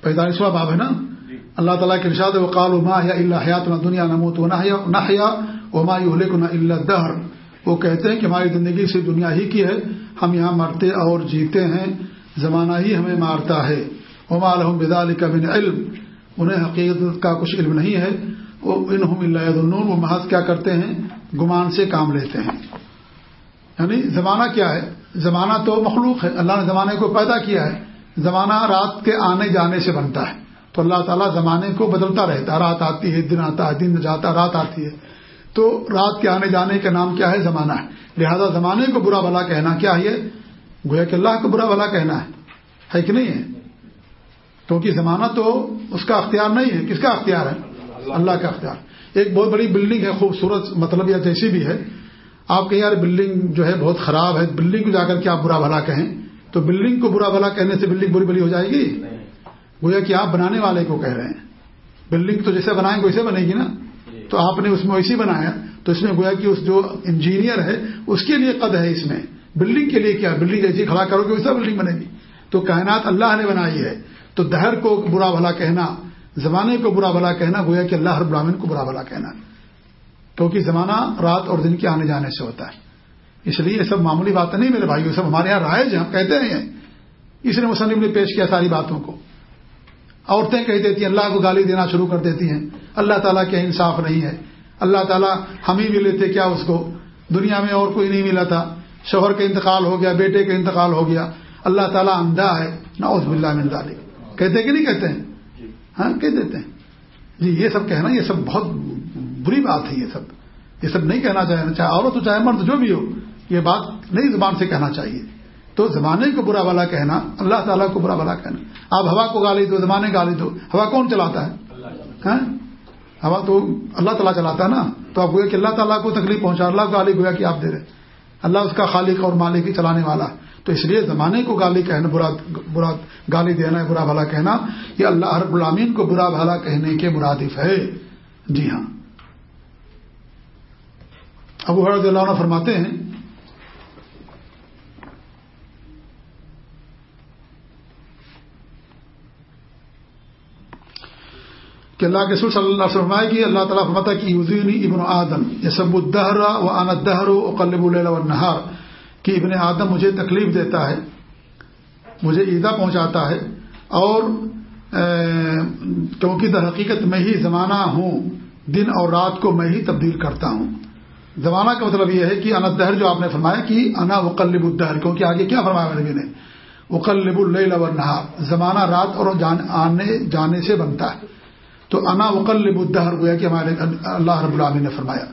پینتالیسواں باب ہے نا؟ جی۔ اللہ تعالیٰ کے ارشاد وقال ما یا اللہ حیات نہ دنیا نموت و نہ حیا وما یہلک نہ اللہ دہر وہ کہتے ہیں کہ ہماری زندگی سے دنیا ہی کی ہے ہم یہاں مرتے اور جیتے ہیں۔ زمانہ ہی ہمیں مارتا ہے۔ وما الحم بدال کا بن علم۔ انہیں حقیقت کا کچھ علم نہیں ہے۔ وہ انہم اللہ وہ محض کیا کرتے ہیں؟ گمان سے کام لیتے ہیں۔ یعنی زمانہ کیا ہے؟ زمانہ تو مخلوق ہے۔ اللہ نے زمانے کو پیدا کیا ہے۔ زمانہ رات کے آنے جانے سے بنتا ہے۔ تو اللہ تعالیٰ زمانے کو بدلتا رہتا ہے۔ رات آتی ہے، دن آتا ہے، دن جاتا رات آتی ہے۔ تو رات کے آنے جانے کا نام کیا ہے؟ زمانہ ہے۔ لہذا زمانے کو برا بلا کہنا کیا ہے؟ گویا کہ اللہ کو برا بلا کہنا ہے۔ ہے کہ نہیں ہے؟ کیونکہ زمانہ تو اس کا اختیار نہیں ہے۔ کس کا اختیار ہے؟ اللہ کا اختیار۔ ایک بہت بڑی بلڈنگ ہے، خوبصورت مطلب یا جیسی بھی ہے۔ آپ کہیں یار بلڈنگ جو ہے بہت خراب ہے بلڈنگ کو جا کر کے آپ برا بھلا کہیں؟ تو بلڈنگ کو برا بھلا کہنے سے بلڈنگ بری بلی ہو جائے گی؟ گویا کہ آپ بنانے والے کو کہہ رہے ہیں۔ بلڈنگ تو جیسے بنائیں گے ویسے بنے گی نا۔ تو آپ نے اس میں ویسی بنایا۔ تو اس میں گویا کہ اس جو انجینئر ہے، اس کے لیے قد ہے اس میں۔ بلڈنگ کے لیے کیا؟ بلڈنگ جیسی کھڑا کرو گے ویسا بلڈنگ بنے گی۔ تو کائنات اللہ نے بنائی ہے۔ تو دہر کو برا بھلا کہنا، زمانے کو برا بھلا کہنا، گویا کہ اللہ ہر براہین کو برا بھلا کہنا۔ کیونکہ زمانہ رات اور دن کے آنے جانے سے ہوتا ہے۔ اس لیے یہ سب معمولی باتیں نہیں میرے بھائی سب ہمارے یہاں رائج ہم کہتے ہیں۔ اس نے مصنف نے پیش کیا ساری باتوں کو۔ عورتیں کہہ دیتی ہیں، اللہ کو گالی دینا شروع کر دیتی ہیں۔ اللہ تعالیٰ کے انصاف نہیں ہے۔ اللہ تعالیٰ ہم ہی ملے تھے، کیا اس کو؟ دنیا میں اور کوئی نہیں ملا تھا۔ شوہر کا انتقال ہو گیا بیٹے کا انتقال ہو گیا۔ اللہ تعالیٰ اندھا ہے۔ نہ بلّہ مندالی کہتے کہ نہیں کہتے ہیں؟ ہاں کہہ دیتے ہیں۔ جی یہ سب کہنا یہ سب بہت بری بات ہے یہ سب۔ یہ سب نہیں کہنا چاہیے چاہے عورت ہو چاہے مرد جو بھی ہو یہ بات نئی زبان سے کہنا چاہیے۔ تو زمانے کو برا والا کہنا اللہ تعالیٰ کو برا والا کہنا۔ آپ ہوا کو گالی دو زمانے گالی دو ہوا کون چلاتا ہے؟ ہاں؟ ہوا تو اللہ تعالیٰ چلاتا ہے نا۔ تو آپ گویا کہ اللہ تعالیٰ کو تکلیف پہنچا اللہ کو گالی گویا کہ آپ دے رہے اللہ اس کا خالق اور مالک ہی چلانے والا تو اس لیے زمانے کو گالی کہنا، برا برا، گالی دینا برا بھلا کہنا، یہ اللہ ہر غلامین کو برا بھلا کہنے کے مرادف ہے۔ جی ہاں۔ ابو حرض اللہ عنہ فرماتے ہیں کہ اللہ کے سر صلی اللہ علیہ فرمائے گی اللہ تعالیٰ فرماتا کہ یوزینی ابن آدم یہ سب الدہر و آنت دہر و قلب نہار کہ ابن آدم مجھے تکلیف دیتا ہے، مجھے عیدا پہنچاتا ہے اور کیونکہ در حقیقت میں ہی زمانہ ہوں، دن اور رات کو میں ہی تبدیل کرتا ہوں۔ زمانہ کا مطلب یہ ہے کہ انت دہر جو آپ نے فرمایا کہ انا وقلب الدہر، کیونکہ آگے کیا فرمایا نبی نے وقلب اللیل والنہار زمانہ رات اور آنے، جانے سے بنتا ہے۔ تو انا وقلب الدہر گویا کہ ہمارے اللہ رب العالمین نے فرمایا۔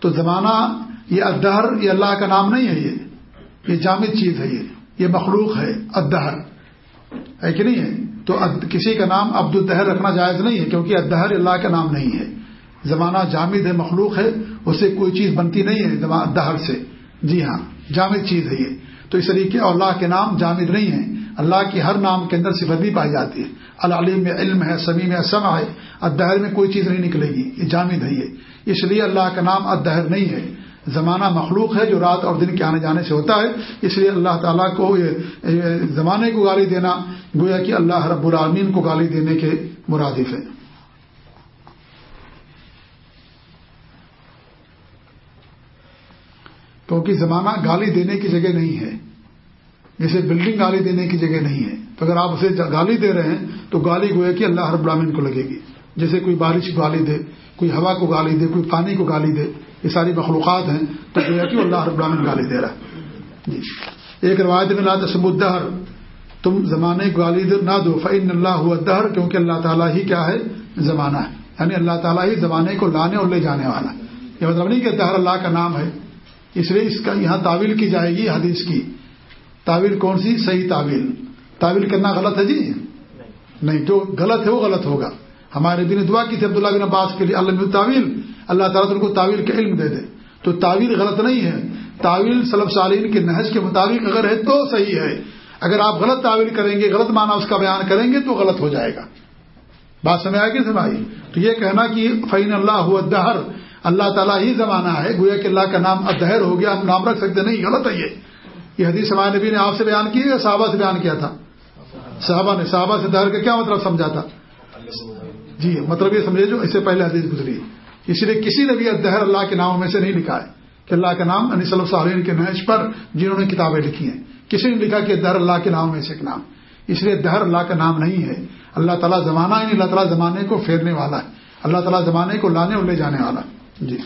تو زمانہ یہ ادہر یہ اللہ کا نام نہیں ہے یہ۔ یہ جامد چیز ہے یہ۔ یہ مخلوق ہے ادہر ہے کہ نہیں ہے؟ تو کسی کا نام عبد الدہر رکھنا جائز نہیں ہے کیونکہ ادہر اللہ کا نام نہیں ہے۔ زمانہ جامد ہے، مخلوق ہے اس سے کوئی چیز بنتی نہیں ہے دہر سے۔ جی ہاں جامد چیز ہے یہ۔ تو اس طریقے اللہ کے نام جامد نہیں ہے۔ اللہ کی ہر نام کے اندر صفت بھی پائی جاتی ہے۔ العلیم میں علم ہے سمی میں سما ہے۔ ادہر میں کوئی چیز نہیں نکلے گی، یہ جامد ہے۔ یہ اس لیے اللہ کا نام ادہر نہیں ہے۔ زمانہ مخلوق ہے جو رات اور دن کے آنے جانے سے ہوتا ہے۔ اس لیے اللہ تعالیٰ کو یہ زمانے کو گالی دینا گویا کہ اللہ رب العالمین کو گالی دینے کے مرادف ہے۔ کیونکہ زمانہ گالی دینے کی جگہ نہیں ہے۔ جیسے بلڈنگ گالی دینے کی جگہ نہیں ہے۔ تو اگر آپ اسے گالی دے رہے ہیں، تو گالی گویا کہ اللہ رب العالمین کو لگے گی۔ جیسے کوئی بارش کو گالی دے، کوئی ہوا کو گالی دے، کوئی پانی کو گالی دے، یہ ساری مخلوقات ہیں، تو گویا کہ اللہ رب العالمین گالی دے رہا ہے۔ جی۔ ایک روایت میں لا تسمدہر تم زمانے کو گالی نہ دو فعن اللہ ہوا دہر کیونکہ اللہ تعالیٰ ہی کیا ہے؟ زمانہ ہے۔ یعنی اللہ تعالیٰ ہی زمانے کو لانے اور لے جانے والا۔ یہ مطلب نہیں کہ دہر اللہ کا نام ہے، اس لیے اس کا یہاں تعویل کی جائے گی، حدیث کی۔ تعویل کون سی؟ صحیح تعویل. تعویل کرنا غلط ہے جی؟ نہیں، جو غلط ہے وہ غلط ہوگا. ہمارے بن دعا کی تھی عبداللہ بن عباس کے لیے، اللہ تعویل، اللہ تعالیٰ ان کو تعویل کا علم دے دے. تو تعویل غلط نہیں ہے. تعویل صلب سالین کے نہج کے مطابق اگر ہے تو صحیح ہے. اگر آپ غلط تعویل کریں گے، غلط معنی اس کا بیان کریں گے تو غلط ہو جائے گا. بات سمجھ آئے گی سمائی تو یہ کہنا کہ فعین اللہ ہوا دہر اللہ تعالیٰ ہی زمانہ ہے، گویا کہ اللہ کا نام ادہر ہو گیا، ہم نام رکھ سکتے نہیں، غلط ہے یہ. یہ حدیث ہمارے نبی نے آپ سے بیان کی یا صحابہ سے بیان کیا تھا؟ صحابہ نے، صحابہ سے دہر کا کیا مطلب سمجھا تھا جی مطلب یہ سمجھے جو اس سے پہلے حدیث گزری۔ اس لیے کسی نے بھی دہر اللہ کے ناموں میں سے نہیں لکھا ہے کہ اللہ کا نام انیس صحیح کے نہج پر جنہوں نے کتابیں لکھی ہیں۔ کسی نے لکھا کہ دہر اللہ کے ناموں میں سے ایک نام۔ اس لیے دہر اللہ کا نام نہیں ہے۔ اللہ تعالیٰ زمانہ ہی نہیں اللہ تعالیٰ زمانے کو پھیرنے والا ہے۔ اللہ تعالیٰ زمانے کو لانے اور لے جانے والا جی۔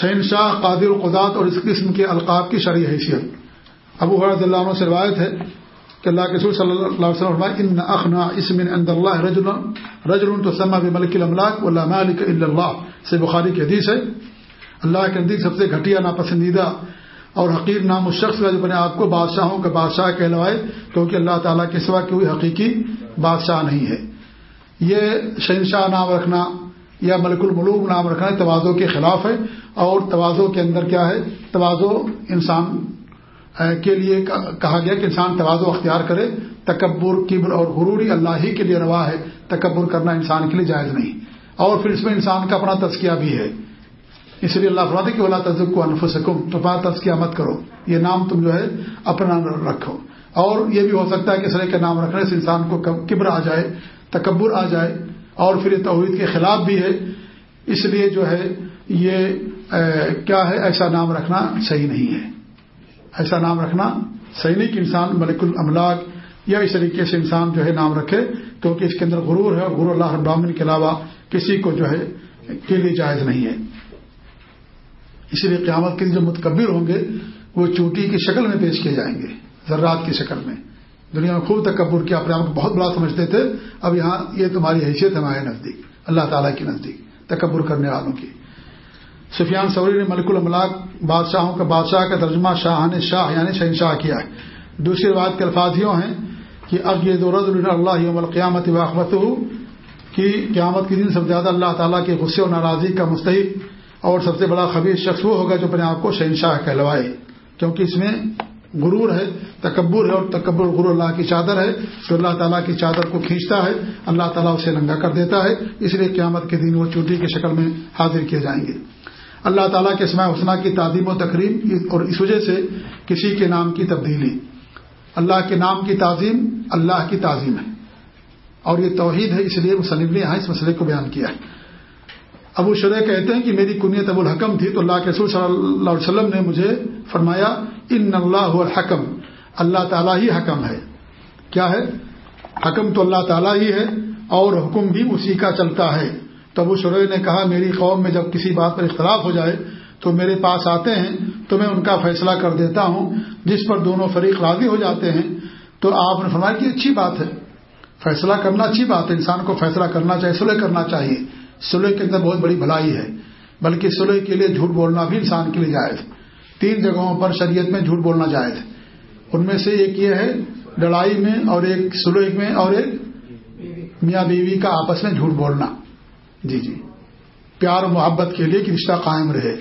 شہنشاہ قادر القدات اور اس قسم کے القاب کی شرعی حیثیت۔ ابو حرض اللہ عنہ سے روایت ہے کہ اللہ کے صلی اللہ علیہ وسلم ان اخنا اسم عند اللہ رجل رجل تو سما ملک الاملاک اللہ مالک اللہ سے بخاری کی حدیث ہے۔ اللہ کے نزدیک سب سے گھٹیا، ناپسندیدہ اور حقیر، نام اس شخص کا جو اپنے آپ کو بادشاہوں کا بادشاہ کہلوائے، کیونکہ اللہ تعالیٰ کے سوا کوئی حقیقی بادشاہ نہیں ہے۔ یہ شہنشاہ نام رکھنا یا ملک الملوک نام رکھنا توازو کے خلاف ہے۔ اور توازو کے اندر کیا ہے؟ توازو انسان کے لیے کہا گیا کہ انسان توازو اختیار کرے۔ تکبر، کبر اور غروری اللہ ہی کے لیے روا ہے۔ تکبر کرنا انسان کے لیے جائز نہیں۔ اور پھر اس میں انسان کا اپنا تذکیہ بھی ہے۔ اس لیے اللہ فرماتے کہ اللہ تجب کو انف سکم تو تذکیہ مت کرو۔ یہ نام تم جو ہے، اپنا رکھو۔ اور یہ بھی ہو سکتا ہے کہ سرے کا نام رکھنے سے انسان کو کبر آ جائے، تکبر آ جائے۔ اور پھر یہ توحید کے خلاف بھی ہے۔ اس لیے جو ہے یہ کیا ہے؟ ایسا نام رکھنا صحیح نہیں ہے۔ ایسا نام رکھنا صحیح نہیں کہ انسان ملک الاملاک یا اس طریقے سے انسان جو ہے نام رکھے، کیونکہ اس کے اندر غرور ہے اور غرور اللہ ابامن کے علاوہ کسی کو جو ہے کے لیے جائز نہیں ہے۔ اسی لیے قیامت کے جو متکبر ہوں گے، وہ چوٹی کی شکل میں پیش کیے جائیں گے، ذرات کی شکل میں۔ دنیا میں خوب تکبر کیا، اپنے آپ کو بہت بڑا سمجھتے تھے، اب یہاں یہ تمہاری حیثیت ہے، ہمارے نزدیک، اللہ تعالیٰ کے نزدیک، تکبر کرنے والوں کی۔ سفیان سوری نے ملک الملاک بادشاہوں کا بادشاہ کا ترجمہ شاہ نے شاہ یعنی شہنشاہ کیا ہے۔ دوسری بات کے الفاظ یوں ہیں کہ اب یہ دورت اللہ یوم القیامت واقبت ہو کہ قیامت کے دن سب زیادہ اللہ تعالیٰ کے غصے و ناراضی کا مستحق اور سب سے بڑا خبیر شخص وہ ہوگا جو اپنے آپ کو شہنشاہ کہلوائے، کیونکہ اس میں غرور ہے، تکبر ہے اور تکبر غرور اللہ کی چادر ہے، جو اللہ تعالیٰ کی چادر کو کھینچتا ہے، اللہ تعالیٰ اسے ننگا کر دیتا ہے، اس لیے قیامت کے دن وہ چوٹی کی شکل میں حاضر کیے جائیں گے۔ اللہ تعالیٰ کے اسماء حسنہ کی تعظیم و تقریب اور اس وجہ سے کسی کے نام کی تبدیلی اللہ کے نام کی تعظیم اللہ کی تعظیم ہے۔ اور یہ توحید ہے، اس لیے مصنف نے یہاں اس مسئلے کو بیان کیا ہے۔ ابو شرح کہتے ہیں کہ میری کنیت ابو الحکم تھی تو اللہ کے رسول صلی اللہ علیہ وسلم نے مجھے فرمایا، ان اللہ الحکم، اللہ تعالیٰ ہی حکم ہے۔ کیا ہے؟ حکم تو اللہ تعالیٰ ہی ہے اور حکم بھی اسی کا چلتا ہے۔ تو ابو شرح نے کہا، میری قوم میں جب کسی بات پر اختلاف ہو جائے تو میرے پاس آتے ہیں تو میں ان کا فیصلہ کر دیتا ہوں۔ جس پر دونوں فریق راضی ہو جاتے ہیں تو آپ نے فرمایا کہ اچھی بات ہے۔ فیصلہ کرنا اچھی بات ہے، انسان کو فیصلہ کرنا چاہیے سلح کرنا چاہیے۔ سلح کے اندر بہت بڑی بھلائی ہے، بلکہ سلح کے لیے جھوٹ بولنا بھی انسان کے لیے جائز تین جگہوں پر شریعت میں جھوٹ بولنا جائز ان میں سے ایک یہ ہے، لڑائی میں اور ایک سلح میں اور ایک میاں بیوی کا آپس میں جھوٹ بولنا۔ جی جی۔ پیار و محبت کے لیے کہ رشتہ قائم رہے۔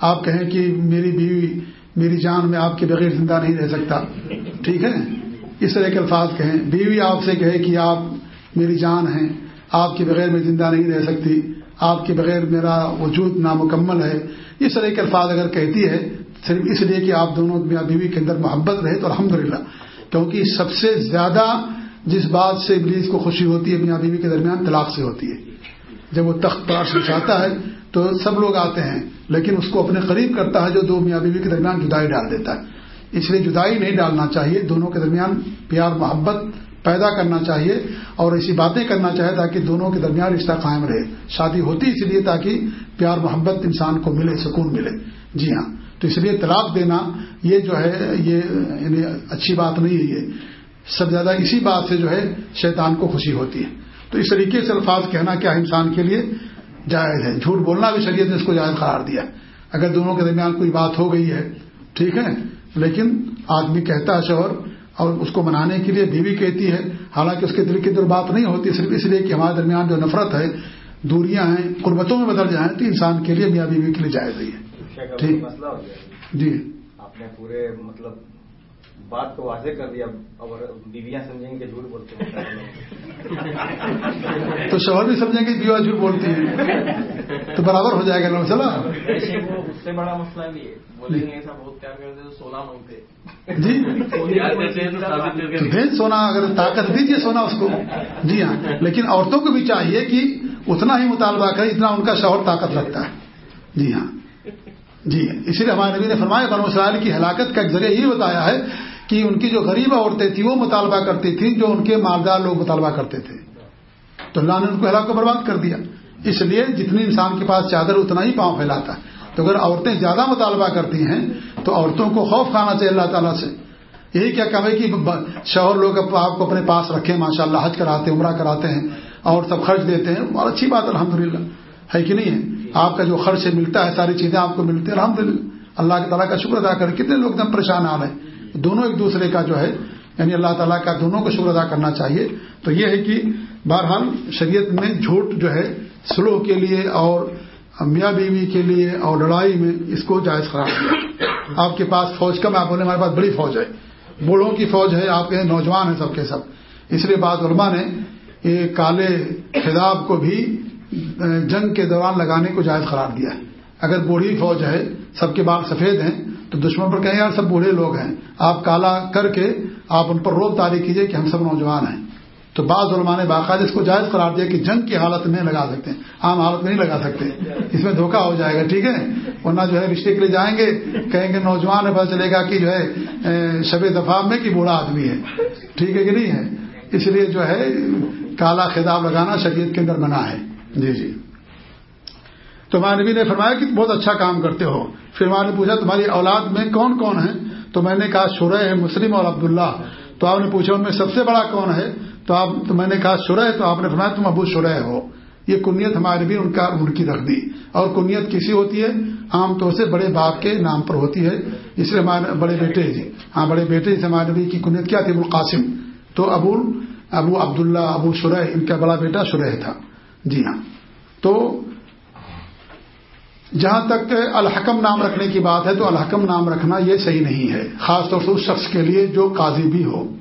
آپ کہیں کہ میری بیوی، میری جان میں آپ کے بغیر زندہ نہیں رہ سکتا۔ ٹھیک ہے؟ اس طرح کے الفاظ کہیں۔ بیوی آپ سے کہے کہ آپ میری جان ہیں۔ آپ کے بغیر میں زندہ نہیں رہ سکتی، آپ کے بغیر میرا وجود نامکمل ہے۔ اس طرح کے الفاظ اگر کہتی ہے، صرف اس لیے کہ آپ دونوں میاں بیوی کے اندر محبت رہے تو الحمد للہ کیونکہ سب سے زیادہ جس بات سے ابلیس کو خوشی ہوتی ہے میاں بیوی کے درمیان طلاق سے ہوتی ہے۔ جب وہ تخت پر چاہتا ہے تو سب لوگ آتے ہیں، لیکن اس کو اپنے قریب کرتا ہے جو دو میاں بیوی کے درمیان جدائی ڈال دیتا ہے۔ اس لیے جدائی نہیں ڈالنا چاہیے، دونوں کے درمیان پیار، محبت پیدا کرنا چاہیے اور ایسی باتیں کرنا چاہیے تاکہ دونوں کے درمیان رشتہ قائم رہے۔ شادی ہوتی اس لیے تاکہ پیار محبت انسان کو ملے، سکون ملے۔ جی ہاں تو اس لیے طلاق دینا یہ جو ہے، یہ یعنی اچھی بات نہیں ہے یہ۔ سب زیادہ اسی بات سے جو ہے، شیطان کو خوشی ہوتی ہے۔ تو اس طریقے سے الفاظ کہنا کیا انسان کے لیے؟ جائز ہے۔ جھوٹ بولنا بھی شریعت نے اس کو جائز قرار دیا۔ اگر دونوں کے درمیان کوئی بات ہو گئی ہے، ٹھیک ہے، لیکن آدمی کہتا ہے شوہر اور اس کو منانے کے لیے بیوی کہتی ہے حالانکہ اس کے دل کی در بات نہیں ہوتی صرف اس لیے کہ ہمارے درمیان جو نفرت ہے دوریاں ہیں قربتوں میں بدل جائیں تو انسان کے لیے میاں بیوی کے لیے جائز ہے۔ ٹھیک؟ جی۔ آپ نے پورے مطلب بات کو واضح کر دیا اور بیویاں سمجھیں گے جھوٹ بولتے ہیں۔ تو شوہر بھی سمجھیں گے بیوہ جھوٹ بولتی ہیں تو برابر ہو جائے گا مسئلہ۔ اس سے بڑا مسئلہ بھی ہے۔ بولیں گے ایسا بہت پیار کرتے تو سونا مانگتے جی۔ سونا اگر طاقت دیجیے سونا اس کو۔ جی ہاں۔ لیکن عورتوں کو بھی چاہیے کہ اتنا ہی مطالبہ کرے اتنا ان کا شوہر طاقت رکھتا ہے۔ جی ہاں۔ جی۔ اسی لیے ہمارے نبی نے فرمایا بنو اسرائیل کی ہلاکت کا ایک ذریعہ یہ بتایا ہے کہ ان کی جو غریب عورتیں تھیں وہ مطالبہ کرتی تھیں جو ان کے مالدار لوگ مطالبہ کرتے تھے۔ تو اللہ نے ان کو ہلاک کو برباد کر دیا۔ اس لیے جتنی انسان کے پاس چادر اتنا ہی پاؤں پھیلاتا ہے۔ تو اگر عورتیں زیادہ مطالبہ کرتی ہیں تو عورتوں کو خوف کھانا چاہیے اللہ تعالیٰ سے۔ یہی کیا کہ کہ شوہر لوگ آپ کو اپنے پاس رکھیں ماشاء اللہ حج کراتے ہیں، عمرہ کراتے ہیں، اور سب خرچ دیتے ہیں۔ اور اچھی بات الحمد ہے کہ نہیں ہے؟ آپ کا جو خرچ ملتا ہے، ساری چیزیں آپ کو ملتی ہیں الحمد اللہ کے تعالیٰ کا شکر ادا کریں کتنے لوگ دم پریشان آ رہے ہیں۔ دونوں ایک دوسرے کا جو ہے یعنی اللہ تعالیٰ کا دونوں کو شکر ادا کرنا چاہیے۔ تو یہ ہے کہ بہرحال شریعت میں جھوٹ جو ہے سلو کے لیے اور میاں بیوی کے لیے اور لڑائی میں اس کو جائز خراب کیا آپ کے پاس فوج کم آپ بولے ہمارے پاس بڑی فوج ہے۔ بوڑھوں کی فوج ہے، آپ کے نوجوان ہیں سب کے سب۔ اس لیے بعض علماء نے یہ کالے خطاب کو بھی جنگ کے دوران لگانے کو جائز قرار دیا۔ ہے اگر بوڑھی فوج ہے، سب کے بال سفید ہیں تو دشمن پر کہیں، یار سب بوڑھے لوگ ہیں، آپ کالا کر کے آپ ان پر روب تاری کیجیے کہ ہم سب نوجوان ہیں. تو بعض علماء نے باقاعدہ اس کو جائز قرار دیا کہ جنگ کی حالت میں لگا سکتے ہیں، عام حالت میں نہیں لگا سکتے، اس میں دھوکہ ہو جائے گا، ٹھیک ہے؟ ورنہ جو ہے رشتے کے لیے جائیں گے، کہیں گے نوجوان ہے پتا چلے گا کہ جو ہے شب دفاع میں کہ بوڑھا آدمی ہے، ٹھیک ہے کہ نہیں ہے؟ اس لیے جو ہے، کالا خطاب لگانا شریعت کے اندر منع ہے۔ جی جی۔ تو ہمارے نبی نے فرمایا کہ بہت اچھا کام کرتے ہو۔ پھر ہمارے نے پوچھا، تمہاری اولاد میں کون کون ہے تو میں نے کہا، شرح ہے مسلم اور عبداللہ۔ تو آپ نے پوچھا، ان میں سب سے بڑا کون ہے؟ تو آپ تو میں نے کہا، شرح۔ تو آپ نے فرمایا، تم ابو شرح ہو۔ یہ کنیت ہمارے بھی ان کا ان کی رکھ دی۔ اور کنیت کسی ہوتی ہے؟ عام طور سے بڑے باپ کے نام پر ہوتی ہے۔ اس لیے ہمارے بڑے بیٹے جی ہاں بڑے بیٹے سے ہمارے نبی کی کنیت کیا تھی؟ ابو القاسم۔ تو ابو ابو عبداللہ، ابو شرح، ان کا بڑا بیٹا شرح تھا۔ جی ہاں۔ تو جہاں تک الحکم نام رکھنے کی بات ہے تو الحکم نام رکھنا یہ صحیح نہیں ہے، خاص طور سے اس شخص کے لیے جو قاضی بھی ہو،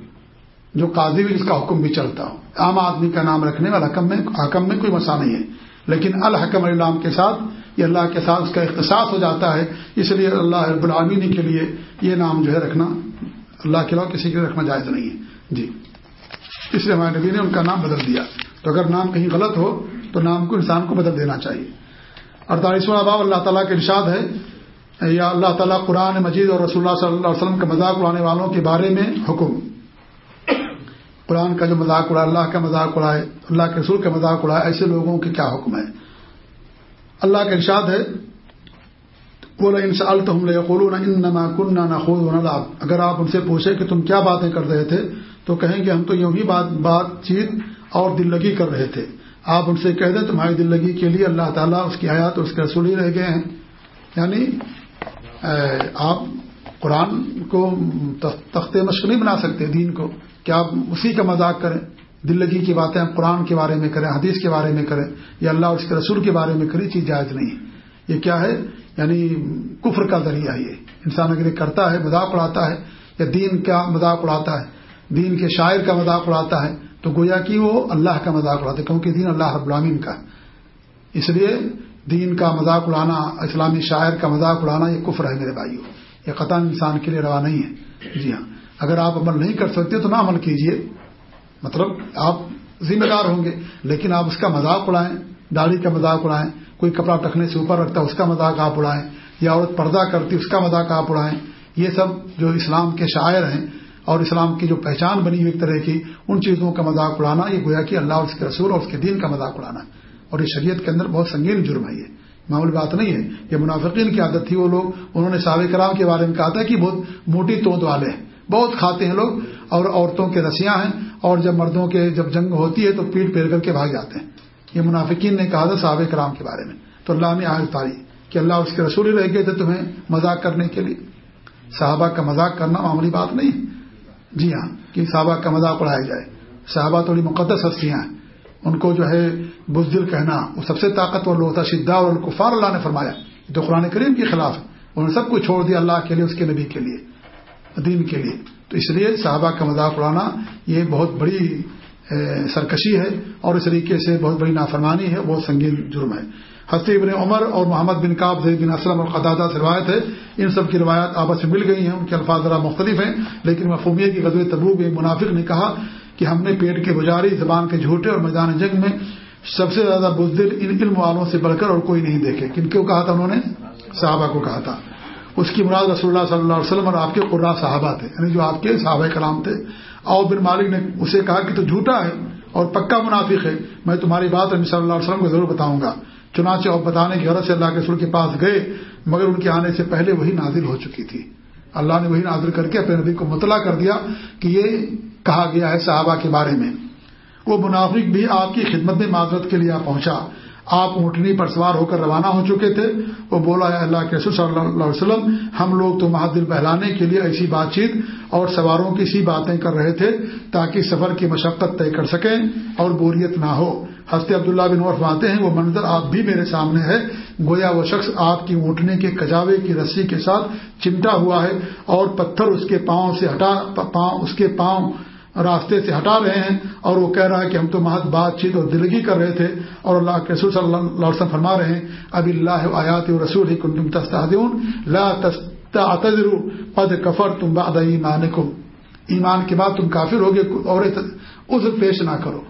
جو قاضی بھی جس کا حکم بھی چلتا ہو۔ عام آدمی کا نام رکھنے میں الحکم میں، حکم میں کوئی مسئلہ نہیں ہے، لیکن الحکم الام کے ساتھ یہ اللہ کے ساتھ اس کا اختصاص ہو جاتا ہے، اس لیے اللہ رب العامین کے لیے یہ نام جو ہے رکھنا اللہ کے علاوہ کسی کے لیے رکھنا جائز نہیں ہے۔ جی۔ اس لیے ہمارے نبی نے ان کا نام بدل دیا۔ تو اگر نام کہیں غلط ہو تو نام کو انسان کو بدل دینا چاہیے۔ اڑتالیسواں باب اللہ تعالیٰ کے ارشاد ہے۔ یا اللہ تعالیٰ قرآن مجید اور رسول اللہ صلی اللہ علیہ وسلم کا مذاق اڑانے والوں کے بارے میں حکم۔ قرآن کا جو مذاق اڑائے اللہ کا مذاق اڑائے اللہ کے رسول کا مذاق اڑائے ایسے لوگوں کے کیا حکم ہے؟ اللہ کا ارشاد ہے بولا ان سے التحم انما کننا نخوض اگر آپ ان سے پوچھیں کہ تم کیا باتیں کر رہے تھے، تو کہیں گے ہم تو یوں ہی بات بات چیت اور دل لگی کر رہے تھے۔ آپ ان سے کہہ دیں تمہاری دل لگی کے لیے اللہ تعالیٰ اس کی حیات اور اس کے رسول ہی رہ گئے ہیں۔ یعنی آپ قرآن کو تخت مشق نہیں بنا سکتے دین کو کہ آپ اسی کا مذاق کریں۔ دل لگی کی باتیں قرآن کے بارے میں کریں، حدیث کے بارے میں کریں یا اللہ اور اس کے رسول کے بارے میں کریں چیز جائز نہیں یہ کیا ہے؟ یعنی کفر کا ذریعہ یہ۔ انسان اگر یہ کرتا ہے، مذاق اڑاتا ہے یا دین کا مذاق اڑاتا ہے، دین کے شاعر کا مذاق اڑاتا ہے تو گویا کہ وہ اللہ کا مذاق اڑاتے کیونکہ دین اللہ رب العالمین کا اس لیے دین کا مذاق اڑانا، اسلامی شاعر کا مذاق اڑانا یہ کفر ہے میرے بھائیوں یہ قطع انسان کے لیے روا نہیں ہے۔ جی ہاں۔ اگر آپ عمل نہیں کر سکتے تو نہ عمل کیجیے مطلب آپ ذمہ دار ہوں گے، لیکن آپ اس کا مذاق اڑائیں، داڑھی کا مذاق اڑائیں، کوئی کپڑا ٹکنے سے اوپر رکھتا ہے اس کا مذاق آپ اڑائیں، یا عورت پردہ کرتی اس کا مذاق آپ اڑائیں۔ یہ سب جو اسلام کے شاعر ہیں اور اسلام کی جو پہچان بنی ہوئی ایک طرح کی، ان چیزوں کا مذاق اڑانا، یہ گویا کہ اللہ اس کے رسول اور اس کے دین کا مذاق اڑانا۔ اور یہ شریعت کے اندر بہت سنگین جرم ہے یہ۔ معمولی بات نہیں ہے۔ یہ منافقین کی عادت تھی وہ لوگ۔ انہوں نے سابق کرام کے بارے میں کہا تھا کہ بہت موٹی توند والے ہیں۔ بہت کھاتے ہیں لوگ اور عورتوں کے رسیاں ہیں اور جب مردوں کے جب جنگ ہوتی ہے تو پیٹ پھیر کر کے بھاگ جاتے ہیں۔ یہ منافقین نے کہا تھا سابق کرام کے بارے میں۔ تو اللہ نے آج تاری کہ اللہ اس کے رسول ہی رہ گئے تھے تمہیں مذاق کرنے کے لیے۔ صحابہ کا مذاق کرنا معمولی بات نہیں جی ہاں کہ صحابہ کا مذاق اڑایا جائے۔ صحابہ تھوڑی مقدس ہستیاں ہیں۔ ان کو جو ہے بزدل کہنا، وہ سب سے طاقتور لوگ تھا شدہ اور القفار اللہ نے فرمایا تو قرآن کریم کے خلاف ہے۔ انہوں نے سب کچھ چھوڑ دیا اللہ کے لیے، اس کے نبی کے لیے، دین کے لیے۔ تو اس لیے صحابہ کا مذاق اڑانا یہ بہت بڑی سرکشی ہے اور اس طریقے سے بہت بڑی نافرمانی ہے، بہت سنگین جرم ہے۔ حسیب ابن عمر اور محمد بن کاب زید بن اسلم اور قطع سے روایت ہے۔ ان سب کی روایت آپس میں مل گئی ہیں، ان کے الفاظ ذرا مختلف ہیں، لیکن مفہومیہ کی غزل تبوب میں منافق نے کہا کہ ہم نے پیٹ کے گزاری زبان کے جھوٹے اور میدان جنگ میں سب سے زیادہ بزدل ان علم والوں سے بڑھ کر اور کوئی نہیں دیکھے۔ کن کیوں کہا تھا انہوں نے؟ صحابہ کو کہا تھا۔ اس کی مراد رسول اللہ صلی اللہ علیہ وسلم اور آپ کے قرا صحابہ تھے یعنی جو آپ کے صحابہ کلام تھے۔ او بن مالک نے اسے کہا کہ تو جھوٹا ہے اور پکا منافق ہے، میں تمہاری بات نبی صلی اللہ علیہ وسلم کو ضرور بتاؤں گا۔ چنانچہ اور بتانے کی غرض سے اللہ کے رسول کے پاس گئے، مگر ان کے آنے سے پہلے وہی نازل ہو چکی تھی۔ اللہ نے وہی نازل کر کے اپنے نبی کو مطلع کر دیا کہ یہ کہا گیا ہے صحابہ کے بارے میں۔ وہ منافق بھی آپ کی خدمت میں معذرت کے لیے پہنچا۔ آپ اونٹنی پر سوار ہو کر روانہ ہو چکے تھے۔ وہ بولا ہے اللہ کے صلی اللہ علیہ وسلم، ہم لوگ تو دل بہلانے کے لیے ایسی بات چیت اور سواروں کی سی باتیں کر رہے تھے تاکہ سفر کی مشقت طے کر سکیں اور بوریت نہ ہو۔ ہنستے عبداللہ بن عرف آتے ہیں، وہ منظر آپ بھی میرے سامنے ہے۔ گویا وہ شخص آپ کی اونٹنے کے کجاوے کی رسی کے ساتھ چمٹا ہوا ہے اور پتھر اس کے پاؤں سے ہٹا، پاؤں، اس کے پاؤں راستے سے ہٹا رہے ہیں اور وہ کہہ رہا ہے کہ ہم تو مہت بات چیت اور دلگی کر رہے تھے اور اللہ کے رسول صلی اللہ علیہ وسلم فرما رہے ہیں، اب اللہ آیات رسول ہی کن لا تستعتذر پد کفر تم بعد ایمانکم۔ ایمان کے بعد تم کافر ہوگے، اور عذر پیش نہ کرو۔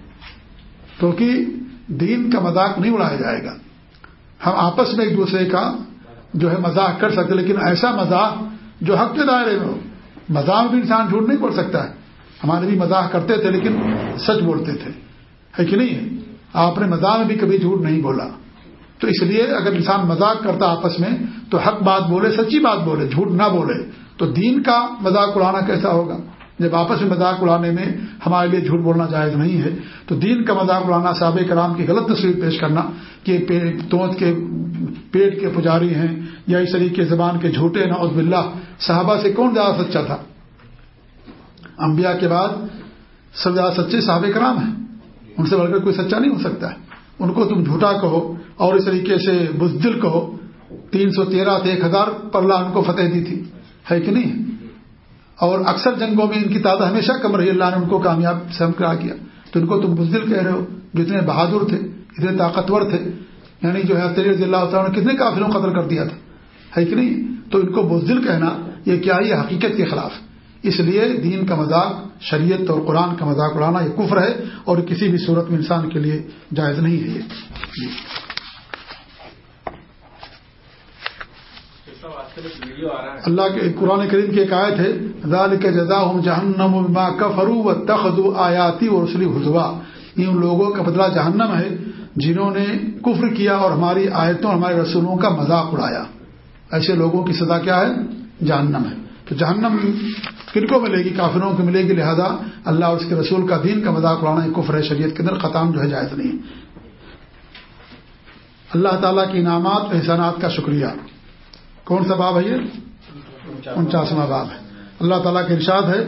کیونکہ دین کا مذاق نہیں اڑایا جائے گا۔ ہم آپس میں ایک دوسرے کا جو ہے مذاق کر سکتے لیکن ایسا مذاق جو حق کے دائرے میں ہو۔ مذاق بھی انسان جھوٹ نہیں بول سکتا ہے۔ ہمارے بھی مذاق کرتے تھے، لیکن سچ بولتے تھے۔ ہے کہ نہیں؟ آپ نے مذاق میں بھی کبھی جھوٹ نہیں بولا۔ تو اس لیے اگر انسان مذاق کرتا آپس میں، تو حق بات بولے، سچی بات بولے، جھوٹ نہ بولے، تو دین کا مذاق اڑانا کیسا ہوگا؟ جب آپس میں مذاق اڑانے میں ہمارے لیے جھوٹ بولنا جائز نہیں ہے، تو دین کا مذاق اڑانا، صحابہ کرام کی غلط تصویر پیش کرنا، کہ توت کے پیٹ کے پجاری ہیں یا اس طریقے زبان کے جھوٹے نعوذ باللہ، صحابہ سے کون زیادہ سچا تھا؟ انبیاء کے بعد سب زیادہ سچے صحابہ کرام ہیں۔ ان سے بڑھ کر کوئی سچا نہیں ہو سکتا ہے۔ ان کو تم جھوٹا کہو اور اس طریقے سے بزدل کہو۔ تین سو تیرہ سے ایک ہزار پرلا ان کو فتح دی تھی۔ ہے کہ نہیں؟ اور اکثر جنگوں میں ان کی تعداد ہمیشہ کم رہی، اللہ نے ان کو کامیاب سم کرا کیا۔ تو ان کو تم بزدل کہہ رہے ہو، جو اتنے بہادر تھے، اتنے طاقتور تھے یعنی جو ہے رضی اللہ تعالیٰ نے کتنے کافروں قتل کر دیا تھا، ہے کہ نہیں؟ تو ان کو بزدل کہنا، یہ کیا یہ حقیقت کے خلاف۔ اس لیے دین کا مذاق، شریعت اور قرآن کا مذاق اڑانا یہ کفر ہے اور کسی بھی صورت میں انسان کے لیے جائز نہیں ہے یہ۔ اللہ کے قرآن کریم کی ایک آیت ہے ذال کے ہوں جہنم کا فرو و تخد آیاتی اور رسلی حضوا یہ ان لوگوں کا بدلہ جہنم ہے، جنہوں نے کفر کیا اور ہماری آیتوں ہمارے رسولوں کا مذاق اڑایا۔ ایسے لوگوں کی سزا کیا ہے؟ جہنم ہے۔ تو جہنم کن کو ملے گی؟ کافروں کو ملے گی۔ لہذا اللہ اور اس کے رسول کا دین کا مذاق اڑانا کفر ہے، شریعت کے اندر ختم جو ہے جائز نہیں۔ اللہ تعالیٰ کی انعامات احسانات کا شکریہ۔ کون سا باب ہے یہ؟ انچاسواں باب ہے۔ اللہ تعالیٰ کے ارشاد ہے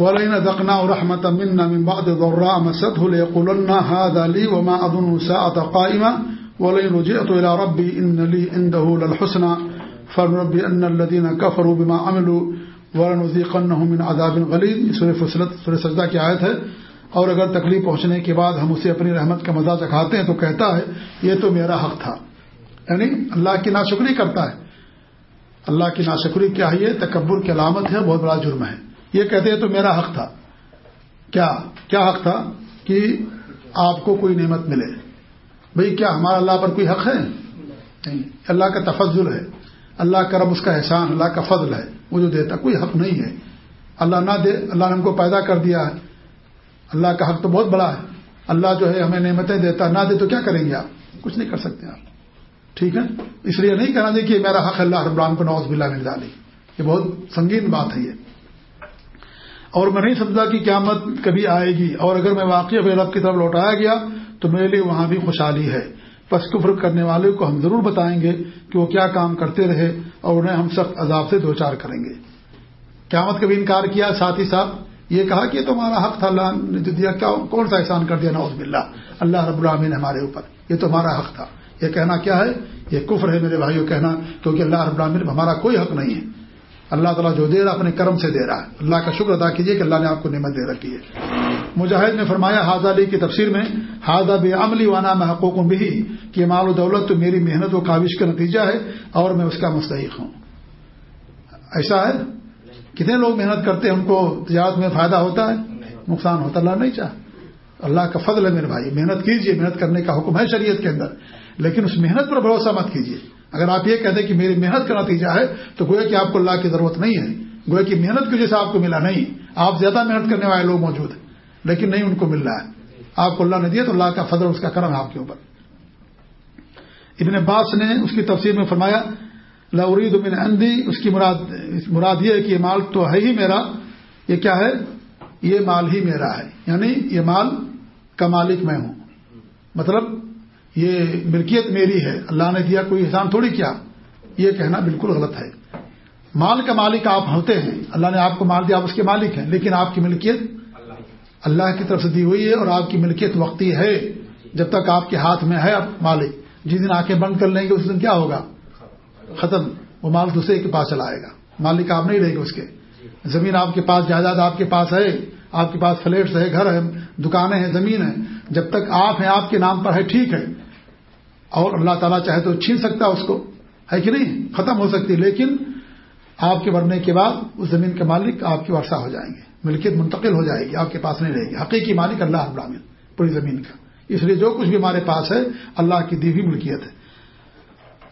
ولین دقنا رحمت منا من بعد ضراء مسته ليقولن هذا لي وما اظن ساعه قائمه ولئن رجعت الى ربي ان لي عنده للحسنى فربي ان الذين كفروا بما عملوا ولنذيقنهم من عذاب غليظ۔ سورہ فصلت، سورہ سجدہ کی آیت ہے۔ اور اگر تکلیف پہنچنے کے بعد ہم اسے اپنی رحمت کا مزہ چکھاتے ہیں تو کہتا ہے، یہ تو میرا حق تھا۔ یعنی اللہ کی ناشکری کرتا ہے۔ اللہ کی ناشکری کیا ہے؟ یہ تکبر کی علامت ہے، بہت بڑا جرم ہے۔ یہ کہتے ہیں تو میرا حق تھا۔ کیا کیا حق تھا؟ کہ آپ کو کوئی نعمت ملے۔ بھئی کیا ہمارا اللہ پر کوئی حق ہے؟ نہیں۔ اللہ کا تفضل ہے۔ اللہ کا رب اس کا احسان، اللہ کا فضل ہے۔ وہ جو دیتا کوئی حق نہیں ہے۔ اللہ نہ دے، اللہ نے ہم کو پیدا کر دیا۔ ہے اللہ کا حق تو بہت بڑا ہے۔ اللہ جو ہے ہمیں نعمتیں دیتا، نہ دے تو کیا کریں گے آپ؟ کچھ نہیں کر سکتے آپ۔ ٹھیک ہے؟ اس لیے نہیں کہنا چاہیے کہ میرا حق اللہ رب کو نواز بلّہ مل ڈالی یہ بہت سنگین بات ہے یہ۔ اور میں نہیں سمجھا کہ قیامت کبھی آئے گی۔ اور اگر میں واقعی رب کی طرف لوٹایا گیا، تو میرے لیے وہاں بھی خوشحالی ہے۔ پس کفر کرنے والے کو ہم ضرور بتائیں گے کہ وہ کیا کام کرتے رہے اور انہیں ہم سخت عذاب سے دو چار کریں گے۔ قیامت کبھی انکار کیا ساتھ ہی ساتھ یہ کہا کہ تمہارا حق تھا، اللہ نے دیا۔ کیا کون سا احسان کر دیا؟ نوز بلّہ اللہ رب العامین ہمارے اوپر۔ یہ تو ہمارا حق تھا۔ یہ کہنا کیا ہے؟ یہ کفر ہے میرے بھائیوں کہنا، کیونکہ اللہ رب العالمین ہمارا کوئی حق نہیں ہے۔ اللہ تعالیٰ جو دے رہا اپنے کرم سے دے رہا ہے۔ اللہ کا شکر ادا کیجیے کہ اللہ نے آپ کو نعمت دے رکھی ہے۔ مجاہد نے فرمایا حاضہ علی کی تفسیر میں حاضہ بے عملی وانا میں حقوق بھی کہ مال و دولت تو میری محنت و کاوش کا نتیجہ ہے اور میں اس کا مستحق ہوں۔ ایسا ہے؟ کتنے لوگ محنت کرتے ہیں، ان کو تجارت میں فائدہ ہوتا ہے؟ نقصان ہوتا اللہ نہیں چاہ اللہ کا فضل ہے میرے بھائی، محنت کیجیے محنت کرنے کا حکم ہے شریعت کے اندر۔ لیکن اس محنت پر بھروسہ مت کیجیے اگر آپ یہ کہتے ہیں کہ میری محنت کا نتیجہ ہے، تو گویا کہ آپ کو اللہ کی ضرورت نہیں ہے۔ گویا کہ محنت کی جیسے آپ کو ملا نہیں۔ آپ زیادہ محنت کرنے والے لوگ موجود ہیں، لیکن نہیں ان کو مل رہا ہے۔ آپ کو اللہ نے دیا تو اللہ کا فضل اس کا کرم ہے آپ کے اوپر۔ ابن عباس نے اس کی تفسیر میں فرمایا لورید من اندی اس کی مراد مراد یہ ہے کہ یہ مال تو ہے ہی میرا۔ یہ کیا ہے؟ یہ مال ہی میرا ہے۔ یعنی یہ مال کا مالک میں ہوں۔ مطلب یہ ملکیت میری ہے، اللہ نے دیا، کوئی احسان تھوڑی کیا؟ یہ کہنا بالکل غلط ہے۔ مال کا مالک آپ ہوتے ہیں، اللہ نے آپ کو مال دیا، آپ اس کے مالک ہیں، لیکن آپ کی ملکیت اللہ کی طرف سے دی ہوئی ہے اور آپ کی ملکیت وقتی ہے۔ جب تک آپ کے ہاتھ میں ہے مالک، جس دن آنکھیں بند کر لیں گے، اس دن کیا ہوگا؟ ختم۔ وہ مال دوسرے کے پاس چلا آئے گا۔ مالک آپ نہیں رہے گا اس کے۔ زمین آپ کے پاس، جائیداد آپ کے پاس ہے۔ آپ کے پاس فلیٹس ہے گھر ہے دکانیں ہیں، زمین ہے جب تک آپ ہیں، آپ کے نام پر ہے، ٹھیک ہے۔ اور اللہ تعالیٰ چاہے تو چھین سکتا ہے اس کو۔ ہے کہ نہیں؟ ختم ہو سکتی، لیکن آپ کے مرنے کے بعد اس زمین کے مالک آپ کی ورثہ ہو جائیں گے۔ ملکیت منتقل ہو جائے گی، آپ کے پاس نہیں رہے گی۔ حقیقی مالک اللہ ابراہین پوری زمین کا۔ اس لیے جو کچھ بھی ہمارے پاس ہے، اللہ کی دی ہوئی ملکیت ہے۔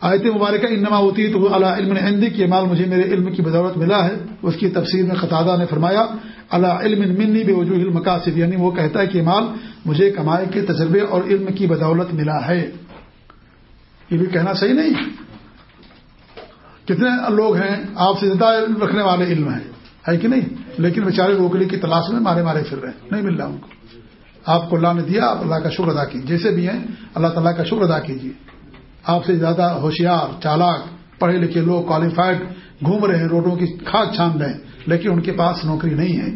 آیت مبارکہ انما ہوتی تو اللہ علم ہندی کی مال مجھے میرے علم کی بدولت ملا ہے۔ اس کی تفسیر میں خطادہ نے فرمایا اللہ علم منی بے وجوہ علم یعنی وہ کہتا ہے کہ مال مجھے کمائے کے تجربے اور علم کی بدولت ملا ہے۔ یہ بھی کہنا صحیح نہیں۔ کتنے لوگ ہیں، آپ سے زیادہ علم رکھنے والے علم ہیں، ہے کہ نہیں؟ لیکن بیچارے روکڑی کی تلاش میں مارے مارے پھر رہے ہیں۔ نہیں مل رہا ان کو۔ آپ کو اللہ نے دیا، آپ اللہ کا شکر ادا کیجیے۔ جیسے بھی ہیں، اللہ تعالیٰ کا شکر ادا کیجیے۔ آپ سے زیادہ ہوشیار، چالاک، پڑھے لکھے لوگ کوالیفائڈ گھوم رہے ہیں روڈوں کی کھاد چھان رہے ہیں لیکن ان کے پاس نوکری نہیں ہے۔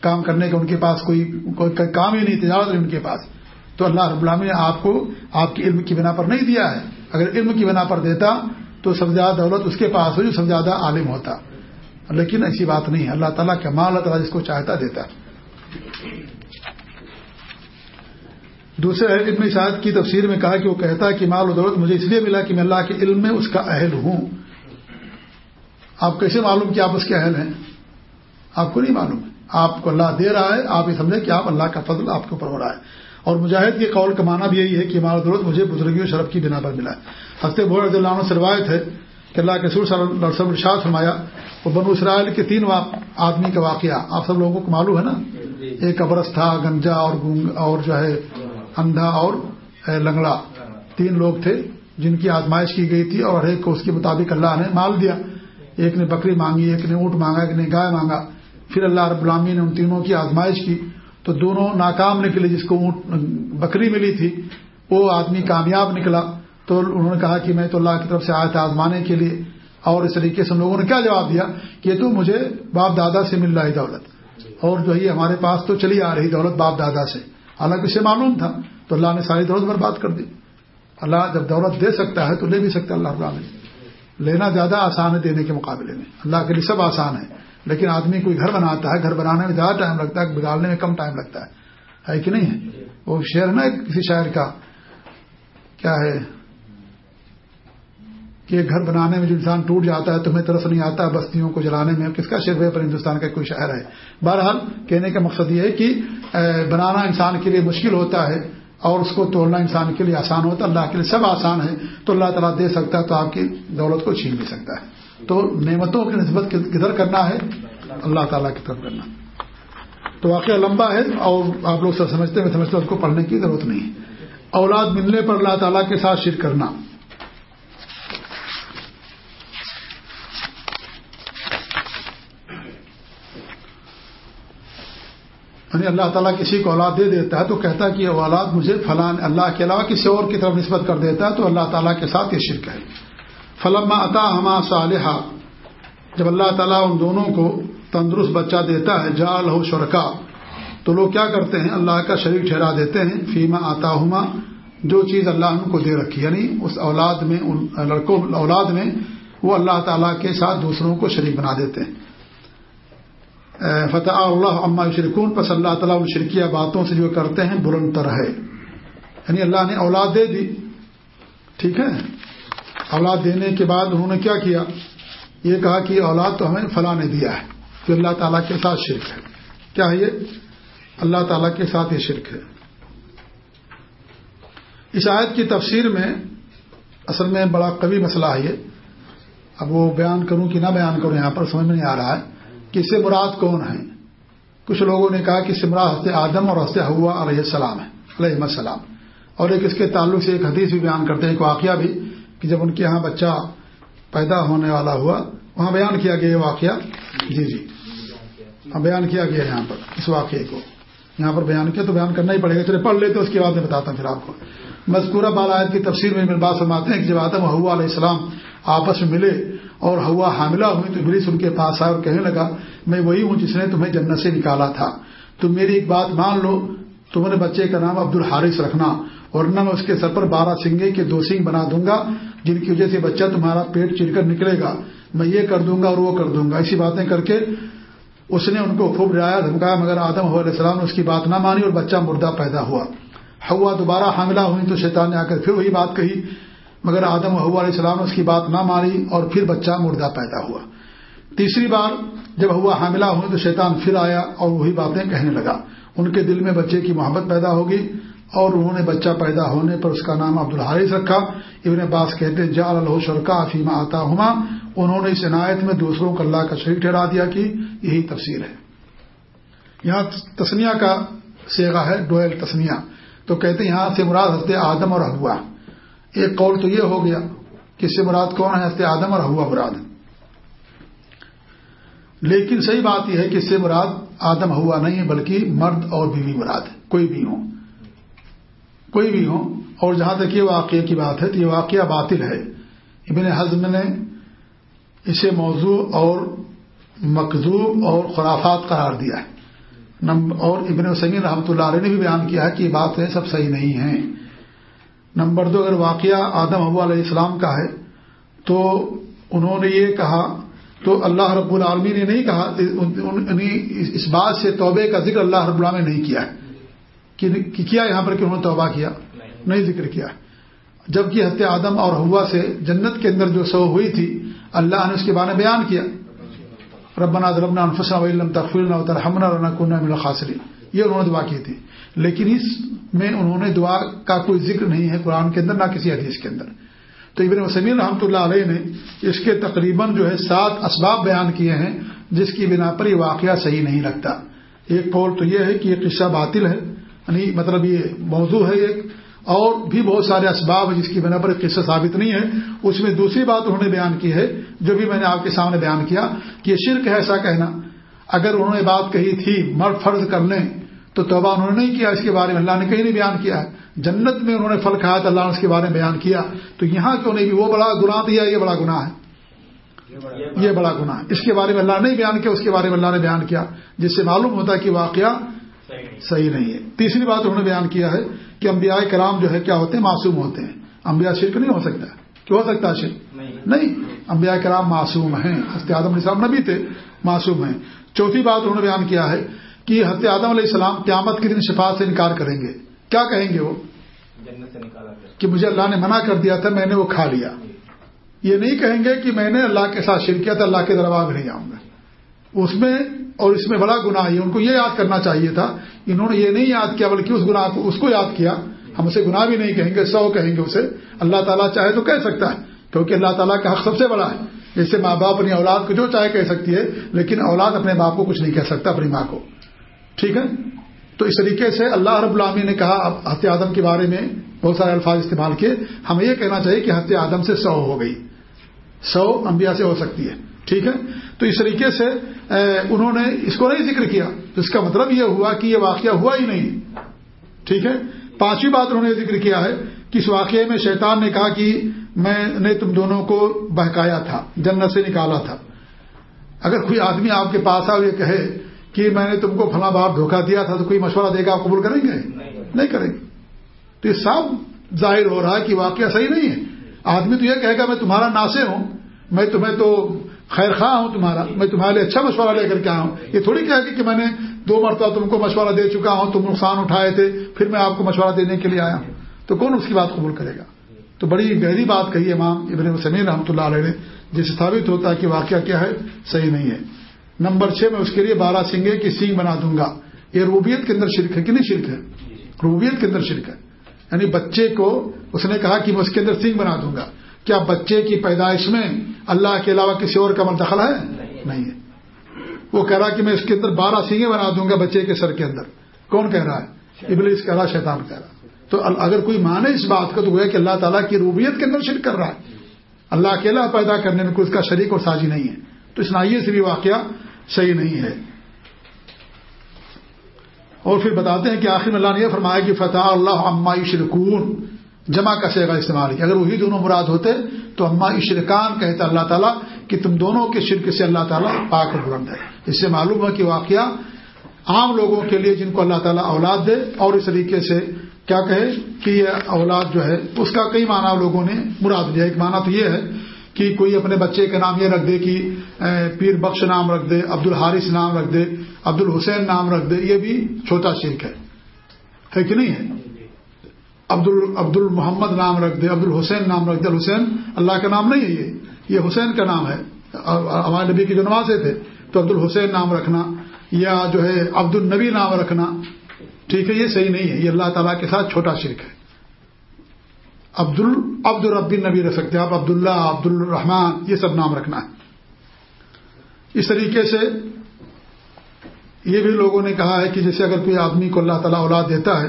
کام کرنے کا ان کے پاس کوئی کام ہی نہیں، تجارت نہیں ان کے پاس۔ تو اللہ رب العالمین نے آپ کو آپ کی علم کی بنا پر نہیں دیا ہے۔ اگر علم کی بنا پر دیتا تو سب زیادہ دولت اس کے پاس ہو جو سب زیادہ عالم ہوتا۔ لیکن ایسی بات نہیں ہے۔ اللہ تعالیٰ کا مال اللہ تعالیٰ جس کو چاہتا دیتا۔ دوسرے ابن شاہد کی تفسیر میں کہا کہ وہ کہتا ہے کہ مال و دولت مجھے اس لیے ملا کہ میں اللہ کے علم میں اس کا اہل ہوں۔ آپ کیسے معلوم کہ آپ اس کے اہل ہیں؟ آپ کو نہیں معلوم۔ آپ کو اللہ دے رہا ہے آپ یہ سمجھیں کہ آپ اللہ کا فضل آپ کے اوپر ہو رہا ہے۔ اور مجاہد کے قول کا معنی بھی یہی ہے کہ مال و دولت مجھے بزرگی و شرف کی بنا پر ملا ہے۔ ہفتے بور رضی اللہ عنہ سے روایت ہے کہ اللہ کے سور صلی اللہ علیہ وسلم شاہ فرمایا وہ بنو اسرائیل کے تین آدمی کا واقعہ آپ سب لوگوں کو معلوم ہے نا؟ ایک ابرس تھا گنجا اور اور جو ہے اندھا اور لنگڑا. تین لوگ تھے جن کی آزمائش کی گئی تھی اور ہر ایک کو اس کے مطابق اللہ نے مال دیا. ایک نے بکری مانگی، ایک نے اونٹ مانگا، ایک نے گائے مانگا. پھر اللہ رب العامی نے ان تینوں کی آزمائش کی. تو دونوں ناکام نکلے جس کو اونٹ، بکری ملی تھی. وہ آدمی کامیاب نکلا. تو انہوں نے کہا کہ میں تو اللہ کی طرف سے آیا تھا آزمانے کے لیے اور اس طریقے سے لوگوں نے کیا جواب دیا؟ کہ تو مجھے باپ دادا سے مل رہی دولت. اور جو ہے ہمارے پاس تو چلی آ رہی دولت باپ دادا سے. حالانکہ اسے معلوم تھا، تو اللہ نے ساری دولت برباد کر دی۔ اللہ جب دولت دے سکتا ہے تو لے بھی سکتا اللہ العالمین۔ لینا زیادہ آسان ہے دینے کے مقابلے میں۔ اللہ کے لیے سب آسان ہے، لیکن آدمی کوئی گھر بناتا ہے، گھر بنانے میں زیادہ ٹائم لگتا ہے، بگاڑنے میں کم ٹائم لگتا ہے۔ کہ نہیں؟ ہے وہ شہر نا کسی شہر کا، کیا ہے؟ کہ گھر بنانے میں جو انسان ٹوٹ جاتا ہے، تمہیں طرف نہیں آتا بستیوں کو جلانے میں، کس کا شہر ہے پر ہندوستان کا کوئی شہر ہے؟ بہرحال کہنے کا مقصد یہ ہے کہ بنانا انسان کے لیے مشکل ہوتا ہے اور اس کو توڑنا انسان کے لیے آسان ہوتا ہے، اللہ کے لیے سب آسان ہے، تو اللہ تعالیٰ دے سکتا ہے تو آپ کی دولت کو چھین بھی سکتا ہے۔ تو نعمتوں کی نسبت کدھر کرنا ہے؟ اللہ تعالیٰ کی طرف کرنا۔ تو واقعہ لمبا ہے اور آپ لوگ سب سمجھتے ہیں سمجھتے اس کو پڑھنے کی ضرورت نہیں اولاد ملنے پر اللہ تعالیٰ کے ساتھ شرک کرنا۔ یعنی اللہ تعالیٰ کسی کو اولاد دے دیتا ہے تو کہتا ہے کہ یہ اولاد مجھے فلان، اللہ کے علاوہ کسی اور کی طرف نسبت کر دیتا ہے تو اللہ تعالیٰ کے ساتھ یہ شرک ہے۔ فلما عطا ہما صالحہ جب اللہ تعالیٰ ان دونوں کو تندرست بچہ دیتا ہے جا لہو شرکا، تو لوگ کیا کرتے ہیں؟ اللہ کا شریک ٹھہرا دیتے ہیں، فیما آتا ہما جو چیز اللہ ان کو دے رکھی یعنی اس اولاد میں، ان لڑکوں، اولاد میں، وہ اللہ تعالیٰ کے ساتھ دوسروں کو شریک بنا دیتے ہیں۔ فتح اللہ عما شرکون پس اللہ تعالیٰ ان شرکیہ باتوں سے جو کرتے ہیں بلند تر ہے۔ یعنی اللہ نے اولاد دے دی۔ ٹھیک ہے؟ اولاد دینے کے بعد انہوں نے کیا کیا؟ یہ کہا کہ اولاد تو ہمیں فلاں نے دیا ہے کہ اللہ تعالیٰ کے ساتھ شرک ہے۔ کیا ہے یہ؟ اللہ تعالیٰ کے ساتھ یہ شرک ہے۔ اس آیت کی تفسیر میں اصل میں بڑا قوی مسئلہ ہے یہ۔ اب وہ بیان کروں کہ نہ بیان کروں، یہاں پر سمجھ میں نہیں آ رہا ہے۔ کہ اس سے مراد کون ہے کچھ لوگوں نے کہا کہ مراد ہنس آدم اور ہنس ہوا علیہ السلام ہے علیہ السلام۔ اور ایک اس کے تعلق سے ایک حدیث بھی بیان کرتے ہیں، ایک واقعہ بھی، کہ جب ان کے یہاں بچہ پیدا ہونے والا ہوا، وہاں بیان کیا گیا یہ واقعہ؟ جی جی۔ ہاں بیان کیا گیا یہاں پر، اس واقعے کو۔ یہاں پر بیان کیا تو بیان کرنا ہی پڑے گا، چلے پڑھ لیتے اس کے بعد میں بتاتا ہوں پھر آپ کو۔ مذکورہ بالآت کی تفسیر میں بات سماتے ہیں کہ جب آدم ہوا علیہ السلام آپس میں ملے اور ہوا حاملہ ہوئی تو ابلیس ان کے پاس آئے اور کہنے لگا، میں وہی ہوں جس نے تمہیں جنت سے نکالا تھا۔ تم میری ایک بات مان لو، تمہارے بچے کا نام عبد الحارث رکھنا اور نہ میں اس کے سر پر بارہ سنگے کے دو سنگ بنا دوں گا، جن کی وجہ سے بچہ تمہارا پیٹ چر کر نکلے گا۔ میں یہ کر دوں گا اور وہ کر دوں گا۔ ایسی باتیں کر کے اس نے ان کو خوب رعایا، دھمکایا، مگر آدم علیہ السلام نے اس کی بات نہ مانی اور بچہ مردہ پیدا ہوا۔ ہوا دوبارہ حاملہ ہوئی تو شیطان نے آ کر پھر وہی بات کہی مگر آدم ہوا علیہ السلام نے اس کی بات نہ مانی اور پھر بچہ مردہ پیدا ہوا۔ تیسری بار جب ہوا حاملہ ہوئی تو شیطان پھر آیا اور وہی باتیں کہنے لگا۔ ان کے دل میں بچے کی محبت پیدا ہوگی اور انہوں نے بچہ پیدا ہونے پر اس کا نام عبد الحارث رکھا۔ ابن عباس کہتے جا شرکا فیما آتا ہما انہوں نے اس عنایت میں دوسروں کو اللہ کا شریک ٹھہرا دیا کہ یہی تفصیل ہے۔ یہاں تسنیا کا سیگا ہے، ڈویل تسنیا تو کہتے ہیں، یہاں سے مراد ہنستے آدم اور ہوا ایک قول تو یہ ہو گیا کہ سے مراد کون ہے؟ ہنستے آدم اور ہوا مراد لیکن صحیح بات یہ ہے کہ سے مراد آدم ہوا نہیں ہے، بلکہ مرد اور بیوی مراد ہے کوئی بھی ہو کوئی بھی ہو اور جہاں تک یہ واقعے کی بات ہے تو یہ واقعہ باطل ہے۔ ابن حزم نے اسے موضوع اور مقزوب اور خرافات قرار دیا ہے۔ اور ابن وسین رحمۃ اللہ علیہ نے بھی بیان کیا ہے کہ یہ بات ہے سب صحیح نہیں ہے نمبر دو، اگر واقعہ آدم ابو علیہ السلام کا ہے، تو انہوں نے یہ کہا، تو اللہ رب العالمی نے نہیں کہا اس بات سے توبے کا ذکر اللہ رب العالمی نے نہیں کیا کہ کیا یہاں پر کہ انہوں نے توبہ کیا؟ نہیں ذکر کیا۔ جبکہ حت آدم اور ہوا سے جنت کے اندر جو سو ہوئی تھی، اللہ نے اس کے بارے میں بیان کیا۔ ربنا ربنا انفسنا علم تخفیلنا ترحمنا رنا کنہ من الخاسرین۔ یہ انہوں نے دعا کی تھی۔ لیکن اس میں انہوں نے دعا کا کوئی ذکر نہیں ہے قرآن کے اندر، نہ کسی حدیث کے اندر۔ تو ابن وسمین رحمۃ اللہ علیہ نے اس کے تقریباً جو ہے سات اسباب بیان کیے ہیں، جس کی بنا پر یہ واقعہ صحیح نہیں لگتا۔ ایک قول تو یہ ہے کہ یہ قصہ باطل ہے یعنی مطلب یہ موضوع ہے ایک۔ اور بھی بہت سارے اسباب جس کی بنا پر قصہ ثابت نہیں ہے۔ اس میں دوسری بات انہوں نے بیان کی ہے، جو بھی میں نے آپ کے سامنے بیان کیا، کہ یہ شرک ہے ایسا کہنا۔ اگر انہوں نے بات کہی تھی مرد فرض کر لیں تو توبہ انہوں نے نہیں کیا اس کے بارے میں اللہ نے کہیں نہیں بیان کیا ہے۔ جنت میں انہوں نے پھل کھایا تو اللہ نے اس کے بارے میں بیان کیا۔ تو یہاں کیوں نہیں؟ وہ بڑا گناہ دیا یہ بڑا گناہ ہے۔ یہ بڑا گناہ اس کے بارے میں اللہ نے بیان کیا اس کے بارے میں اللہ نے بیان کیا۔ جس سے معلوم ہوتا ہے کہ واقعہ صحیح نہیں ہے۔ تیسری بات انہوں نے بیان کیا ہے کہ انبیاء کرام جو ہے کیا ہوتے ہیں؟ معصوم ہوتے ہیں۔ انبیاء شرک نہیں ہو سکتا۔ کیوں ہو سکتا ہے شرک؟ نہیں۔ انبیاء کرام معصوم ہیں۔ حضرت آدم علیہ السلام نبی تھے معصوم ہیں۔ چوتھی بات انہوں نے بیان کیا ہے کہ حضرت آدم علیہ السلام قیامت کے دن شفاعت سے انکار کریں گے۔ کیا کہیں گے وہ؟ کہ مجھے اللہ نے منع کر دیا تھا میں نے وہ کھا لیا۔ یہ نہیں کہیں گے کہ میں نے اللہ کے ساتھ شرک کیا تھا اللہ کے دربار میں نہیں جاؤں گا۔ اس میں اور اس میں بڑا گناہ ہے۔ ان کو یہ یاد کرنا چاہیے تھا۔ انہوں نے یہ نہیں یاد کیا بلکہ اس گناہ کو اس کو یاد کیا۔ ہم اسے گناہ بھی نہیں کہیں گے سو کہیں گے اسے۔ اللہ تعالیٰ چاہے تو کہہ سکتا ہے کیونکہ اللہ تعالیٰ کا حق سب سے بڑا ہے۔ جیسے ماں باپ اپنی اولاد کو جو چاہے کہہ سکتی ہے لیکن اولاد اپنے باپ کو کچھ نہیں کہہ سکتا اپنی ماں کو۔ ٹھیک ہے؟ تو اس طریقے سے اللہ رب العامی نے کہا حت آدم کے بارے میں بہت سارے الفاظ استعمال کیے۔ ہمیں یہ کہنا چاہیے کہ حت آدم سے سو ہو گئی۔ سو انبیاء سے ہو سکتی ہے۔ ٹھیک ہے؟ تو اس طریقے سے انہوں نے اس کو نہیں ذکر کیا۔ تو اس کا مطلب یہ ہوا کہ یہ واقعہ ہوا ہی نہیں۔ ٹھیک ہے؟ پانچویں بات انہوں نے ذکر کیا ہے کہ اس واقعے میں شیطان نے کہا کہ میں نے تم دونوں کو بہکایا تھا، جنت سے نکالا تھا۔ اگر کوئی آدمی آپ کے پاس آ یہ کہے کہ میں نے تم کو فلاں بار دھوکہ دیا تھا تو کوئی مشورہ دے گا آپ قبول کریں گے؟ نہیں کریں گے۔ تو یہ سب ظاہر ہو رہا ہے کہ واقعہ صحیح نہیں ہے۔ آدمی تو یہ کہے گا میں تمہارا ناسے ہوں میں تمہیں تو خیر خواہ ہوں تمہارا میں تمہارے لیے اچھا مشورہ لے کر کے آیا ہوں۔ یہ تھوڑی کہہ کہ میں نے دو مرتبہ تم کو مشورہ دے چکا ہوں تم نقصان اٹھائے تھے پھر میں آپ کو مشورہ دینے کے لیے آیا۔ ہوں تو کون اس کی بات قبول کرے گا؟ تو بڑی گہری بات کہی امام ابن سمیر رحمۃ اللہ علیہ نے جس سے ثابت ہوتا ہے کہ واقعہ کیا ہے صحیح نہیں ہے۔ نمبر چھ میں اس کے لیے بارہ سنگے کی سینگ بنا دوں گا۔ یہ روبیت کے اندر شرک ہے کہ نہیں شرک ہے؟ روبیت کے اندر شرک ہے۔ یعنی بچے کو اس نے کہا کہ میں اس کے اندر سینگ بنا دوں گا۔ کیا بچے کی پیدائش میں اللہ کے علاوہ کسی اور کا دخل ہے؟ نہیں ہے۔ وہ کہہ رہا کہ میں اس کے اندر بارہ سینگیں بنا دوں گا بچے کے سر کے اندر۔ کون کہہ رہا ہے؟ ابلیس کہہ رہا شیطان کہہ رہا تو اگر کوئی مانے اس بات کو تو وہ کہ اللہ تعالیٰ کی روبیت کے اندر شرک کر رہا ہے۔ اللہ اکیلا پیدا کرنے میں کوئی اس کا شریک اور سازی نہیں ہے۔ تو اس نائیے سے بھی واقعہ صحیح نہیں ہے۔ اور پھر بتاتے ہیں کہ آخر میں اللہ نے یہ فرمایا کہ فتح اللہ عما شرکون جمع کا سیگا استعمال کیا۔ اگر وہی دونوں مراد ہوتے تو اما اشرکان کہتا اللہ تعالیٰ کہ تم دونوں کے شرک سے اللہ تعالیٰ پاک بلند ہے۔ اس سے معلوم ہے کہ واقعہ عام لوگوں کے لیے جن کو اللہ تعالیٰ اولاد دے اور اس طریقے سے کیا کہے کہ یہ اولاد جو ہے، اس کا کئی معنی لوگوں نے مراد لیا ایک معنی تو یہ ہے کہ کوئی اپنے بچے کا نام یہ رکھ دے کہ پیر بخش نام رکھ دے عبد الحارث نام رکھ دے عبد الحسین نام رکھ دے، یہ بھی چھوٹا شرک ہے۔ کہ نہیں ہے؟ عبد عبد المحمد نام رکھ دے عبد الحسین نام رکھ دے۔ حسین اللہ کا نام نہیں ہے یہ۔ یہ حسین کا نام ہے۔ ہمارے نبی کے جو نوازے تھے، تو عبد الحسین نام رکھنا یا جو ہے عبد النبی نام رکھنا، ٹھیک ہے، یہ صحیح نہیں ہے۔ یہ اللہ تعالیٰ کے ساتھ چھوٹا شرک ہے۔ عبد عبد الرب نبی رکھ سکتے آپ عبد اللہ عبد الرحمان یہ سب نام رکھنا ہے۔ اس طریقے سے یہ بھی لوگوں نے کہا ہے کہ جیسے اگر کوئی آدمی کو اللہ تعالیٰ اولاد دیتا ہے،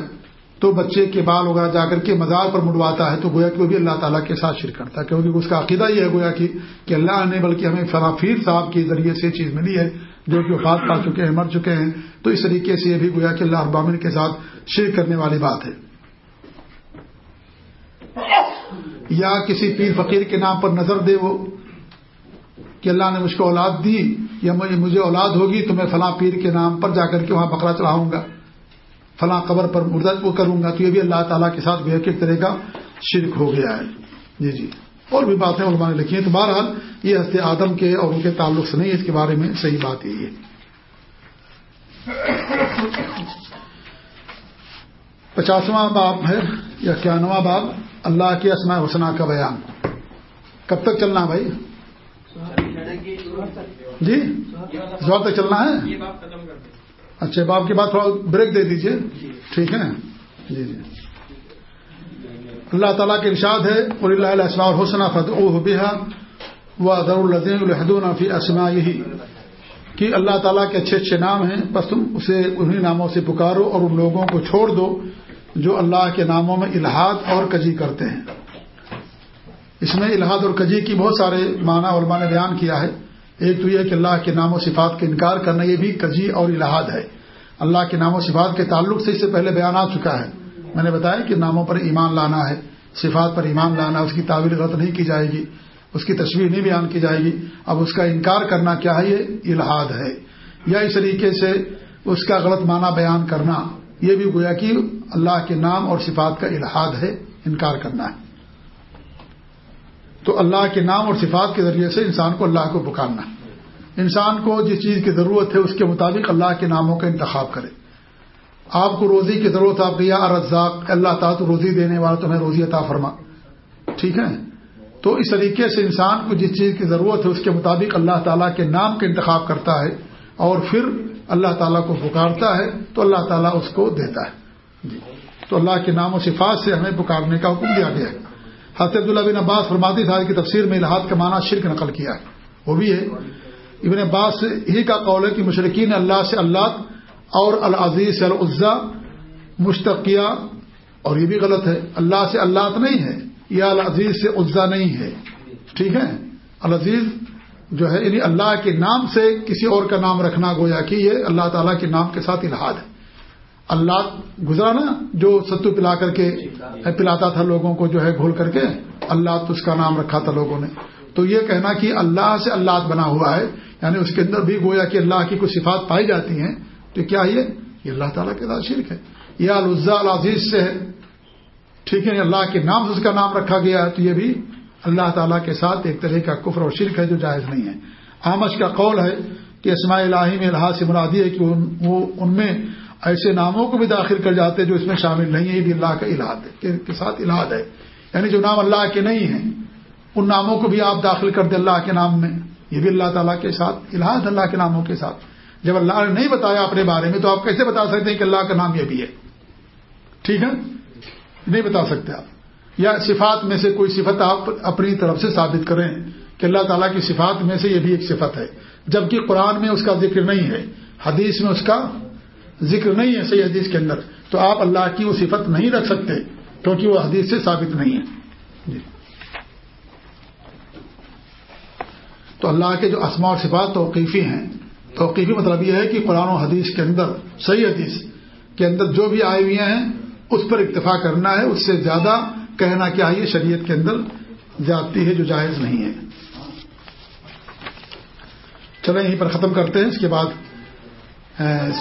تو بچے کے بال وغیرہ جا کر کے مزار پر مڑواتا ہے، تو گویا کہ وہ بھی اللہ تعالیٰ کے ساتھ شرک کرتا ہے، کیونکہ اس کا عقیدہ یہ ہے گویا کہ اللہ نے بلکہ ہمیں فرافیر صاحب کے ذریعے سے چیز ملی ہے، جو کہ وفات پا چکے ہیں، مر چکے ہیں۔ تو اس طریقے سے یہ بھی گویا کہ اللہ ابامن کے ساتھ شرک کرنے والی بات ہے۔ یا کسی پیر فقیر کے نام پر نظر دے وہ کہ اللہ نے مجھ کو اولاد دی، یا مجھے اولاد ہوگی تو میں فلاں پیر کے نام پر جا کر کے وہاں بکرا چڑھاؤں گا۔ فلاں قبر پر مردہ وہ کروں گا تو یہ بھی اللہ تعالیٰ کے ساتھ بھی ایک طرح کا شرک ہو گیا ہے۔ جی جی۔ اور بھی باتیں علماء نے لکھی ہیں۔ تو بہرحال یہ ہست آدم کے اور ان کے تعلق سے نہیں، اس کے بارے میں صحیح بات یہی ہے۔ پچاسواں باب ہے یا اکیانواں باب؟ اللہ کے اسماء حسنا کا بیان۔ کب تک چلنا بھائی؟ جی؟ زور تک چلنا ہے؟ اچھا باپ کے بعد تھوڑا بریک دے دیجیے ٹھیک ہے جی جی۔ اللہ تعالیٰ کے ارشاد ہے اور اللہ اسماء الحسن فد او بحا و ادر الدین الحدون فی اسما یہی کہ اللہ تعالیٰ کے اچھے اچھے نام ہیں، بس تم اسے انہیں ناموں سے پکارو اور ان لوگوں کو چھوڑ دو۔ جو اللہ کے ناموں میں الحاد اور کجی کرتے ہیں۔ اس میں الحاد اور کجی کی بہت سارے معنی علماء نے بیان کیا ہے۔ ایک تو یہ کہ اللہ کے نام و صفات کا انکار کرنا یہ بھی کجی اور الحاد ہے۔ اللہ کے نام و صفات کے تعلق سے اس سے پہلے بیان آ چکا ہے۔ میں نے بتایا کہ ناموں پر ایمان لانا ہے، صفات پر ایمان لانا، اس کی تعویل غلط نہیں کی جائے گی، اس کی تصویر نہیں بیان کی جائے گی۔ اب اس کا انکار کرنا کیا ہے؟ یہ الحاد ہے۔ یا اس طریقے سے اس کا غلط معنی بیان کرنا، یہ بھی گویا کہ اللہ کے نام اور صفات کا الحاد ہے، انکار کرنا ہے۔ تو اللہ کے نام اور صفات کے ذریعے سے انسان کو اللہ کو پکارنا انسان کو جس چیز کی ضرورت ہے، اس کے مطابق اللہ کے ناموں کا انتخاب کرے۔ آپ کو روزی کی ضرورت، آپ یا رزاق اللہ تعالیٰ تو روزی دینے والا تمہیں روزی عطا فرما۔ ٹھیک ہے؟ تو اس طریقے سے انسان کو جس چیز کی ضرورت ہے، اس کے مطابق اللہ تعالیٰ کے نام کا انتخاب کرتا ہے اور پھر اللہ تعالیٰ کو پکارتا ہے، تو اللہ تعالیٰ اس کو دیتا ہے۔ جی تو اللہ کے نام و صفات سے ہمیں پکارنے کا حکم دیا گیا ہے۔ حضرت عبداللہ بن عباس فرماتی تھا کی تفسیر میں الحاد کا معنی شرک نقل کیا ہے۔ وہ بھی ہے۔ ابن عباس ہی کا قول ہے کہ مشرقین اللہ سے اللہ اور العزیز سے العزا مشتقیہ، اور یہ بھی غلط ہے۔ اللہ سے اللہ نہیں ہے، یا العزیز سے عزا نہیں ہے۔ ٹھیک ہے؟ العزیز جو ہے یعنی اللہ کے نام سے کسی اور کا نام رکھنا گویا کہ یہ اللہ تعالیٰ کے نام کے ساتھ الحاد ہے۔ اللہ گزرا نا جو ستو پلا کر کے پلاتا تھا لوگوں کو جو ہے گھول کر کے اللہ تو اس کا نام رکھا تھا لوگوں نے۔ تو یہ کہنا کہ اللہ سے اللہ بنا ہوا ہے یعنی اس کے اندر بھی گویا کہ اللہ کی کچھ صفات پائی جاتی ہیں تو کیا یہ؟ اللہ تعالیٰ کے ساتھ شرک ہے۔ یہ الزا العزیز سے ہے۔ ٹھیک ہے اللہ کے نام سے اس کا نام رکھا گیا ہے تو یہ بھی اللہ تعالیٰ کے ساتھ ایک طرح کا کفر اور شرک ہے جو جائز نہیں ہے۔ آمش کا قول ہے کہ اسماء الہی میں الحاظ سے مرادی ہے کہ وہ ان میں ایسے ناموں کو بھی داخل کر جاتے جو اس میں شامل نہیں ہے یہ بھی اللہ کا الحاد ہے کے ساتھ الحاد ہے۔ یعنی جو نام اللہ کے نہیں ہیں، ان ناموں کو بھی آپ داخل کر دیں اللہ کے نام میں۔ یہ بھی اللہ تعالیٰ کے ساتھ الحاد اللہ کے ناموں کے ساتھ۔ جب اللہ نے نہیں بتایا اپنے بارے میں، تو آپ کیسے بتا سکتے ہیں کہ اللہ کا نام یہ بھی ہے؟ ٹھیک ہے؟ نہیں بتا سکتے آپ۔ یا صفات میں سے کوئی صفت آپ اپنی طرف سے ثابت کریں کہ اللہ تعالیٰ کی صفات میں سے یہ بھی ایک صفت ہے۔ جبکہ قرآن میں اس کا ذکر نہیں ہے، حدیث میں اس کا ذکر نہیں ہے صحیح حدیث کے اندر۔ تو آپ اللہ کی وہ صفت نہیں رکھ سکتے، کیونکہ وہ حدیث سے ثابت نہیں ہے۔ جی۔ تو اللہ کے جو اسماء اور صفات توقیفی ہیں، توقیفی مطلب یہ ہے کہ قرآن و حدیث کے اندر، صحیح حدیث کے اندر جو بھی آئے ہوئے ہیں، اس پر اکتفا کرنا ہے، اس سے زیادہ کہنا کیا ہے شریعت کے اندر جاتی ہے جو جائز نہیں ہے۔ چلیں یہیں پر ختم کرتے ہیں، اس کے بعد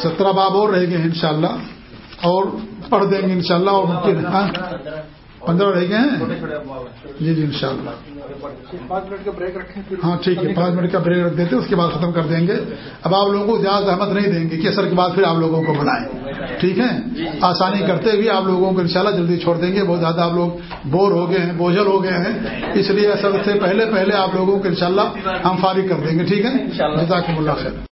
سترہ باب اور رہ گئے ہیں انشاءاللہ اور پڑھ دیں گے انشاءاللہ اور ممکن ہاں؟ پندرہ رہ گئے ہیں؟ جی جی انشاءاللہ۔ ہاں ٹھیک ہے پانچ منٹ کا بریک رکھ دیتے اس کے بعد ختم کر دیں گے۔ اب آپ لوگوں کو زیادہ احمد نہیں دیں گے کہ اثر کے بعد پھر آپ لوگوں کو بلائیں۔ ٹھیک ہے؟ آسانی کرتے ہوئے آپ لوگوں کو انشاءاللہ جلدی چھوڑ دیں گے۔ بہت زیادہ آپ لوگ بور ہو گئے ہیں بوجھل ہو گئے ہیں۔ اس لیے اثر سے پہلے پہلے آپ لوگوں کو انشاءاللہ ہم فارغ کر دیں گے۔ ٹھیک ہے؟ جزاکم اللہ خیر۔